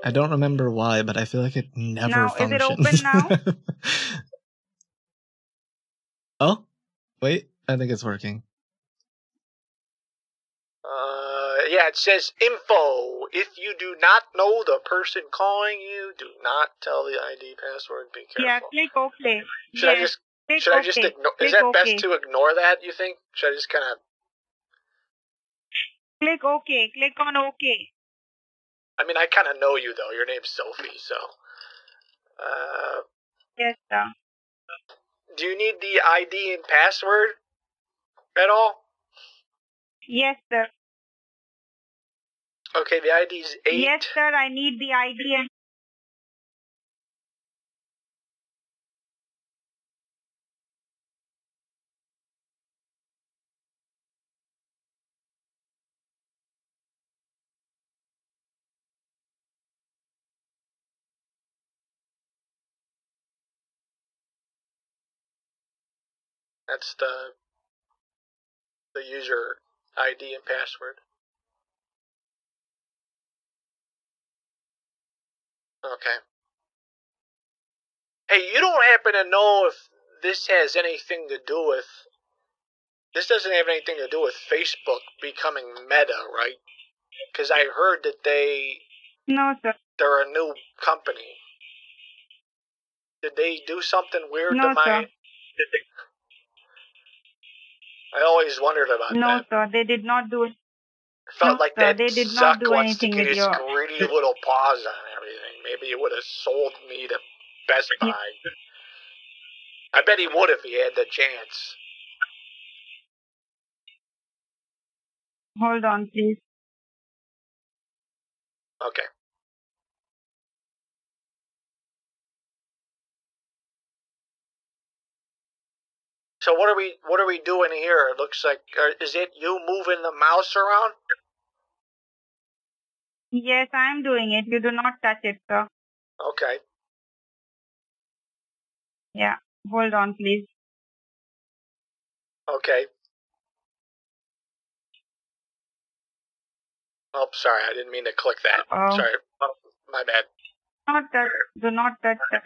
I don't remember why, but I feel like it never Now, is it functions. open now? [laughs] oh, wait! I think it's working. Uh, yeah, it says info. If you do not know the person calling you, do not tell the ID password. Be careful. Yeah, click OK. Should I Yes, just click should I just ignore? Is Click that best to ignore that? You think? Should I just kind of? Click OK. Click on OK. I mean, I kind of know you though. Your name's Sophie, so. Uh, Yes, sir. do you need the ID and password at all? Yes, sir. Okay, the ID's eight. Yes, sir. I need the ID and That's the the user ID and password. Okay. Hey, you don't happen to know if this has anything to do with this doesn't have anything to do with Facebook becoming Meta, right? Because I heard that they no, sir. they're a new company. Did they do something weird No, to my? sir. Did they, I always wondered about No, that. No, sir. They did not do it. Felt no, like sir, that they did not do anything with his your. greedy little paws on everything. Maybe he would have sold me to Best Buy. I bet he would if he had the chance. Hold on, please. Okay. So what are we what are we doing here? It looks like is it you moving the mouse around? Yes, I am doing it. You do not touch it, sir. Okay. Yeah. Hold on, please. Okay. Oh, sorry, I didn't mean to click that. Oh. Sorry. Oh, my bad. Not touch. Do not touch that.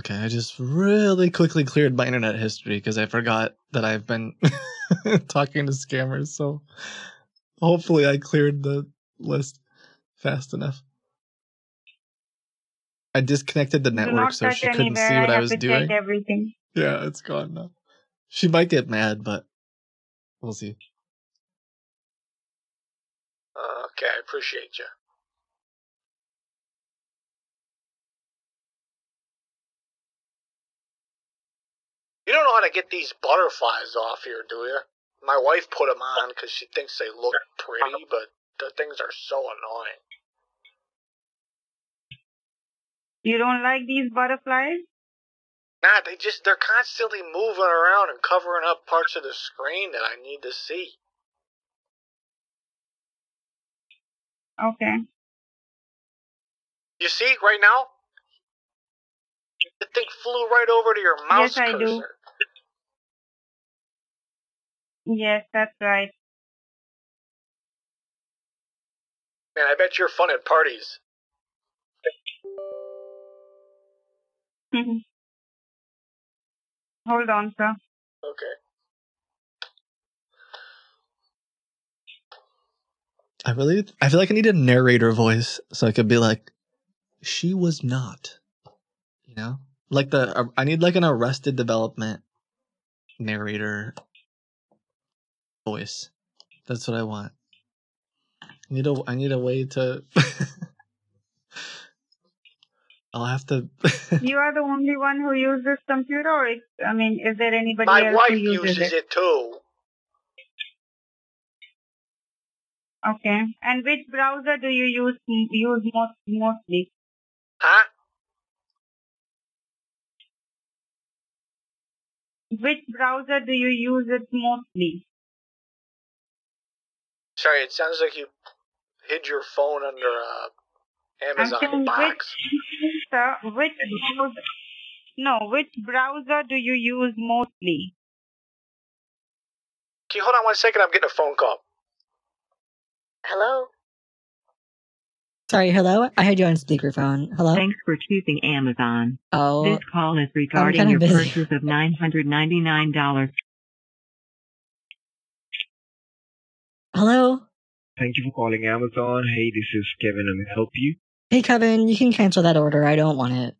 Okay, I just really quickly cleared my internet history because I forgot that I've been [laughs] talking to scammers. So hopefully I cleared the list fast enough. I disconnected the network not so she couldn't see what I I was doing. everything. Yeah, it's gone now. She might get mad, but we'll see. Uh, okay, I appreciate you. You don't know how to get these butterflies off here, do you? My wife put them on because she thinks they look pretty, but the things are so annoying. You don't like these butterflies? Nah, they just, they're constantly moving around and covering up parts of the screen that I need to see. Okay. You see right now? The thing flew right over to your mouse Yes, I do. Cursor. Yes, that's right. Man, I bet you're fun at parties. [laughs] Hold on, sir. Okay. I really, I feel like I need a narrator voice so I could be like, she was not, you know, like the I need like an Arrested Development narrator voice. That's what I want. I need a, I need a way to. [laughs] I'll have to. [laughs] you are the only one who uses computer, or it's, I mean, is there anybody My else wife who uses, uses it too. Okay. And which browser do you use use most mostly? Huh? Which browser do you use it mostly? Sorry, it sounds like you hid your phone under a I'm Amazon box. which sir, which browser? No, which browser do you use mostly? Can you hold on one second? I'm getting a phone call. Hello? Sorry, hello? I had you on speakerphone. Hello? Thanks for choosing Amazon. Oh, This call is regarding your busy. purchase of $999. Hello? Thank you for calling Amazon. Hey, this is Kevin. Let me help you. Hey, Kevin, you can cancel that order. I don't want it.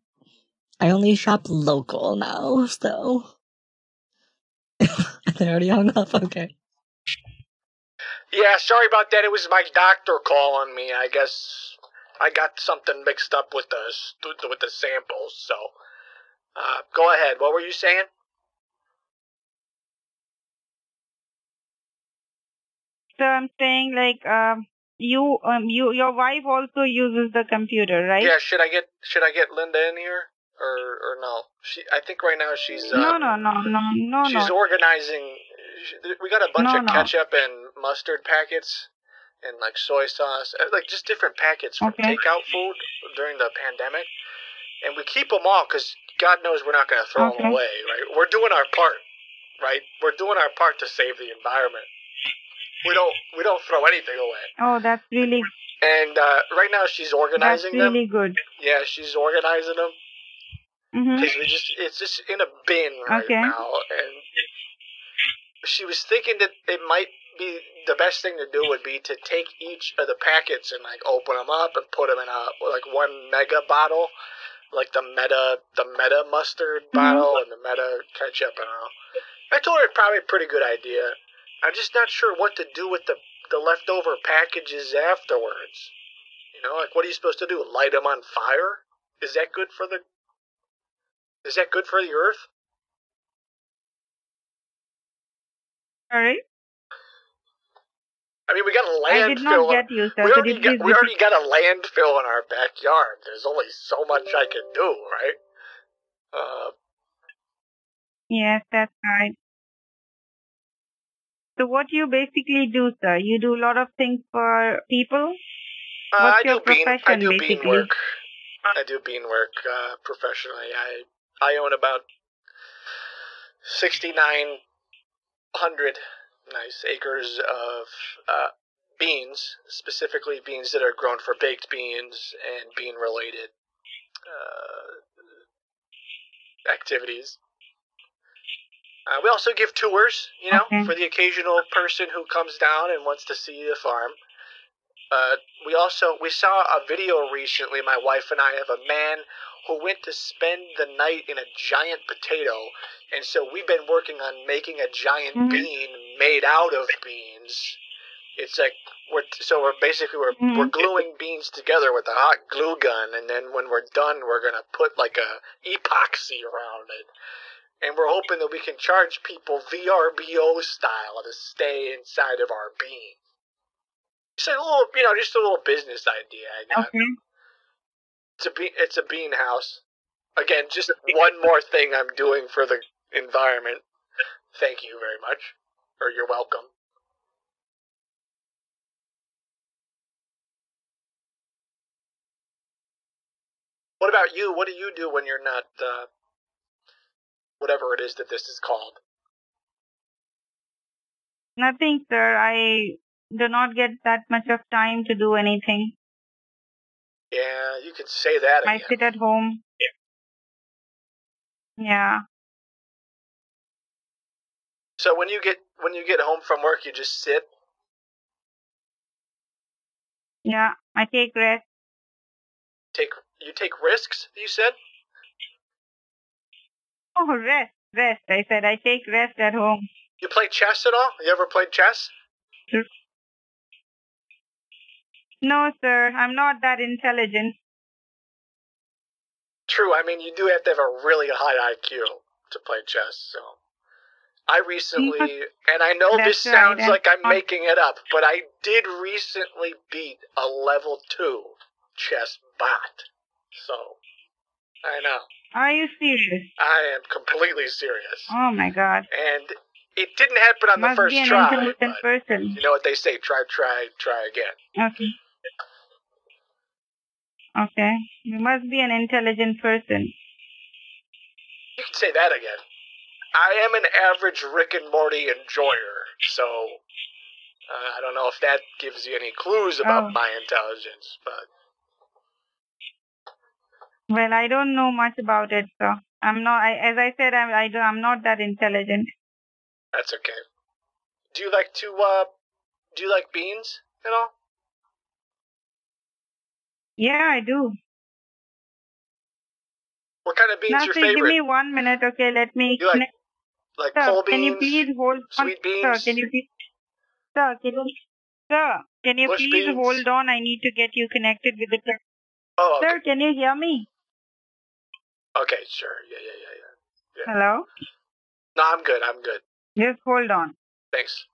I only shop local now, so. [laughs] they already hung up. Okay. Yeah, sorry about that. It was my doctor calling me. I guess I got something mixed up with the with the samples. So, uh, go ahead. What were you saying? I'm saying like um you um you your wife also uses the computer, right? Yeah, should I get should I get Linda in here or or no? She I think right now she's uh, No, no, no, no, no, she's no. organizing. We got a bunch No, of no. ketchup and mustard packets, and like soy sauce, uh, like just different packets from Okay. takeout food during the pandemic, and we keep them all because God knows we're not going to throw Okay. them away, right? We're doing our part, right? We're doing our part to save the environment. We don't we don't throw anything away. Oh, that's really And uh, right now she's that's organizing them. really good. Yeah, she's organizing them. Mhm. Because we just it's just in a bin right Okay. now, and she was thinking that it might be the best thing to do would be to take each of the packets and like open them up and put them in a like one mega bottle, like the meta the meta mustard bottle and the meta ketchup and all. I told her it's probably a pretty good idea. I'm just not sure what to do with the the leftover packages afterwards. You know, like what are you supposed to do? Light them on fire? Is that good for the is that good for the earth? All right. I mean, we got a landfill. I did not get you, sir. We already, got, we already got a landfill in our backyard. There's only so much I can do, right? Uh, Yes, that's right. So what you basically do, sir? You do a lot of things for people. uh, What's I your do bean. I profession, do bean work. I do bean work uh, professionally. I I own about sixty nine hundred nice acres of uh, beans, specifically beans that are grown for baked beans and bean related uh, activities. Uh, we also give tours, you know, Okay. for the occasional person who comes down and wants to see the farm. Uh, we also we saw a video recently, my wife and I, of a man who went to spend the night in a giant potato, and so we've been working on making a giant Mhm. bean made out of beans. It's like we're so we're basically we're Mhm. we're gluing beans together with a hot glue gun, and then when we're done, we're gonna put like a epoxy around it, and we're hoping that we can charge people VRBO style to stay inside of our bean. Just a little, you know, just a little business idea I got. Okay. It's a bean, it's a bean house. Again, just one more thing I'm doing for the environment. Thank you very much, or you're welcome. What about you? What do you do when you're not, uh, whatever it is that this is called? Nothing, sir. I do not get that much of time to do anything. Yeah, you could say that I again. sit at home. Yeah. Yeah. So when you get when you get home from work, you just sit. Yeah. I take rest. Take you take risks. You said. Oh, rest. Rest. I said I take rest at home. You play chess at all? You ever played chess? No, sir. I'm not that intelligent. True. I mean, you do have to have a really high IQ to play chess. So, I recently, [laughs] and I know this right, sounds like I'm making it up, but I did recently beat a level two chess bot. So, I know. Are you serious? I am completely serious. Oh my God. And it didn't happen on the first be an try. intelligent but person. You know what they say: try, try, try again. Okay. Okay. You must be an intelligent person. You can say that again. I am an average Rick and Morty enjoyer, so uh, I don't know if that gives you any clues about Oh. my intelligence, but Well, I don't know much about it, so I'm not. I, as I said, I'm. I do, I'm not that intelligent. that's okay. Do you like to uh do you like beans at all? Yeah, I do. What kind of beans now, your see, give me one minute, okay? Let me. You like connect- like sir, pole can you beans, please hold on? sweet Sir, beans? can you please? Sir, can you? Sir, can you Bush please beans? hold on? I need to get you connected with the. Oh, okay. Sir, can you hear me? Okay, sure. Yeah, yeah, yeah, yeah. Hello. No, I'm good. I'm good. Just hold on. Thanks.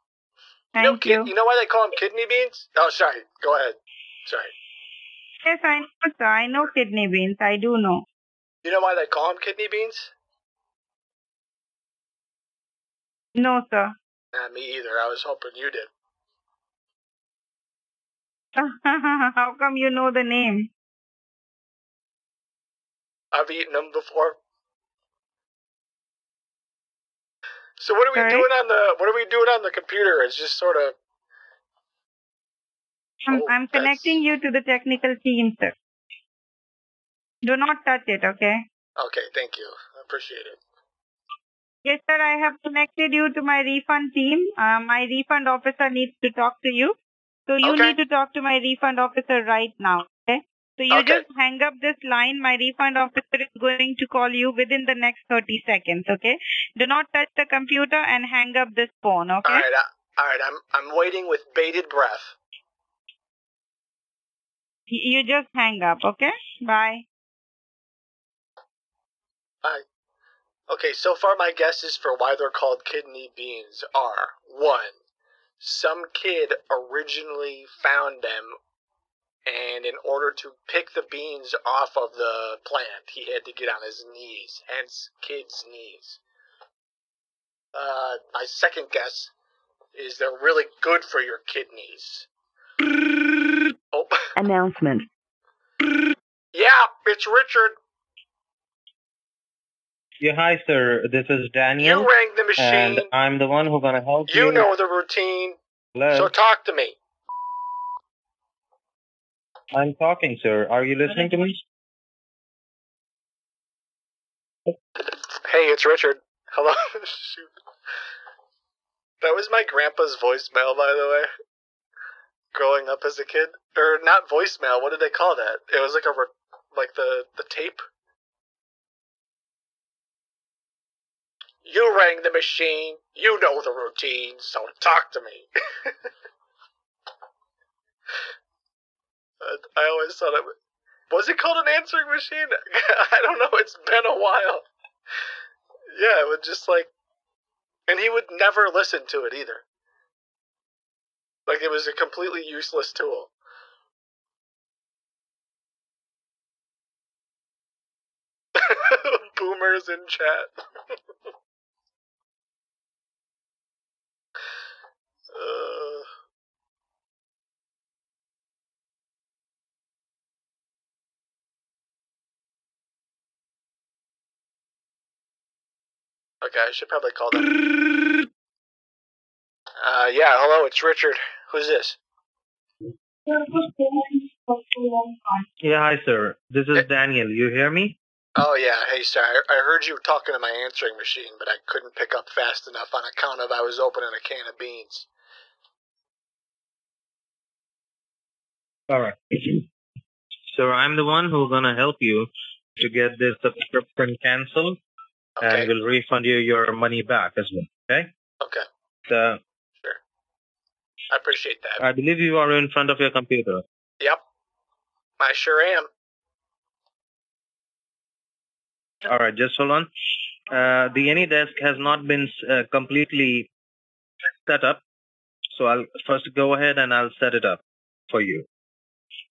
You know, Thank kid, you. you know why they call them kidney beans? Oh, sorry. Go ahead. Sorry. Yes, I know, sir. I know kidney beans. I do know. You know why they call them kidney beans? No, sir. Not me either. I was hoping you did. [laughs] How come you know the name? I've eaten them before. So what are we Sorry? doing on the what are we doing on the computer? It's just sort of I'm, I'm connecting you to the technical team, sir. Do not touch it, okay? okay. Thank you. I appreciate it. Yes, sir. I have connected you to my refund team. Uh, my refund officer needs to talk to you. So you Okay. need to talk to my refund officer right now? So you Okay. just hang up this line. My refund officer is going to call you within the next 30 seconds, okay? Do not touch the computer and hang up this phone, okay? All right. I, all right. I'm I'm waiting with bated breath. You just hang up, okay? Bye. Bye. Okay, so far my guesses for why they're called kidney beans are one, some kid originally found them, and in order to pick the beans off of the plant, he had to get on his knees, hence kid's knees. Uh, my second guess is they're really good for your kidneys. Oh, [laughs] Announcement. yeah, it's Richard. Yeah, hi, sir. This is Daniel. You rang the machine. And I'm the one who's gonna help you. You know the routine. Hello? So talk to me. I'm talking, sir. Are you listening to me? Hey, it's Richard. Hello. [laughs] Shoot. That was my grandpa's voicemail, by the way. Growing up as a kid, or not voicemail. What did they call that? It was like a like the the tape. You rang the machine. You know the routine, so talk to me. [laughs] I always thought it was. Was it called an answering machine? [laughs] I don't know. It's been a while. Yeah, it would just like. And he would never listen to it either. Like it was a completely useless tool. [laughs] Boomers in chat. [laughs] uh, okay, I should probably call them. Uh, yeah, hello, it's Richard. Who's this? Yeah, hi, sir. This is Daniel. You hear me? Oh yeah, hey sir. I I heard you talking to my answering machine, but I couldn't pick up fast enough on account of I was opening a can of beans. All right. [clears throat] So I'm the one who's gonna help you to get this subscription canceled, and we'll refund you your money back as well. Okay? Okay, So I appreciate that. I believe you are in front of your computer. Yep, I sure am. All right, just hold on. Uh, the AnyDesk has not been uh, completely set up, so I'll first go ahead and I'll set it up for you.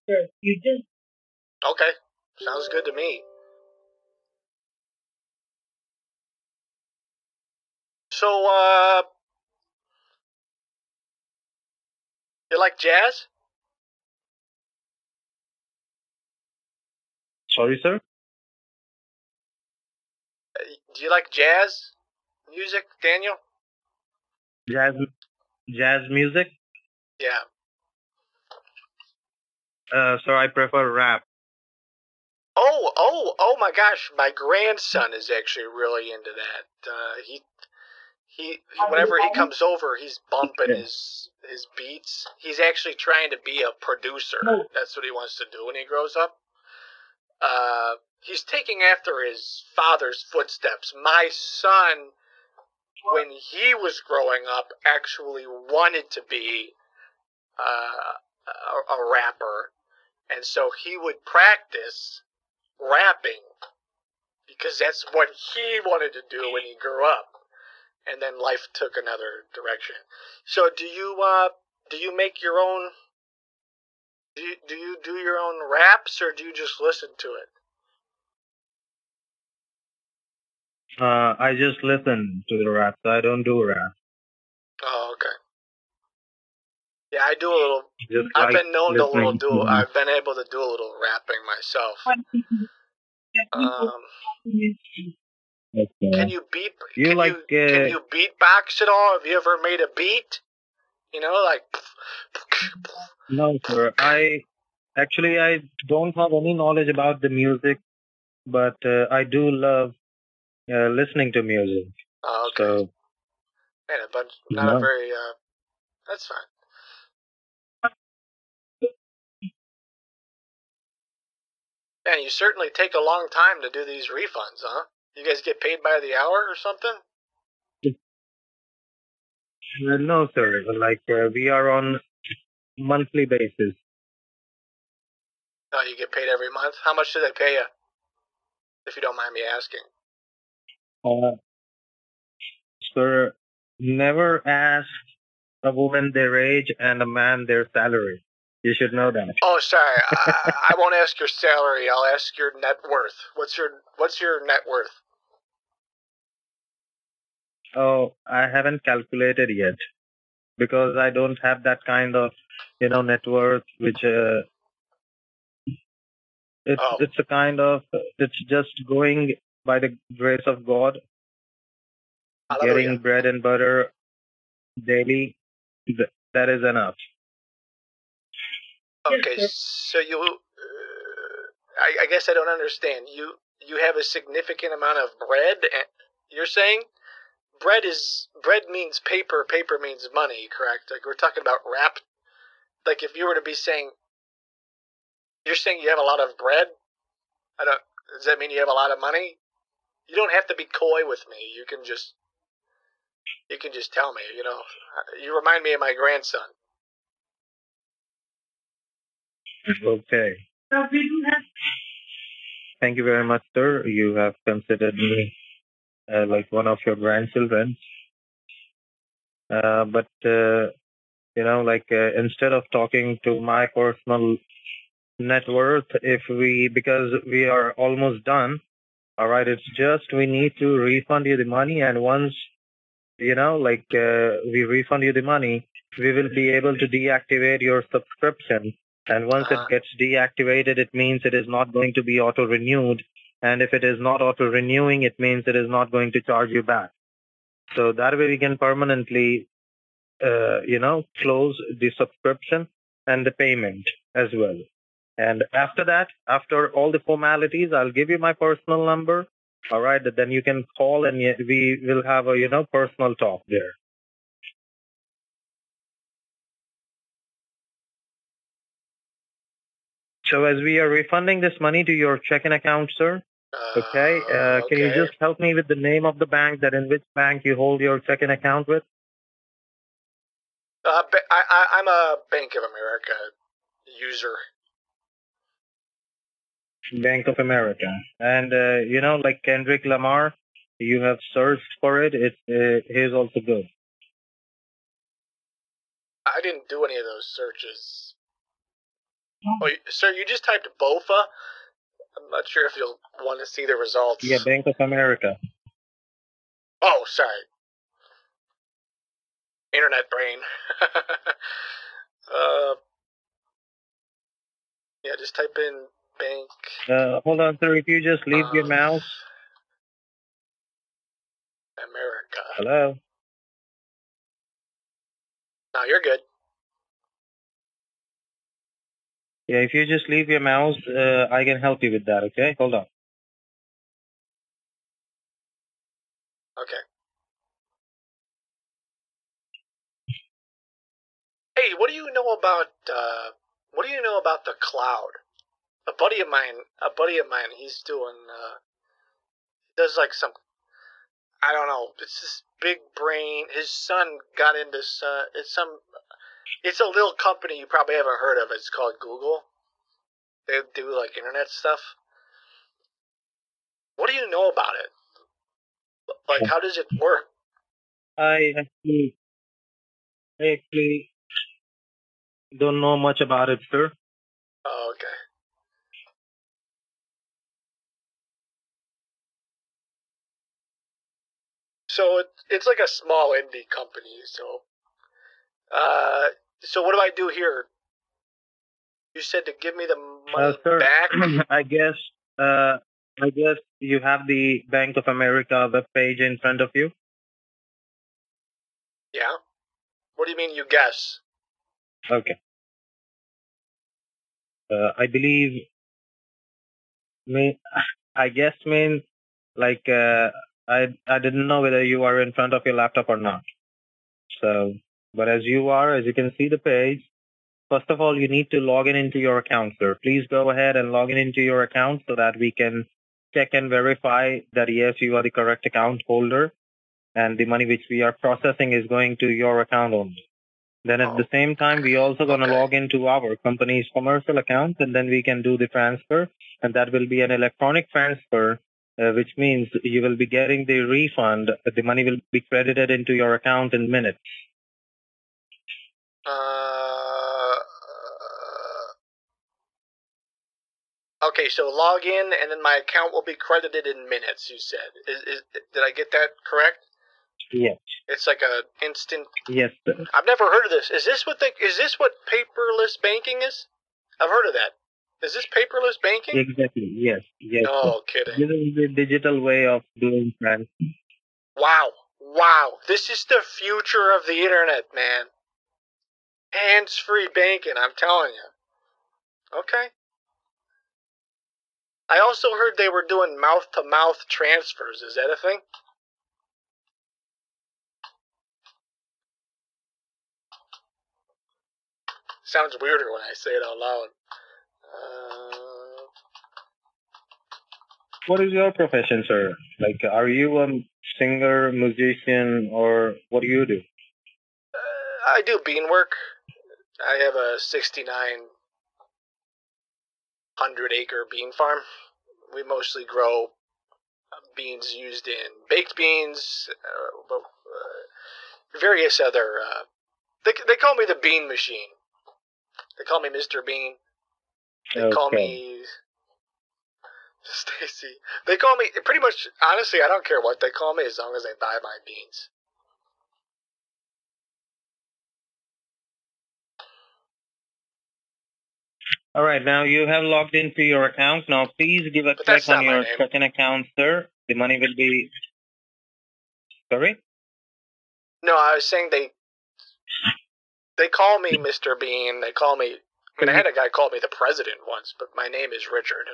Sure. You just Okay, sounds good to me. So, uh, you like jazz? Sorry, sir. Uh, Do you like jazz music, Daniel? Jazz, jazz music. Yeah. Uh, sir, I prefer rap. Oh, oh, oh my gosh! My grandson is actually really into that. Uh, he, he, whenever he comes over, he's bumping his his beats. He's actually trying to be a producer. That's what he wants to do when he grows up. Uh, he's taking after his father's footsteps. My son, when he was growing up, actually wanted to be uh, a, a rapper, and so he would practice rapping because that's what he wanted to do when he grew up. And then life took another direction. So do you uh do you make your own do you do you do your own raps or do you just listen to it? Uh, I just listen to the raps. I don't do rap. Oh, okay. Yeah, I do a little. Just I've like been known to a little listening do. to I've been able to do a little rapping myself. [laughs] Um, Okay. can you beat? You can like you, uh, can you beatbox at all? Have you ever made a beat? You know, like No, sir. I actually I don't have any knowledge about the music, but uh, I do love uh, listening to music. Oh, okay. So man, a bunch. Not a very. Uh, that's fine. Man, you certainly take a long time to do these refunds, huh? You guys get paid by the hour or something? uh, no, sir. Like uh, we are on monthly basis. No, you get paid every month. How much do they pay you? If you don't mind me asking. Uh, sir, never ask a woman their age and a man their salary. You should know that. Oh, sorry. I, I [laughs] won't ask your salary. I'll ask your net worth. What's your What's your net worth? Oh, I haven't calculated yet because I don't have that kind of, you know, net worth. Which uh, it's Oh. it's a kind of it's just going by the grace of God, getting bread and butter daily. Th- that is enough. Okay, so you. Uh, I, I guess I don't understand. You you have a significant amount of bread, and you're saying bread is bread means paper. Paper means money. Correct? Like we're talking about rap. Like if you were to be saying, you're saying you have a lot of bread. I don't. Does that mean you have a lot of money? You don't have to be coy with me. You can just. You can just tell me. You know. Uh, you remind me of my grandson. Okay. Thank you very much, sir. You have considered me uh, like one of your grandchildren. Uh, but uh, you know, like uh, instead of talking to my personal net worth, if we because we are almost done, all right. It's just we need to refund you the money, and once you know, like uh, we refund you the money, we will be able to deactivate your subscription. And once Uh-huh. it gets deactivated, it means it is not going to be auto renewed. And if it is not auto renewing, it means it is not going to charge you back. So that way we can permanently, uh, you know, close the subscription and the payment as well. And after that, after all the formalities, I'll give you my personal number. All right, then you can call and we will have a, you know, personal talk there. So as we are refunding this money to your checking account, sir, okay, uh, can you just help me with the name of the bank that in which bank you hold your checking account with? Uh, I, I, I'm a Bank of America user. Bank of America. And, uh, you know, like Kendrick Lamar, you have searched for it. It, uh, he's also good. I didn't do any of those searches. Oh, sir, you just typed BOFA. I'm not sure if you'll want to see the results. Yeah, Bank of America. Oh, sorry. Internet brain. [laughs] uh, yeah, just type in bank. Uh, hold on, sir. If you just leave your mouse. America. Hello? No, you're good. Yeah, if you just leave your mouse, uh, I can help you with that, okay? Hold on. Okay. Hey, what do you know about uh what do you know about the cloud? A buddy of mine, a buddy of mine, he's doing uh does like some I don't know, it's this big brain. His son got into uh, some it's a little company you probably haven't heard of. It's called Google. They do like internet stuff. What do you know about it? Like how does it work? I actually, I actually don't know much about it, sir. Oh, okay. So it, it's like a small indie company. So, uh, so what do I do here? You said to give me the money Uh, sir, back. [clears throat] I guess, uh, I guess you have the Bank of America web page in front of you. Yeah. What do you mean? You guess? Okay. Uh, I believe, mean, [sighs] I guess means like uh, I I didn't know whether you are in front of your laptop or not. So, but as you are, as you can see the page, first of all, you need to log in into your account, sir. Please go ahead and log in into your account so that we can check and verify that yes, you are the correct account holder, and the money which we are processing is going to your account only. Then at the same time, we also going to log into our company's commercial account and then we can do the transfer. And that will be an electronic transfer, uh, which means you will be getting the refund. The money will be credited into your account in minutes. Uh, okay, so log in, and then my account will be credited in minutes. You said. Is, is did I get that correct? Yes. It's like a instant. Yes, sir. I've never heard of this. Is this what they? Is this what paperless banking is? I've heard of that. Is this paperless banking? Exactly. Yes. Yes. No sir. kidding. This is the digital way of doing transfer. Wow. Wow. This is the future of the internet, man. Hands free banking, I'm telling you. Okay. I also heard they were doing mouth to mouth transfers. Is that a thing? Sounds weirder when I say it out loud. Uh, What is your profession, sir? Like, are you a singer, musician, or what do you do? I do bean work. I have a 6,900 acre bean farm. We mostly grow uh, beans used in baked beans, uh, but, uh, various other. Uh, they they call me the bean machine. They call me Mr. Bean. They call me [laughs] Stacy. They call me pretty much. Honestly, I don't care what they call me as long as they buy my beans. All right, now you have logged into your account. Now, please give a But that's on your checking account, sir. The money will be. Sorry? No, I was saying they they call me Mr. Bean. They call me. I mean, I had a guy call me the president once, but my name is Richard.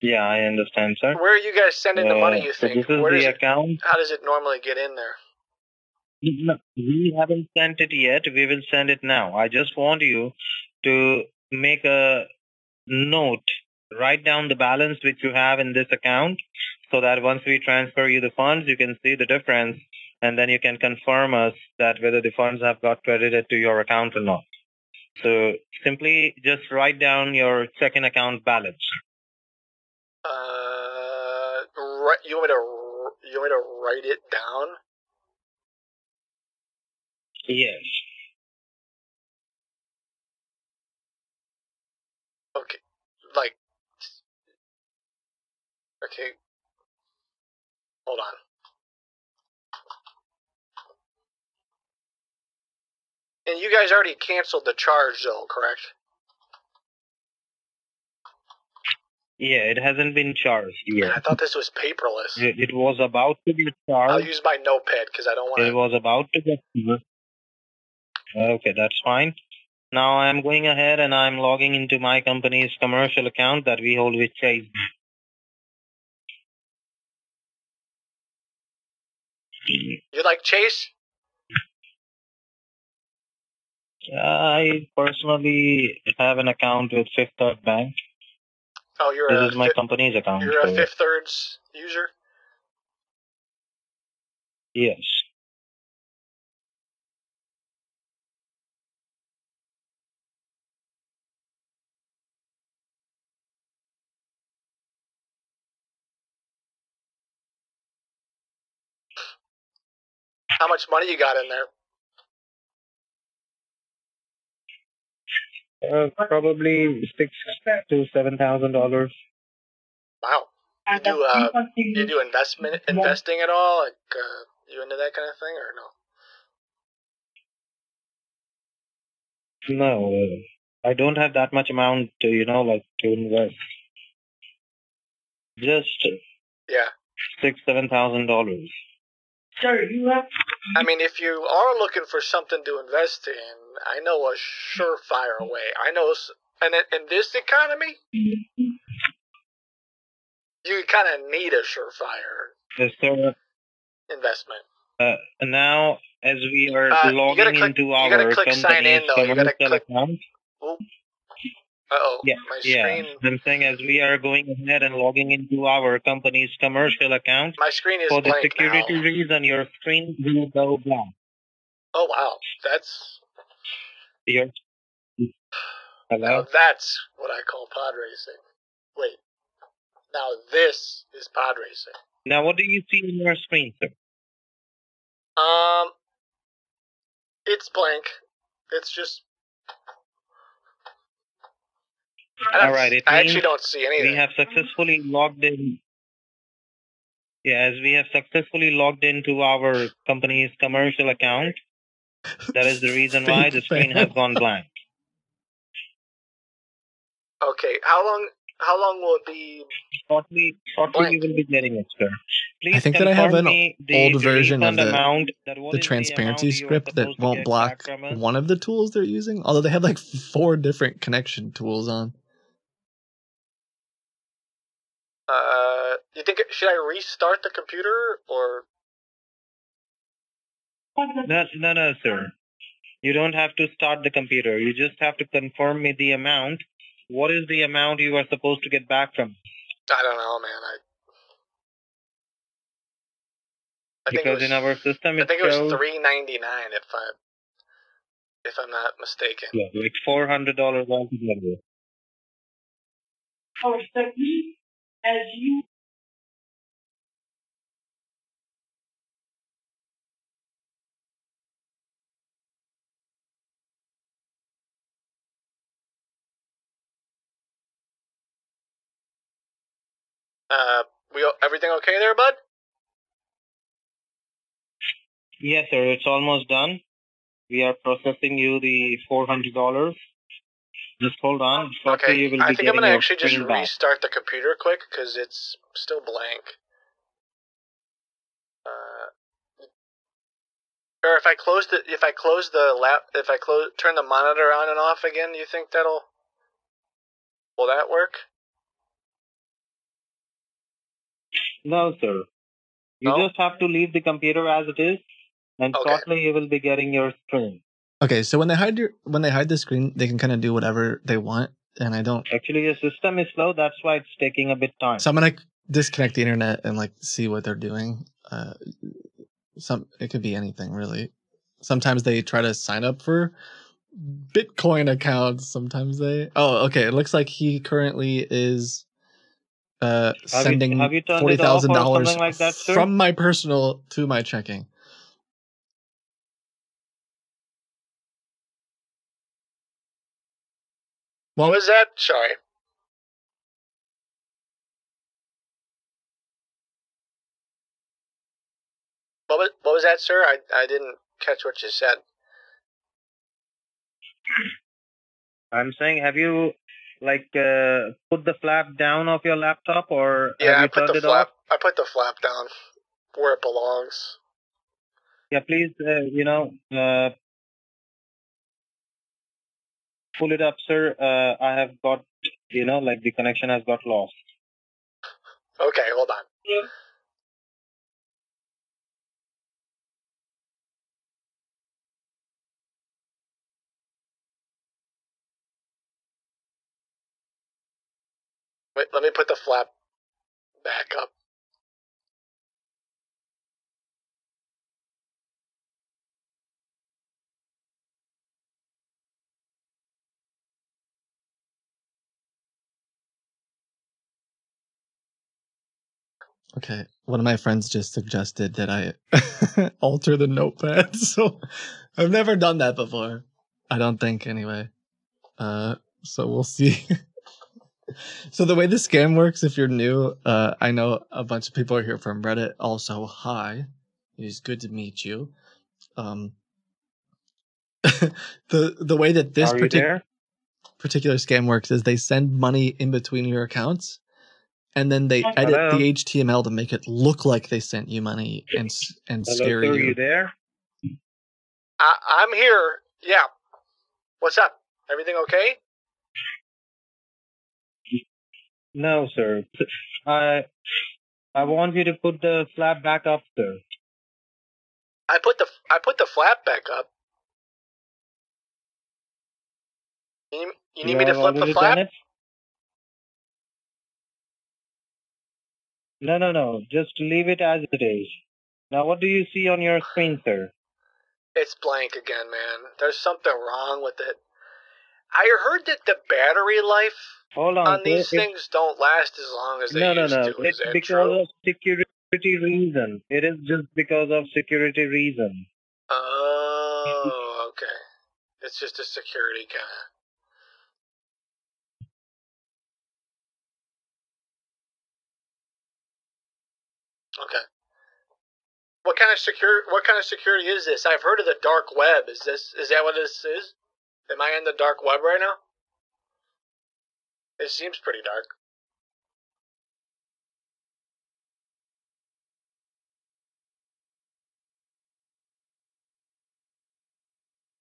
Yeah, I understand, sir. Where are you guys sending the money? Uh, You so think? this is Where the does it, how does it normally get in there? No, we haven't sent it yet. We will send it now. I just want you to make a note, write down the balance which you have in this account so that once we transfer you the funds, you can see the difference and then you can confirm us that whether the funds have got credited to your account or not. So simply just write down your checking account balance. Uh, you want me to you want me to write it down? Yes. Okay, like okay. Hold on. And you guys already canceled the charge, though, correct? Yeah, it hasn't been charged yet. I thought this was paperless. It, it was about to be charged. I'll use my notepad because I don't want It was about to get. Okay, that's fine. Now I'm going ahead and I'm logging into my company's commercial account that we hold with Chase. You like Chase? I personally have an account with Fifth Third Bank. Oh, you're This is my company's account. you're a Fifth Thirds user. Yes. How much money you got in there? Uh, probably six to seven thousand dollars. Wow. You do uh, you do investment investing at all? Like uh, you into that kind of thing or no? No, uh, I don't have that much amount to you know like to invest. Just Yeah. six seven thousand dollars. Sir, you have. I mean, if you are looking for something to invest in, I know a surefire way. I know, and in, in this economy, you kind of need a surefire Yes, sir. investment. Uh, now, as we are Uh, you logging gotta click- into you our gotta click company's sign in, though. You gotta click- account, oh, yeah, my yeah. I'm saying as we are going ahead and logging into our company's commercial account, my screen is for the security now. reason, your screen will go blank. Oh wow, that's Your now hello. that's what I call pod racing. Wait, now this is pod racing. Now, what do you see on your screen, sir? Um, it's blank. It's just. I, don't, All right, it I means actually don't see anything. We have successfully logged in. Yeah, as we have successfully logged into our company's commercial account, that is the reason why the screen has gone blank. Okay, how long? How long will it be? Shortly, shortly you will be getting it, sir. Please I think that I have an old version of the amount, the transparency amount you are script that won't block back from us? one of the tools they're using. Although they have like four different connection tools on. Uh, you think it- should I restart the computer or? No, no, no, sir. You don't have to start the computer. You just have to confirm me the amount. What is the amount you are supposed to get back from? I don't know, man. I. I think it Because was, in our system I it think it was three ninety nine if I, if I'm not mistaken. yeah, like four hundred dollars altogether. Oh, sir, please, as you. Uh, we everything okay there, bud? Yes, sir. It's almost done. We are processing you the four hundred dollars. Just hold on. Okay, I think I'm gonna actually just back. restart the computer quick because it's still blank. Uh, or if I close the if I close the lap if I close turn the monitor on and off again, do you think that'll will that work? No, sir. You just have to leave the computer as it is, and Okay. shortly you will be getting your screen. Okay, so when they hide your when they hide the screen, they can kind of do whatever they want, and I don't. Actually, your system is slow. That's why it's taking a bit time. So I'm gonna disconnect the internet and like see what they're doing. Uh, some it could be anything really. Sometimes they try to sign up for Bitcoin accounts. Sometimes they. Oh, okay. It looks like he currently is uh Have you- sending have you turned it forty off or thousand dollars like that, from my personal to my checking. What was that? Sorry. What was what was that, sir? I I didn't catch what you said. I'm saying, have you like uh, put the flap down of your laptop, or Yeah, I put the flap. off? I put the flap down where it belongs. Yeah, please, uh, you know, uh, pull it up, sir. Uh, I have got, you know, like the connection has got lost. Okay, hold on. Wait, let me put the flap back up. Okay, one of my friends just suggested that I [laughs] alter the notepad, [laughs] so I've never done that before. I don't think, anyway. Uh, so we'll see. [laughs] so the way the scam works, if you're new, uh, I know a bunch of people are here from Reddit. Also, hi, it is good to meet you. Um, [laughs] the the way that this partic- particular scam works is they send money in between your accounts and then they edit Hello? the HTML to make it look like they sent you money and s- and Hello, scare sir, you. you there? I, I'm here. Yeah. What's up? Everything okay? No, sir. I I want you to put the flap back up, sir. I put the I put the flap back up. You need, you need me to flip the flap? No, no, no. Just leave it as it is. Now, what do you see on your screen, sir? It's blank again, man. There's something wrong with it. I heard that the battery life Hold on, sir. these It- things don't last as long as they no, no, used no. to. It's because true? of security reason. It is just because of security reason. Oh, okay. It's just a security kind of. Okay. What kind of secure? What kind of security is this? I've heard of the dark web. Is this? Is that what this is? Am I in the dark web right now? It seems pretty dark.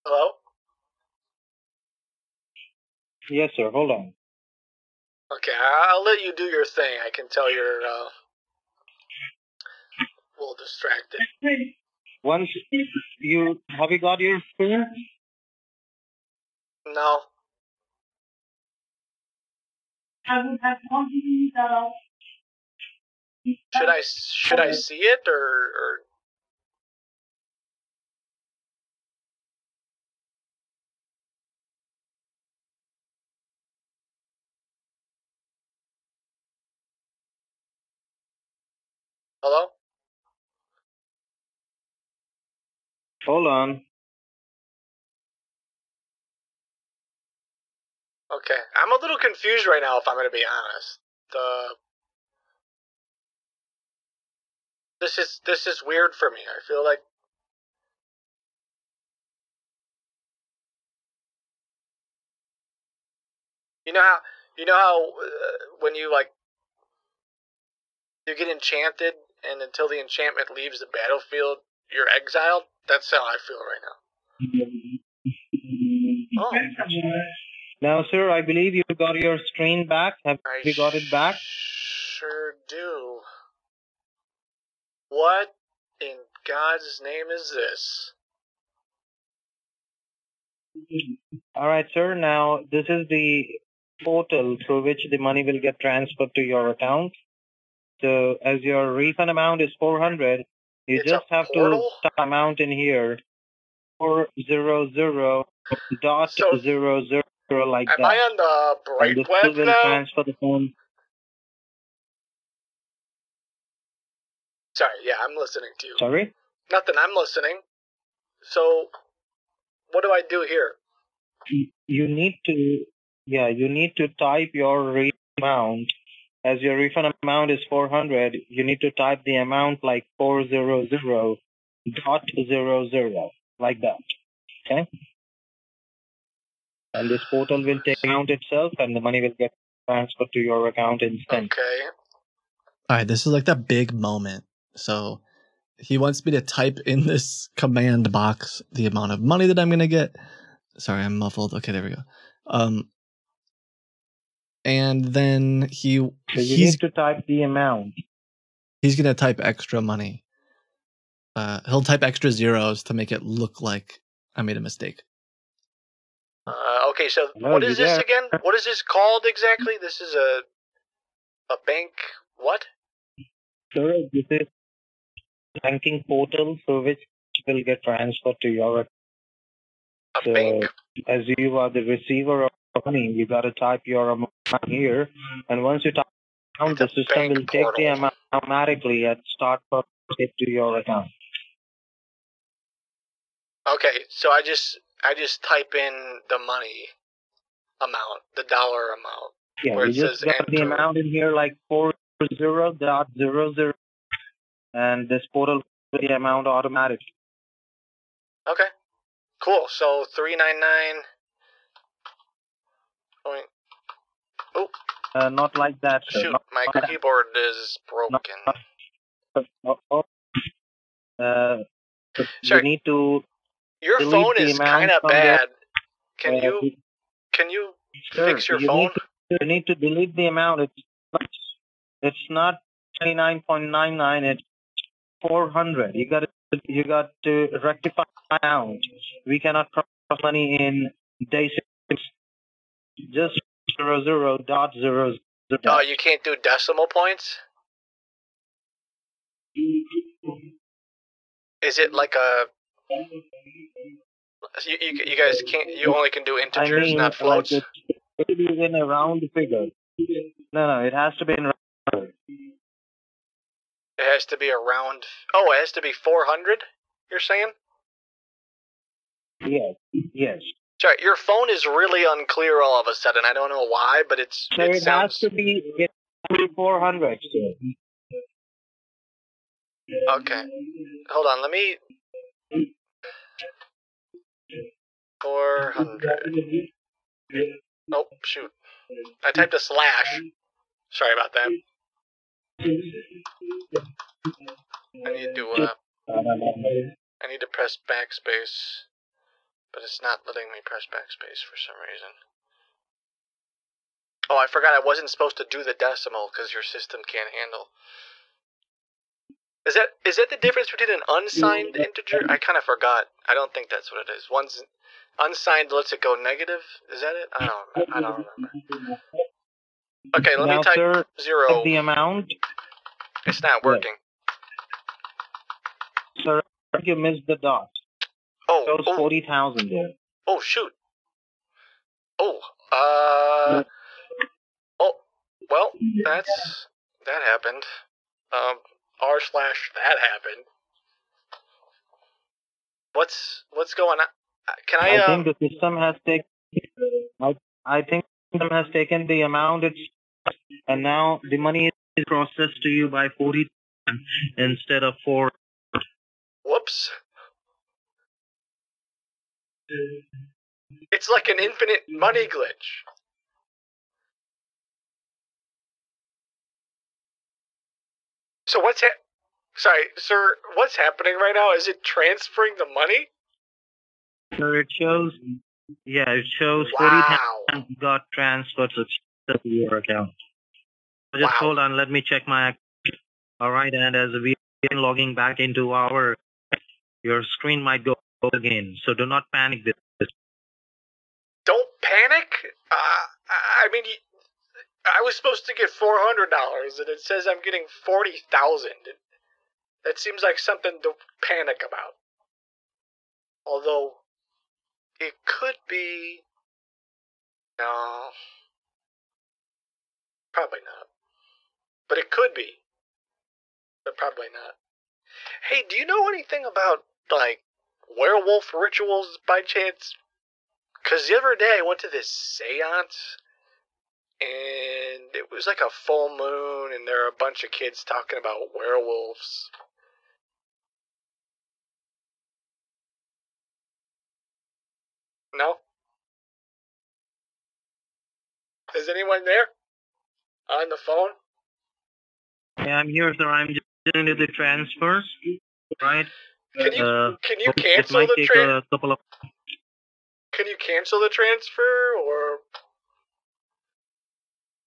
Hello? Yes, sir. Hold on. Okay, I'll let you do your thing. I can tell you're uh, a little distracted. Once you have you got your screen? No. Should I should I see it or or hello? Hold on. Okay, I'm a little confused right now. If I'm going to be honest, the this is this is weird for me. I feel like you know how you know how uh, when you like you get enchanted and until the enchantment leaves the battlefield, you're exiled. That's how I feel right now. Oh, [laughs] Now, sir, I believe you got your screen back. Have you got it back? sure do. What in God's name is this? All right, sir. Now, this is the portal through which the money will get transferred to your account. So, as your refund amount is 400, you It's just have portal? to type amount in here. 400 dot So- zero zero like Am that. I on the bright web now? transfer the phone. Sorry, yeah, I'm listening to you. Sorry? Nothing, I'm listening. So, what do I do here? you need to yeah you need to type your refund amount as your refund amount is 400 you need to type the amount like 400 dot zero zero like that okay and this portal will take account itself and the money will get transferred to your account instantly Okay. All right, this is like the big moment. So he wants me to type in this command box the amount of money that I'm gonna get. Sorry, I'm muffled. Okay, there we go. Um, and then he so you he's need to type the amount he's gonna type extra money. Uh, he'll type extra zeros to make it look like I made a mistake. Uh, okay, so Hello, what you is this there? again? What is this called exactly? This is a a bank. What? so this is banking portal through which will get transferred to your account so as you are the receiver of money you got to type your amount here and once you type account, the system will take the amount automatically and start processing to your account. Okay, so I just I just type in the money amount, the dollar amount. Yeah, where it just says got the amount in here like four zero dot zero zero, and this portal will the amount automatically. Okay. Cool. So three nine nine point oh Uh, not like that. Sir. shoot, Not my that. keyboard is broken. Oh, oh. Uh, Sorry. you need to. Your delete phone is kind of the- bad. Can uh, you can you Sir, fix your you phone? Need to, you need to delete the amount. It's not, it's not twenty nine point nine nine. It's four hundred. You got to you got to rectify the amount. We cannot process money in day six. Just zero zero dot zero zero. Oh, you can't do decimal points? Is it like a you, you, you guys can't you only can do I integers, mean, not like floats? it's, it is in a round figure. No, no, it has to be in round. It has to be around Oh, it has to be 400, you're saying? Yes, yes. Sorry, your phone is really unclear all of a sudden. I don't know why, but it's So it it sounds has to be it has to be 400. Okay. Hold on, let me. 400. Oh, shoot. I typed a slash. Sorry about that. I need to, uh, I need to press backspace. But it's not letting me press backspace for some reason. Oh, I forgot I wasn't supposed to do the decimal because your system can't handle. Is that is that the difference between an unsigned integer? I kind of forgot. I don't think that's what it is. One's unsigned lets it go negative. Is that it? I don't. I don't remember. Okay, let now, me type sir, zero. the amount. It's not working. Sir, you missed the dot. Oh, Shows oh. 40,000 there. Oh shoot. Oh, uh. Oh, well, that's that happened. Um, r slash that happened. What's what's going on? Uh, Can I? I um, think the system has taken. I, I think the system has taken the amount it's, and now the money is processed to you by 40 instead of 4. Whoops. It's like an infinite money glitch. So what's ha- Sorry, sir, what's happening right now? Is it transferring the money? So it shows, yeah, it shows Wow. 40,000 got transferred to your account. So Just hold on, let me check my account. All right, and as we are logging back into our, your screen might go again. So do not panic. This Don't panic. Uh, I I mean, I was supposed to get four hundred dollars, and it says I'm getting forty thousand. That seems like something to panic about. Although, it could be. No. Probably not. But it could be. But probably not. Hey, do you know anything about, like, werewolf rituals by chance? Because the other day I went to this seance, and it was like a full moon, and there were a bunch of kids talking about werewolves. No? Is anyone there? On the phone? Yeah, I'm here, sir. I'm just doing the transfer. Right? Can you Uh, can you it cancel might the take tran- a couple of. Can you cancel the transfer or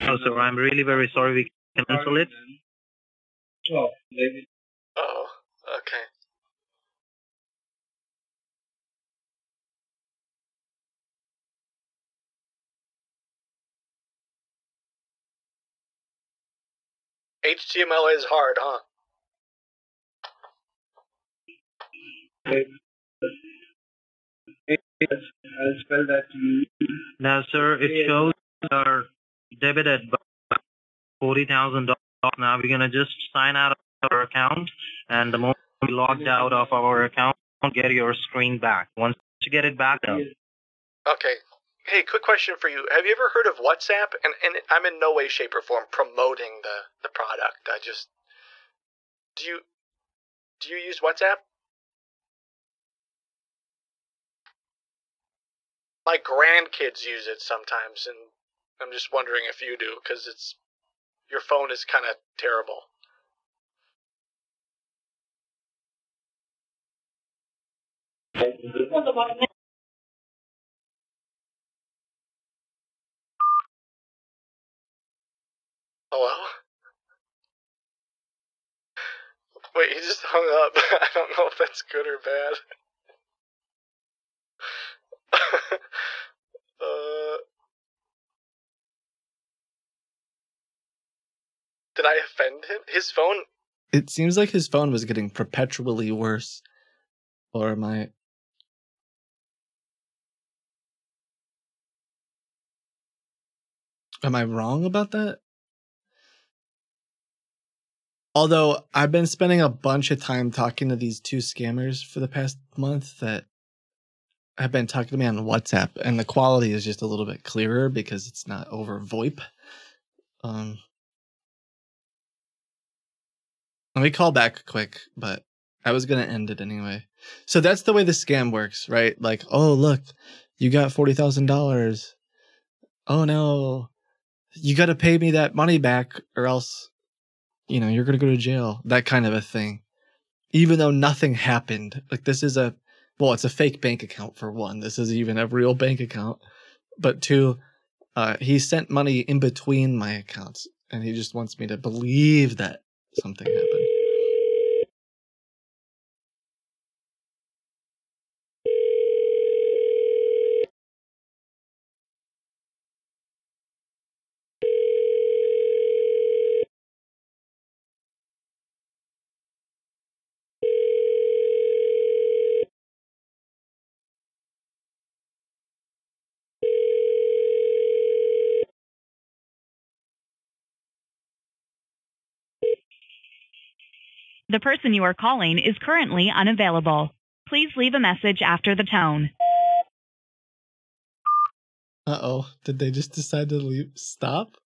No, sir. I'm really very sorry. We can cancel it. Oh, Oh, okay. HTML is hard, huh? I'll spell that to you. Now, sir, it shows are debited by forty thousand dollars. Now we're gonna just sign out of our account, and the moment we logged out of our account, get your screen back. Once you get it back up, Okay. Hey, quick question for you. Have you ever heard of WhatsApp? And and I'm in no way, shape, or form promoting the the product. I just do you do you use WhatsApp? My grandkids use it sometimes, and I'm just wondering if you do, because it's your phone is kind of terrible. Hello? Wait, he just hung up. [laughs] I don't know if that's good or bad. [laughs] uh, did I offend him? His phone. It seems like his phone was getting perpetually worse. Or am I Am I wrong about that? Although I've been spending a bunch of time talking to these two scammers for the past month that have been talking to me on WhatsApp, and the quality is just a little bit clearer because it's not over VoIP. Um, let me call back quick, but I was gonna end it anyway. So that's the way the scam works, right? Like, oh look, you got forty thousand dollars. Oh no, you got to pay me that money back, or else, you know, you're gonna go to jail. That kind of a thing. Even though nothing happened, like this is a, well, it's a fake bank account for one. This is even a real bank account, but two, uh, he sent money in between my accounts, and he just wants me to believe that something happened. The person you are calling is currently unavailable. Please leave a message after the tone. Uh oh, did they just decide to leave? Stop?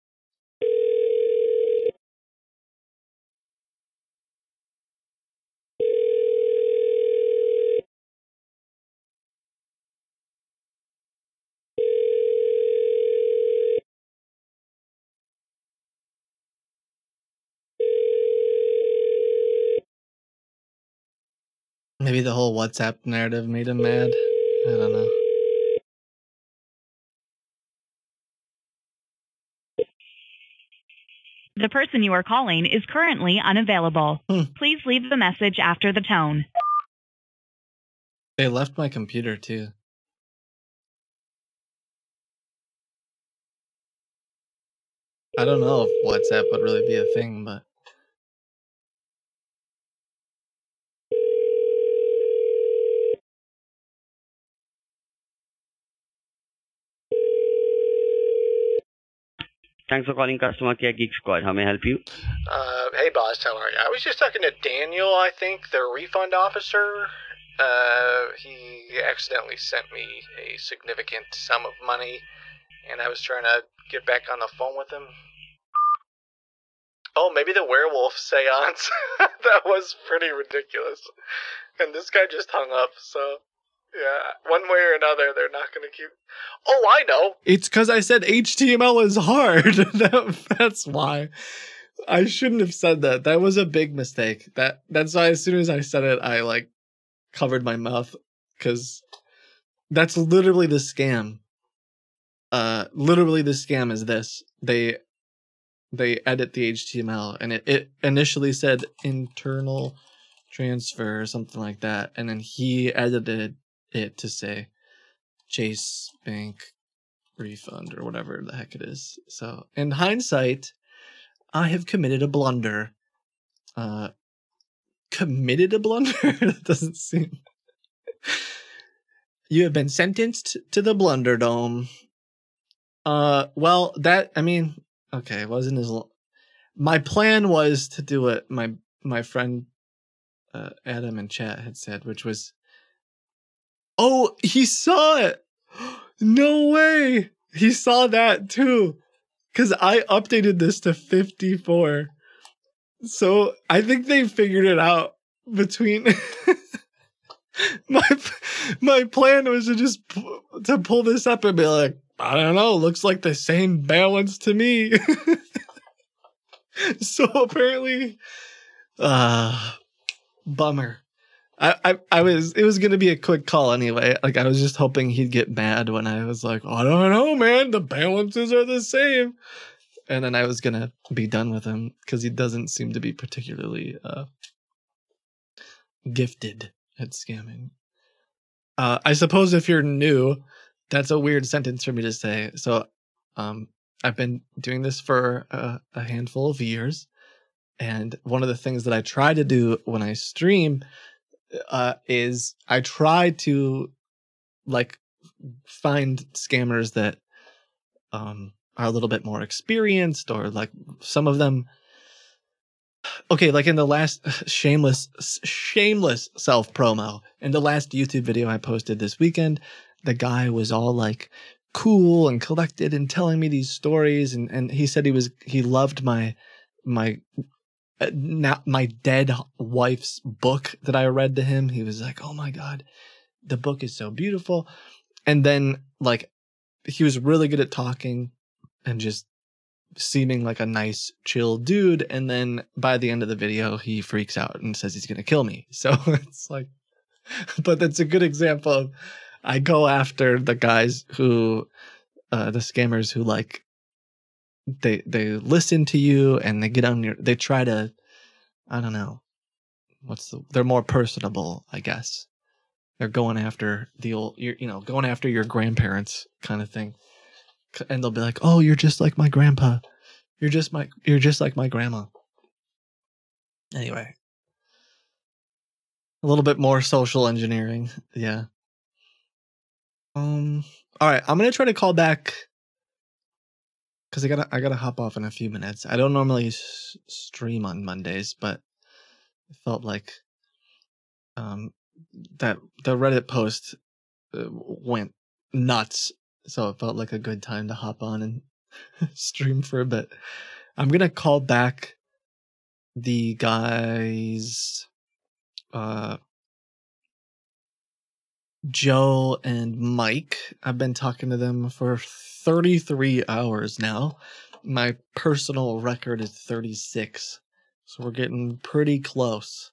Maybe the whole WhatsApp narrative made him mad. I don't know. The person you are calling is currently unavailable. Hmm. Please leave a message after the tone. They left my computer too. I don't know if WhatsApp would really be a thing, but Thanks for calling customer care Geek Squad. How may I help you? Uh, hey, boss, how are you? I was just talking to Daniel, I think, the refund officer. Uh, he accidentally sent me a significant sum of money, and I was trying to get back on the phone with him. Oh, maybe the werewolf seance. [laughs] that was pretty ridiculous. And this guy just hung up, so. Yeah, one way or another, they're not going to keep. Oh, I know. it's because I said HTML is hard. [laughs] that, that's why. I shouldn't have said that. That was a big mistake. That that's why as soon as I said it, I like covered my mouth because that's literally the scam. Uh, literally the scam is this. They they edit the HTML and it, it initially said internal transfer or something like that, and then he edited it to say Chase Bank refund or whatever the heck it is. So in hindsight, I have committed a blunder. Uh committed a blunder? [laughs] that doesn't seem You have been sentenced to the blunder dome. Uh well that I mean, okay, it wasn't as l- my plan was to do what my my friend uh, Adam and chat had said, which was, oh, he saw it. No way. He saw that too. Cause I updated this to 54. So I think they figured it out between [laughs] my my plan was to just to pull this up and be like, I don't know, looks like the same balance to me. [laughs] so apparently, uh, bummer. I, I, I was it was gonna be a quick call anyway. Like I was just hoping he'd get mad when I was like, I don't know, man. The balances are the same, and then I was gonna be done with him because he doesn't seem to be particularly uh, gifted at scamming. Uh, I suppose if you're new, that's a weird sentence for me to say. So, um, I've been doing this for a, a handful of years, and one of the things that I try to do when I stream uh, is I try to like find scammers that um, are a little bit more experienced, or like some of them. Okay, like in the last [laughs] shameless, shameless self promo in the last YouTube video I posted this weekend, the guy was all like cool and collected and telling me these stories, and and he said he was he loved my my now my dead wife's book that I read to him. He was like, "Oh my god, the book is so beautiful," and then like he was really good at talking and just seeming like a nice chill dude and then by the end of the video he freaks out and says he's going to kill me [laughs] so it's like [laughs] but that's a good example of i go after the guys who uh the scammers who like they they listen to you and they get on your they try to i don't know what's the they're more personable i guess. They're going after the old you're, you know going after your grandparents kind of thing. And they'll be like oh you're just like my grandpa. You're just my you're just like my grandma. Anyway. A little bit more social engineering yeah. Um all right i'm gonna try to call back because i gotta i gotta hop off in a few minutes. I don't normally s- stream on mondays but it felt like um that the reddit post uh, went nuts. So it felt like a good time to hop on and [laughs] stream for a bit. I'm gonna call back the guys uh Joe and Mike. I've been talking to them for 33 hours now. My personal record is 36. So we're getting pretty close.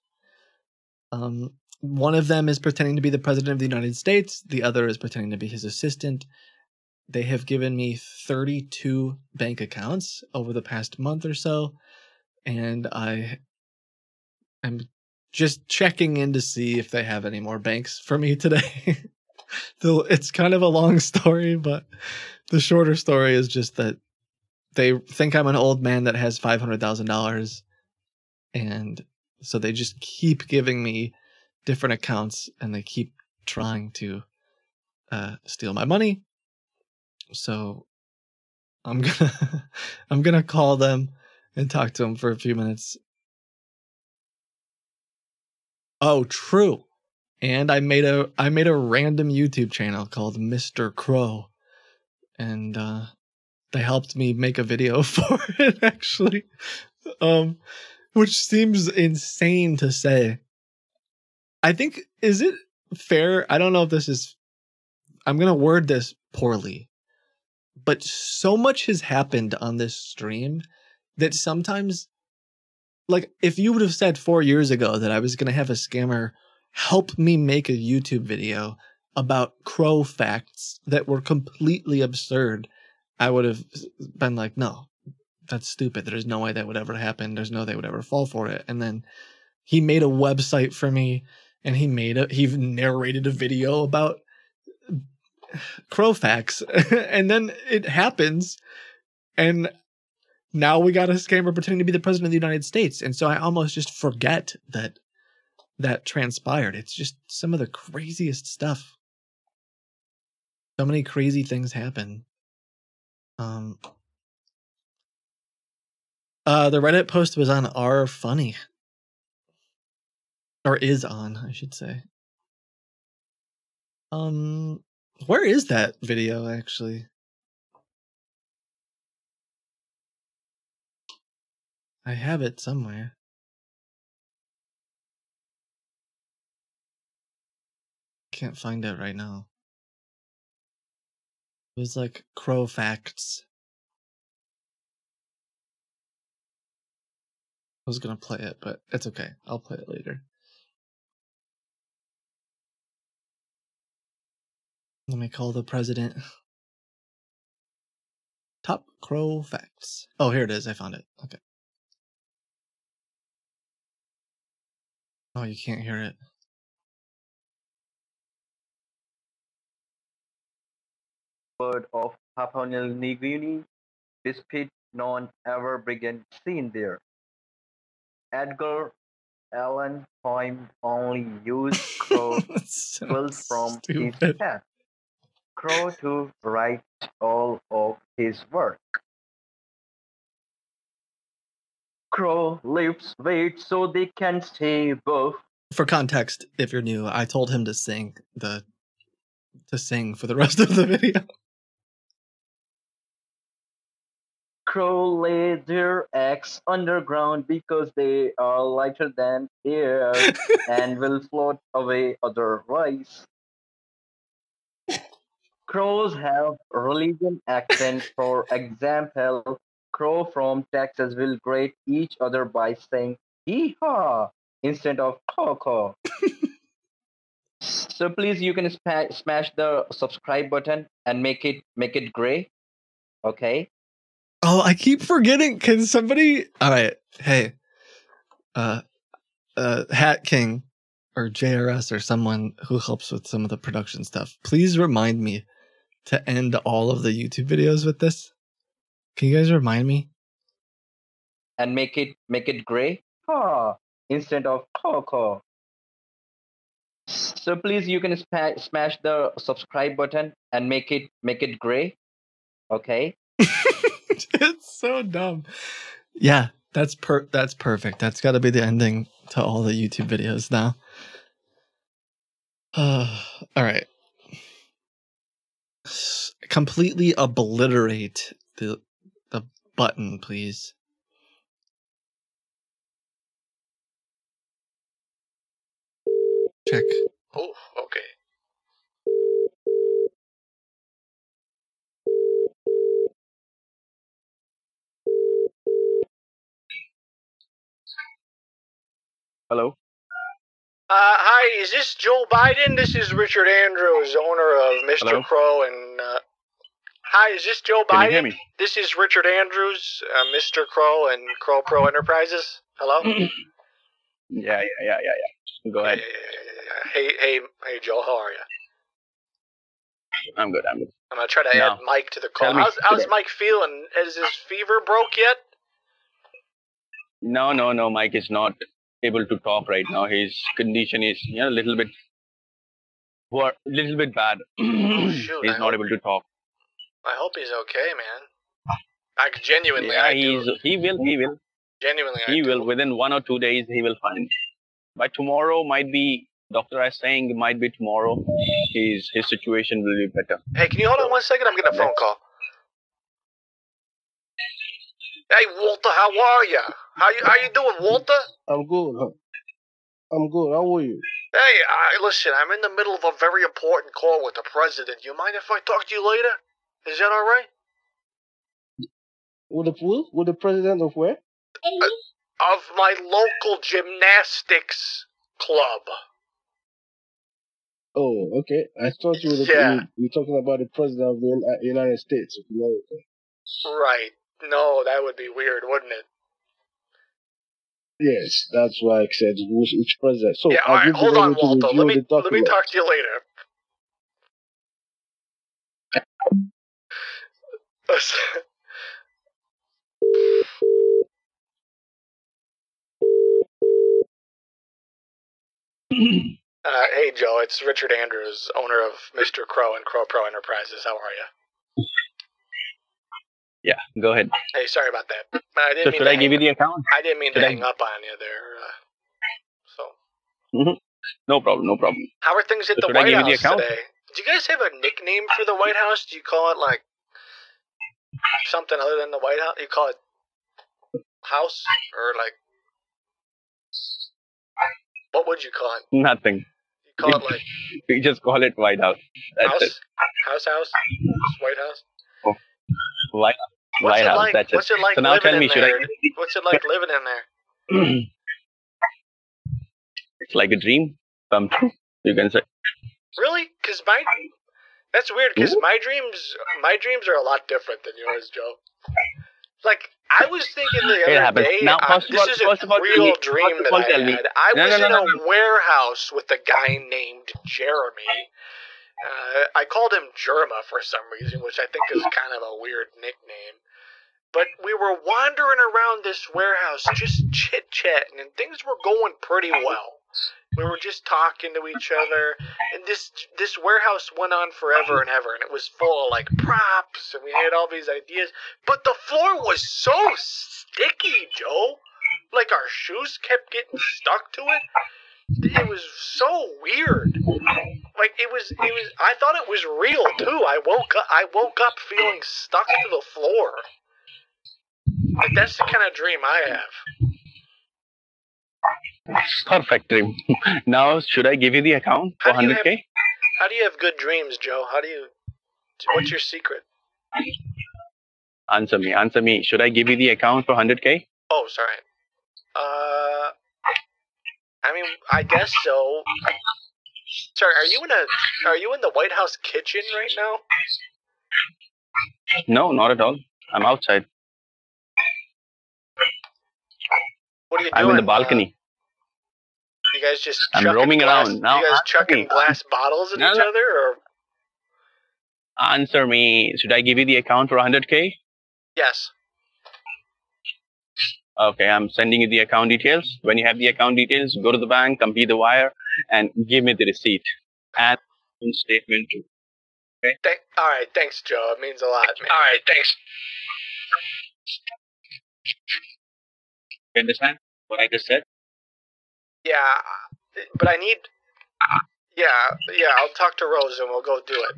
Um one of them is pretending to be the president of the United States, the other is pretending to be his assistant. They have given me 32 bank accounts over the past month or so, and I am just checking in to see if they have any more banks for me today. [laughs] It's kind of a long story, but the shorter story is just that they think I'm an old man that has five hundred thousand dollars, and so they just keep giving me different accounts, and they keep trying to uh, steal my money. So I'm gonna [laughs] I'm gonna call them and talk to them for a few minutes Oh, true. And I made a I made a random YouTube channel called Mr. Crow. And uh they helped me make a video [laughs] for it actually. Um which seems insane to say. I think is it fair? I don't know if this is I'm going to word this poorly. But so much has happened on this stream that sometimes like if you would have said four years ago that I was going to have a scammer help me make a YouTube video about crow facts that were completely absurd, I would have been like, no, that's stupid. There's no way that would ever happen. There's no way they would ever fall for it. And then he made a website for me and he made a he narrated a video about [sighs] crow facts [laughs] and then it happens and now we got a scammer pretending to be the president of the United States. And so I almost just forget that that transpired. It's just some of the craziest stuff. So many crazy things happen. Um Uh, the Reddit post was on R Funny, or is on, I should say. Um, where is that video actually? I have it somewhere. Can't find it right now. It was like crow facts. I was gonna play it, but it's okay. I'll play it later. Let me call the president. Top crow facts. Oh, here it is. I found it. Okay. Oh, you can't hear it. word of Papua New Guinea, despite none ever began seen there. Edgar Allan Poe only used [laughs] crow [laughs] built from his stupid. head. Crow to write all of his work. Crow lifts weight so they can stay above. For context, if you're new, I told him to sing the to sing for the [laughs] rest of the video. Crow lay their eggs underground because they are lighter than air [laughs] and will float away otherwise. Crows have religion accent. For example, crow from Texas will greet each other by saying hee haw instead of caw [laughs] so please you can sma- smash the subscribe button and make it make it gray. Okay? Oh, I keep forgetting. Can somebody? All right. Hey, uh, uh, Hat King or JRS or someone who helps with some of the production stuff. Please remind me to end all of the YouTube videos with this. Can you guys remind me? and make it make it gray ha instead of caw caw. So please you can sma- smash the subscribe button and make it make it gray. Okay? [laughs] it's so dumb. Yeah, that's per that's perfect. That's got to be the ending to all the YouTube videos now. Uh, [sighs] all right. S- Completely obliterate the button, please. Check. Oh, okay. Hello? Uh, hi, is this Joe Biden? This is Richard Andrews, owner of Mr. Hello? Crow, and uh, hi, is this Joe Can Biden? you hear me? This is Richard Andrews, uh, Mr. Crow, and Crow Pro Enterprises. Hello. Yeah, yeah, yeah, yeah, yeah. Go ahead. hey, hey, hey, Joe. How are you? I'm good. I'm good. I'm gonna try to No. add Mike to the call. How's, how's. Mike feeling? Has his fever broke yet? No, no, no. Mike is not able to talk right now. His condition is, you know, a little bit, a little bit bad. Oh, [clears throat] shoot, he's I not hope- able to talk. I hope he's okay, man. I genuinely, Yeah, I he's, do. he will, he will, Genuinely, I he do. will. Within one or two days, he will find. By tomorrow, might be. Doctor is saying might be tomorrow. His his situation will be better. Hey, can you hold on one second? I'm getting a phone call. Hey, Walter, how are you? How you how you doing, Walter? I'm good. huh? I'm good. How are you? Hey, I, listen, I'm in the middle of a very important call with the president. You mind if I talk to you later? Is that all right? With the who? With the president of where? Uh, of my local gymnastics club. Oh, okay. I thought you were, the, Yeah. you, you were talking about the president of the United States of America. Right. No, that would be weird, wouldn't it? Yes, that's why I said which, which president. So yeah, I all right, will be hold on, Walter. Let me let me talk to you later. [laughs] Uh, hey, Joe, it's Richard Andrews, owner of Mr. Crow and Crow Pro Enterprises. How are you? Yeah, go ahead. Hey, sorry about that. I didn't So mean should I give you the account? I didn't mean Should to I- hang up on you there. Uh, hmm No problem, no problem. how are things at So the White you the House today? Do you guys have a nickname for the White House? Do you call it like something other than the White House? You call it House or like what would you call it? Nothing. You call it like [laughs] We just call it White House. That's House, it. House, House, White House. Oh. White, What's White it House. like? That's it. What's it like so now tell me, should there? I? What's it like living in there? [clears throat] It's like a dream come true. [laughs] You can say. Really? Because my that's weird. Because my dreams, my dreams are a lot different than yours, Joe. Like I was thinking the other day, Now, I- this all- is a all, real dream that all, I had. I No, was no, in a no, no. warehouse with a guy named Jeremy. Uh, I called him Jerma for some reason, which I think is kind of a weird nickname. But we were wandering around this warehouse, just chit chatting, and things were going pretty well. We were just talking to each other, and this this warehouse went on forever and ever, and it was full of like props, and we had all these ideas. But the floor was so sticky, Joe. Like our shoes kept getting stuck to it. It was so weird. Like it was, it was. I thought it was real too. I woke up. I woke up feeling stuck to the floor. Like that's the kind of dream I have. Perfect dream. [laughs] now, should I give you the account for how 100K? have- How do you have good dreams, Joe? How do you? What's your secret? Answer me. Answer me. Should I give you the account for 100k? Oh, sorry. Uh, I mean, I guess so. Sorry, are you in a? Are you in the White House kitchen right now? No, not at all. I'm outside. What are you I'm in the balcony. You guys just I'm roaming glass, around. Now You guys chucking glass bottles at No, each no. other, or Answer me. Should I give you the account for 100k? yes? Okay, I'm sending you the account details. When you have the account details, go to the bank, complete the wire, and give me the receipt and statement too. Okay. Thank, all right, thanks, Joe. It means a lot, man. All right, thanks. You understand what I just said? Yeah, but I need. Yeah, yeah. I'll talk to Rose and we'll go do it.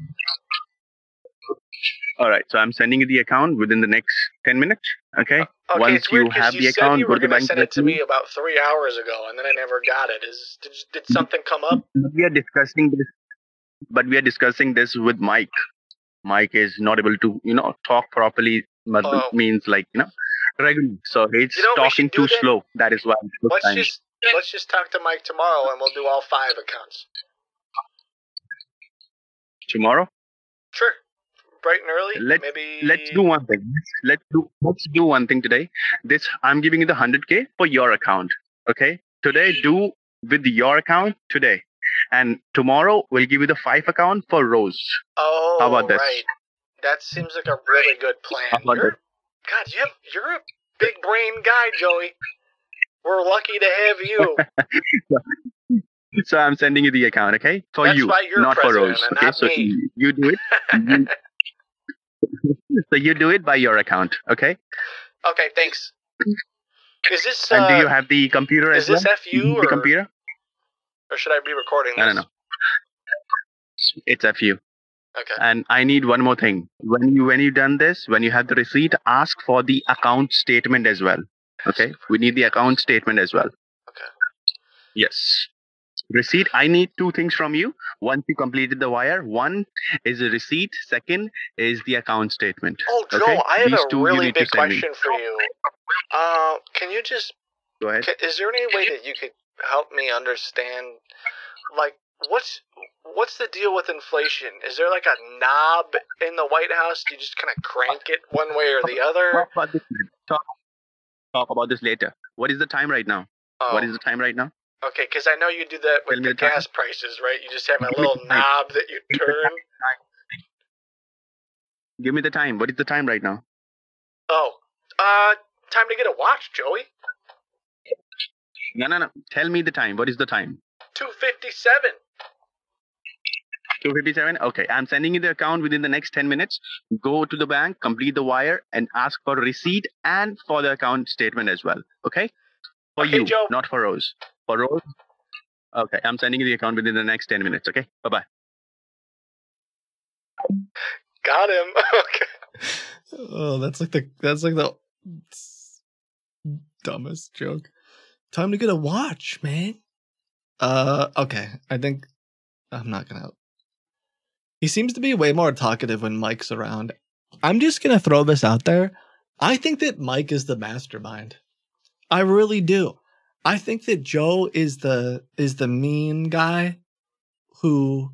All right. So I'm sending you the account within the next 10 minutes. Okay. Uh, okay, Once you have you the said account, you go were to the gonna bank send it to me about three hours ago, and then I never got it. Is did, did something come up? We are discussing this, but we are discussing this with Mike. Mike is not able to, you know, talk properly. But Oh. means like, you know, regularly. So he's You know talking too then? slow. That is why. it took Let's just let's just talk to Mike tomorrow, and we'll do all five accounts. Tomorrow, Sure, bright and early. let's maybe let's do one thing. Let's do let's do one thing today. This I'm giving you the hundred k for your account. Okay. Today, do with your account today, and tomorrow we'll give you the five account for Rose. Oh, How about this? right. That seems like a really good plan. How about You're, God, you have you're a big brain guy, Joey. We're lucky to have you. [laughs] So I'm sending you the account, okay? For That's you, not for Rose. Okay, not so me. you, do it. [laughs] So you do it by your account, okay? Okay, thanks. Is this and do you uh, have the computer is as this well? FU the computer? or should I be recording this? no, no. It's FU. Okay. And I need one more thing. When you when you done this, when you have the receipt, ask for the account statement as well. Okay? We need the account statement as well. Okay. Yes. Receipt. I need two things from you. Once you completed the wire, one is a receipt. Second is the account statement. Oh, Joe, okay? I have These a really big send me. question for you. Uh, can you just? Go ahead. ca- Is there any way that you could help me understand, like, what's what's the deal with inflation? Is there like a knob in the White House? Do you just kind of crank it one way or the other? Talk about this, talk, talk about this later. What is the time right now? What Oh. is the time right now? Okay, because I know you do that with Tell the the time. gas prices, right? You just have a Give little knob that you turn. Give me the time. What is the time right now? Oh, uh, time to get a watch, Joey. No, no, no. Tell me the time. What is the time? Two fifty-seven. 257. Okay, I'm sending you the account within the next 10 minutes. Go to the bank, complete the wire, and ask for a receipt and for the account statement as well. Okay? For Okay, you, Joe. not for Rose. For Rose. Okay, I'm sending you the account within the next 10 minutes. Okay, bye bye. Got him. [laughs] okay. Oh, that's like the that's like the dumbest joke. Time to get a watch, man. Uh, okay. I think I'm not gonna. He seems to be way more talkative when Mike's around. I'm just gonna throw this out there. I think that Mike is the mastermind. I really do. I think that Joe is the is the mean guy who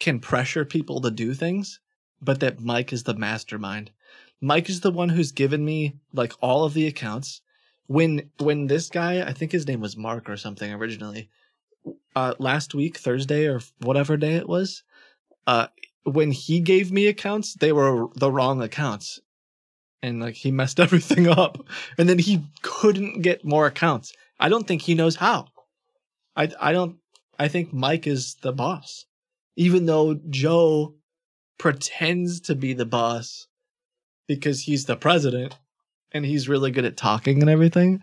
can pressure people to do things, but that Mike is the mastermind. Mike is the one who's given me like all of the accounts. When when this guy, I think his name was Mark or something originally, uh last week, Thursday or whatever day it was, uh when he gave me accounts, they were the wrong accounts. And like he messed [laughs] everything up. And then he couldn't get more accounts. I don't think he knows how. I I don't I think Mike is the boss. Even though Joe pretends to be the boss because he's the president and he's really good at talking and everything.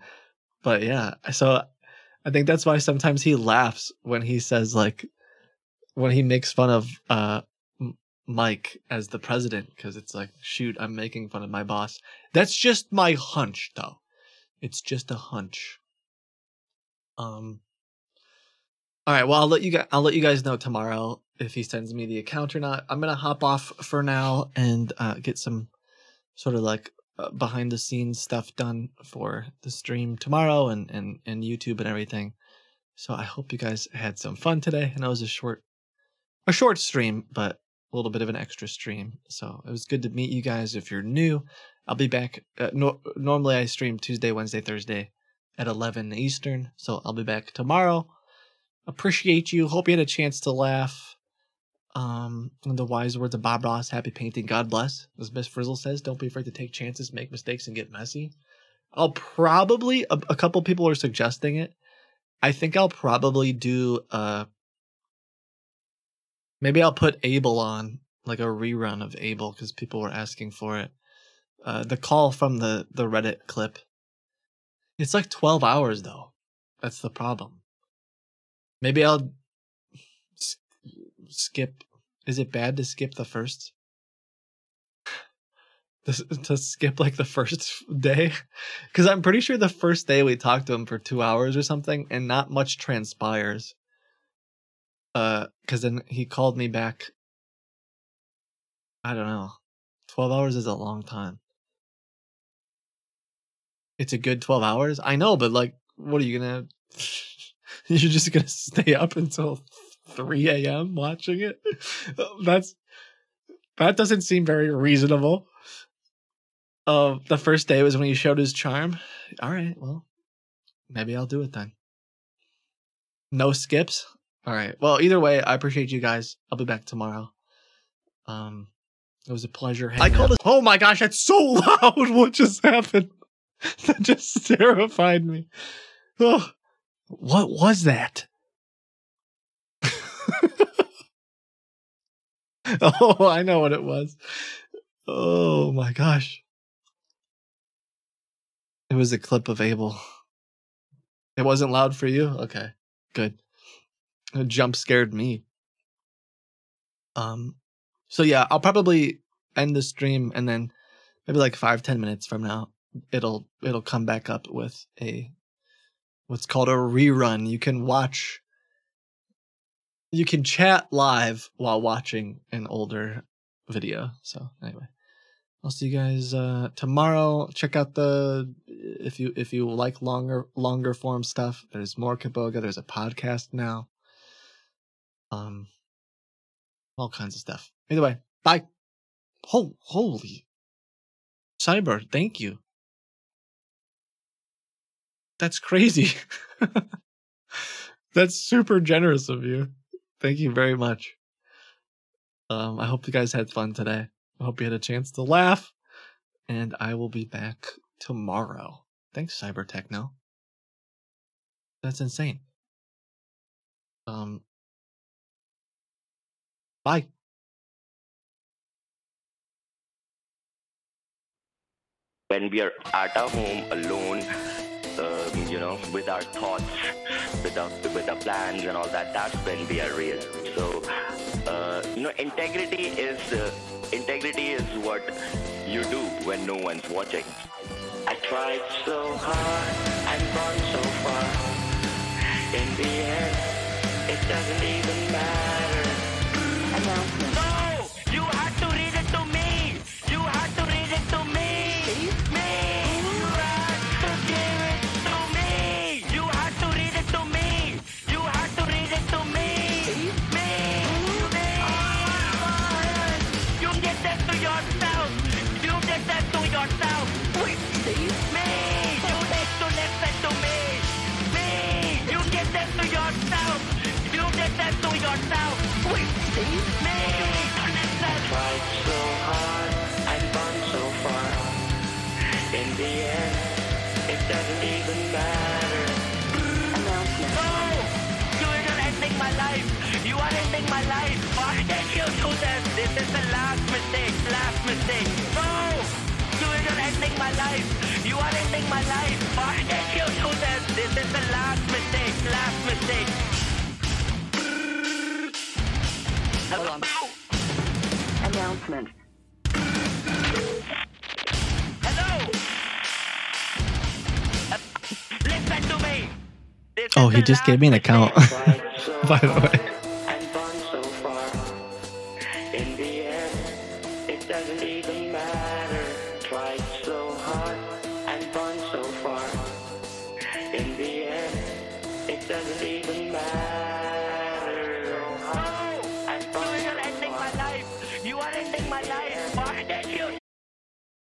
But yeah, so I think that's why sometimes he laughs when he says like when he makes fun of uh Mike as the president because it's like shoot, I'm making fun of my boss. That's just my hunch though. It's just a hunch. Um all right, well I'll let you guys I'll let you guys know tomorrow if he sends me the account or not. I'm gonna hop off for now and uh, get some sort of like uh, behind the scenes stuff done for the stream tomorrow and and and YouTube and everything. So I hope you guys had some fun today. I know it was a short a short stream, but a little bit of an extra stream. So it was good to meet you guys. If you're new, I'll be back. Uh, no, normally I stream Tuesday, Wednesday, Thursday at 11 Eastern. So I'll be back tomorrow. Appreciate you. Hope you had a chance to laugh. Um, the wise words of Bob Ross, happy painting, God bless. As Miss Frizzle says, don't be afraid to take chances, make mistakes, and get messy. I'll probably, a, a couple people are suggesting it. I think I'll probably do, uh, maybe I'll put Abel on, like a rerun of Abel, because people were asking for it. Uh, the call from the, the Reddit clip. It's like 12 hours, though. That's the problem. Maybe I'll skip. Is it bad to skip the first? [laughs] To, to skip like the first [laughs] day? Because I'm pretty sure the first day we talked to him for two hours or something, and not much transpires. Uh, because then he called me back. I don't know. 12 hours is a long time. It's a good 12 hours? I know, but like, what are you gonna. [laughs] You're just gonna stay up until 3 a.m. watching it? [laughs] That's. That doesn't seem very reasonable. Uh, the first day was when he showed his charm. All right, well, maybe I'll do it then. No skips. All right. Well, either way, I appreciate you guys. I'll be back tomorrow. Um, it was a pleasure. I called. Oh my gosh, that's so [laughs] loud! What just happened? [laughs] that just terrified me. Oh, what was that? [laughs] oh, I know what it was. Oh my gosh. It was a clip of Abel. It wasn't loud for you? Okay. Good. Jump scared me. Um so yeah, I'll probably end the stream and then maybe like five, ten minutes from now, it'll it'll come back up with a what's called a rerun. You can watch you can chat live while watching an older video. So anyway. I'll see you guys uh tomorrow. Check out the if you if you like longer longer form stuff. There's more Kitboga. There's a podcast now. Um, all kinds of stuff. Either way, bye. Oh, holy, Cyber, thank you. That's crazy. [laughs] That's super generous of you. Thank you very much. Um, I hope you guys had fun today. I hope you had a chance to laugh. And I will be back tomorrow. Thanks, Cyber Techno. That's insane. Um, Bye. when we are at our home alone, um, you know, with our thoughts, with our with our plans and all that, that's when we are real. So, uh, you know, integrity is uh, integrity is what you do when no one's watching. I tried so hard and gone so far. In the end, it doesn't even matter. That to yourself! Wait, me! Tried so hard and gone so far. In the end, it doesn't even matter. No! You are not ending my life! You are ending my life! Why did you do this? This is the last mistake, last mistake. No! You are not ending my life! You are ending my life! Why did you do this? This is the last mistake, last mistake. Hold on. Announcement. Hello! Uh, listen to me! This Oh, he just gave me an account. [laughs] By the way.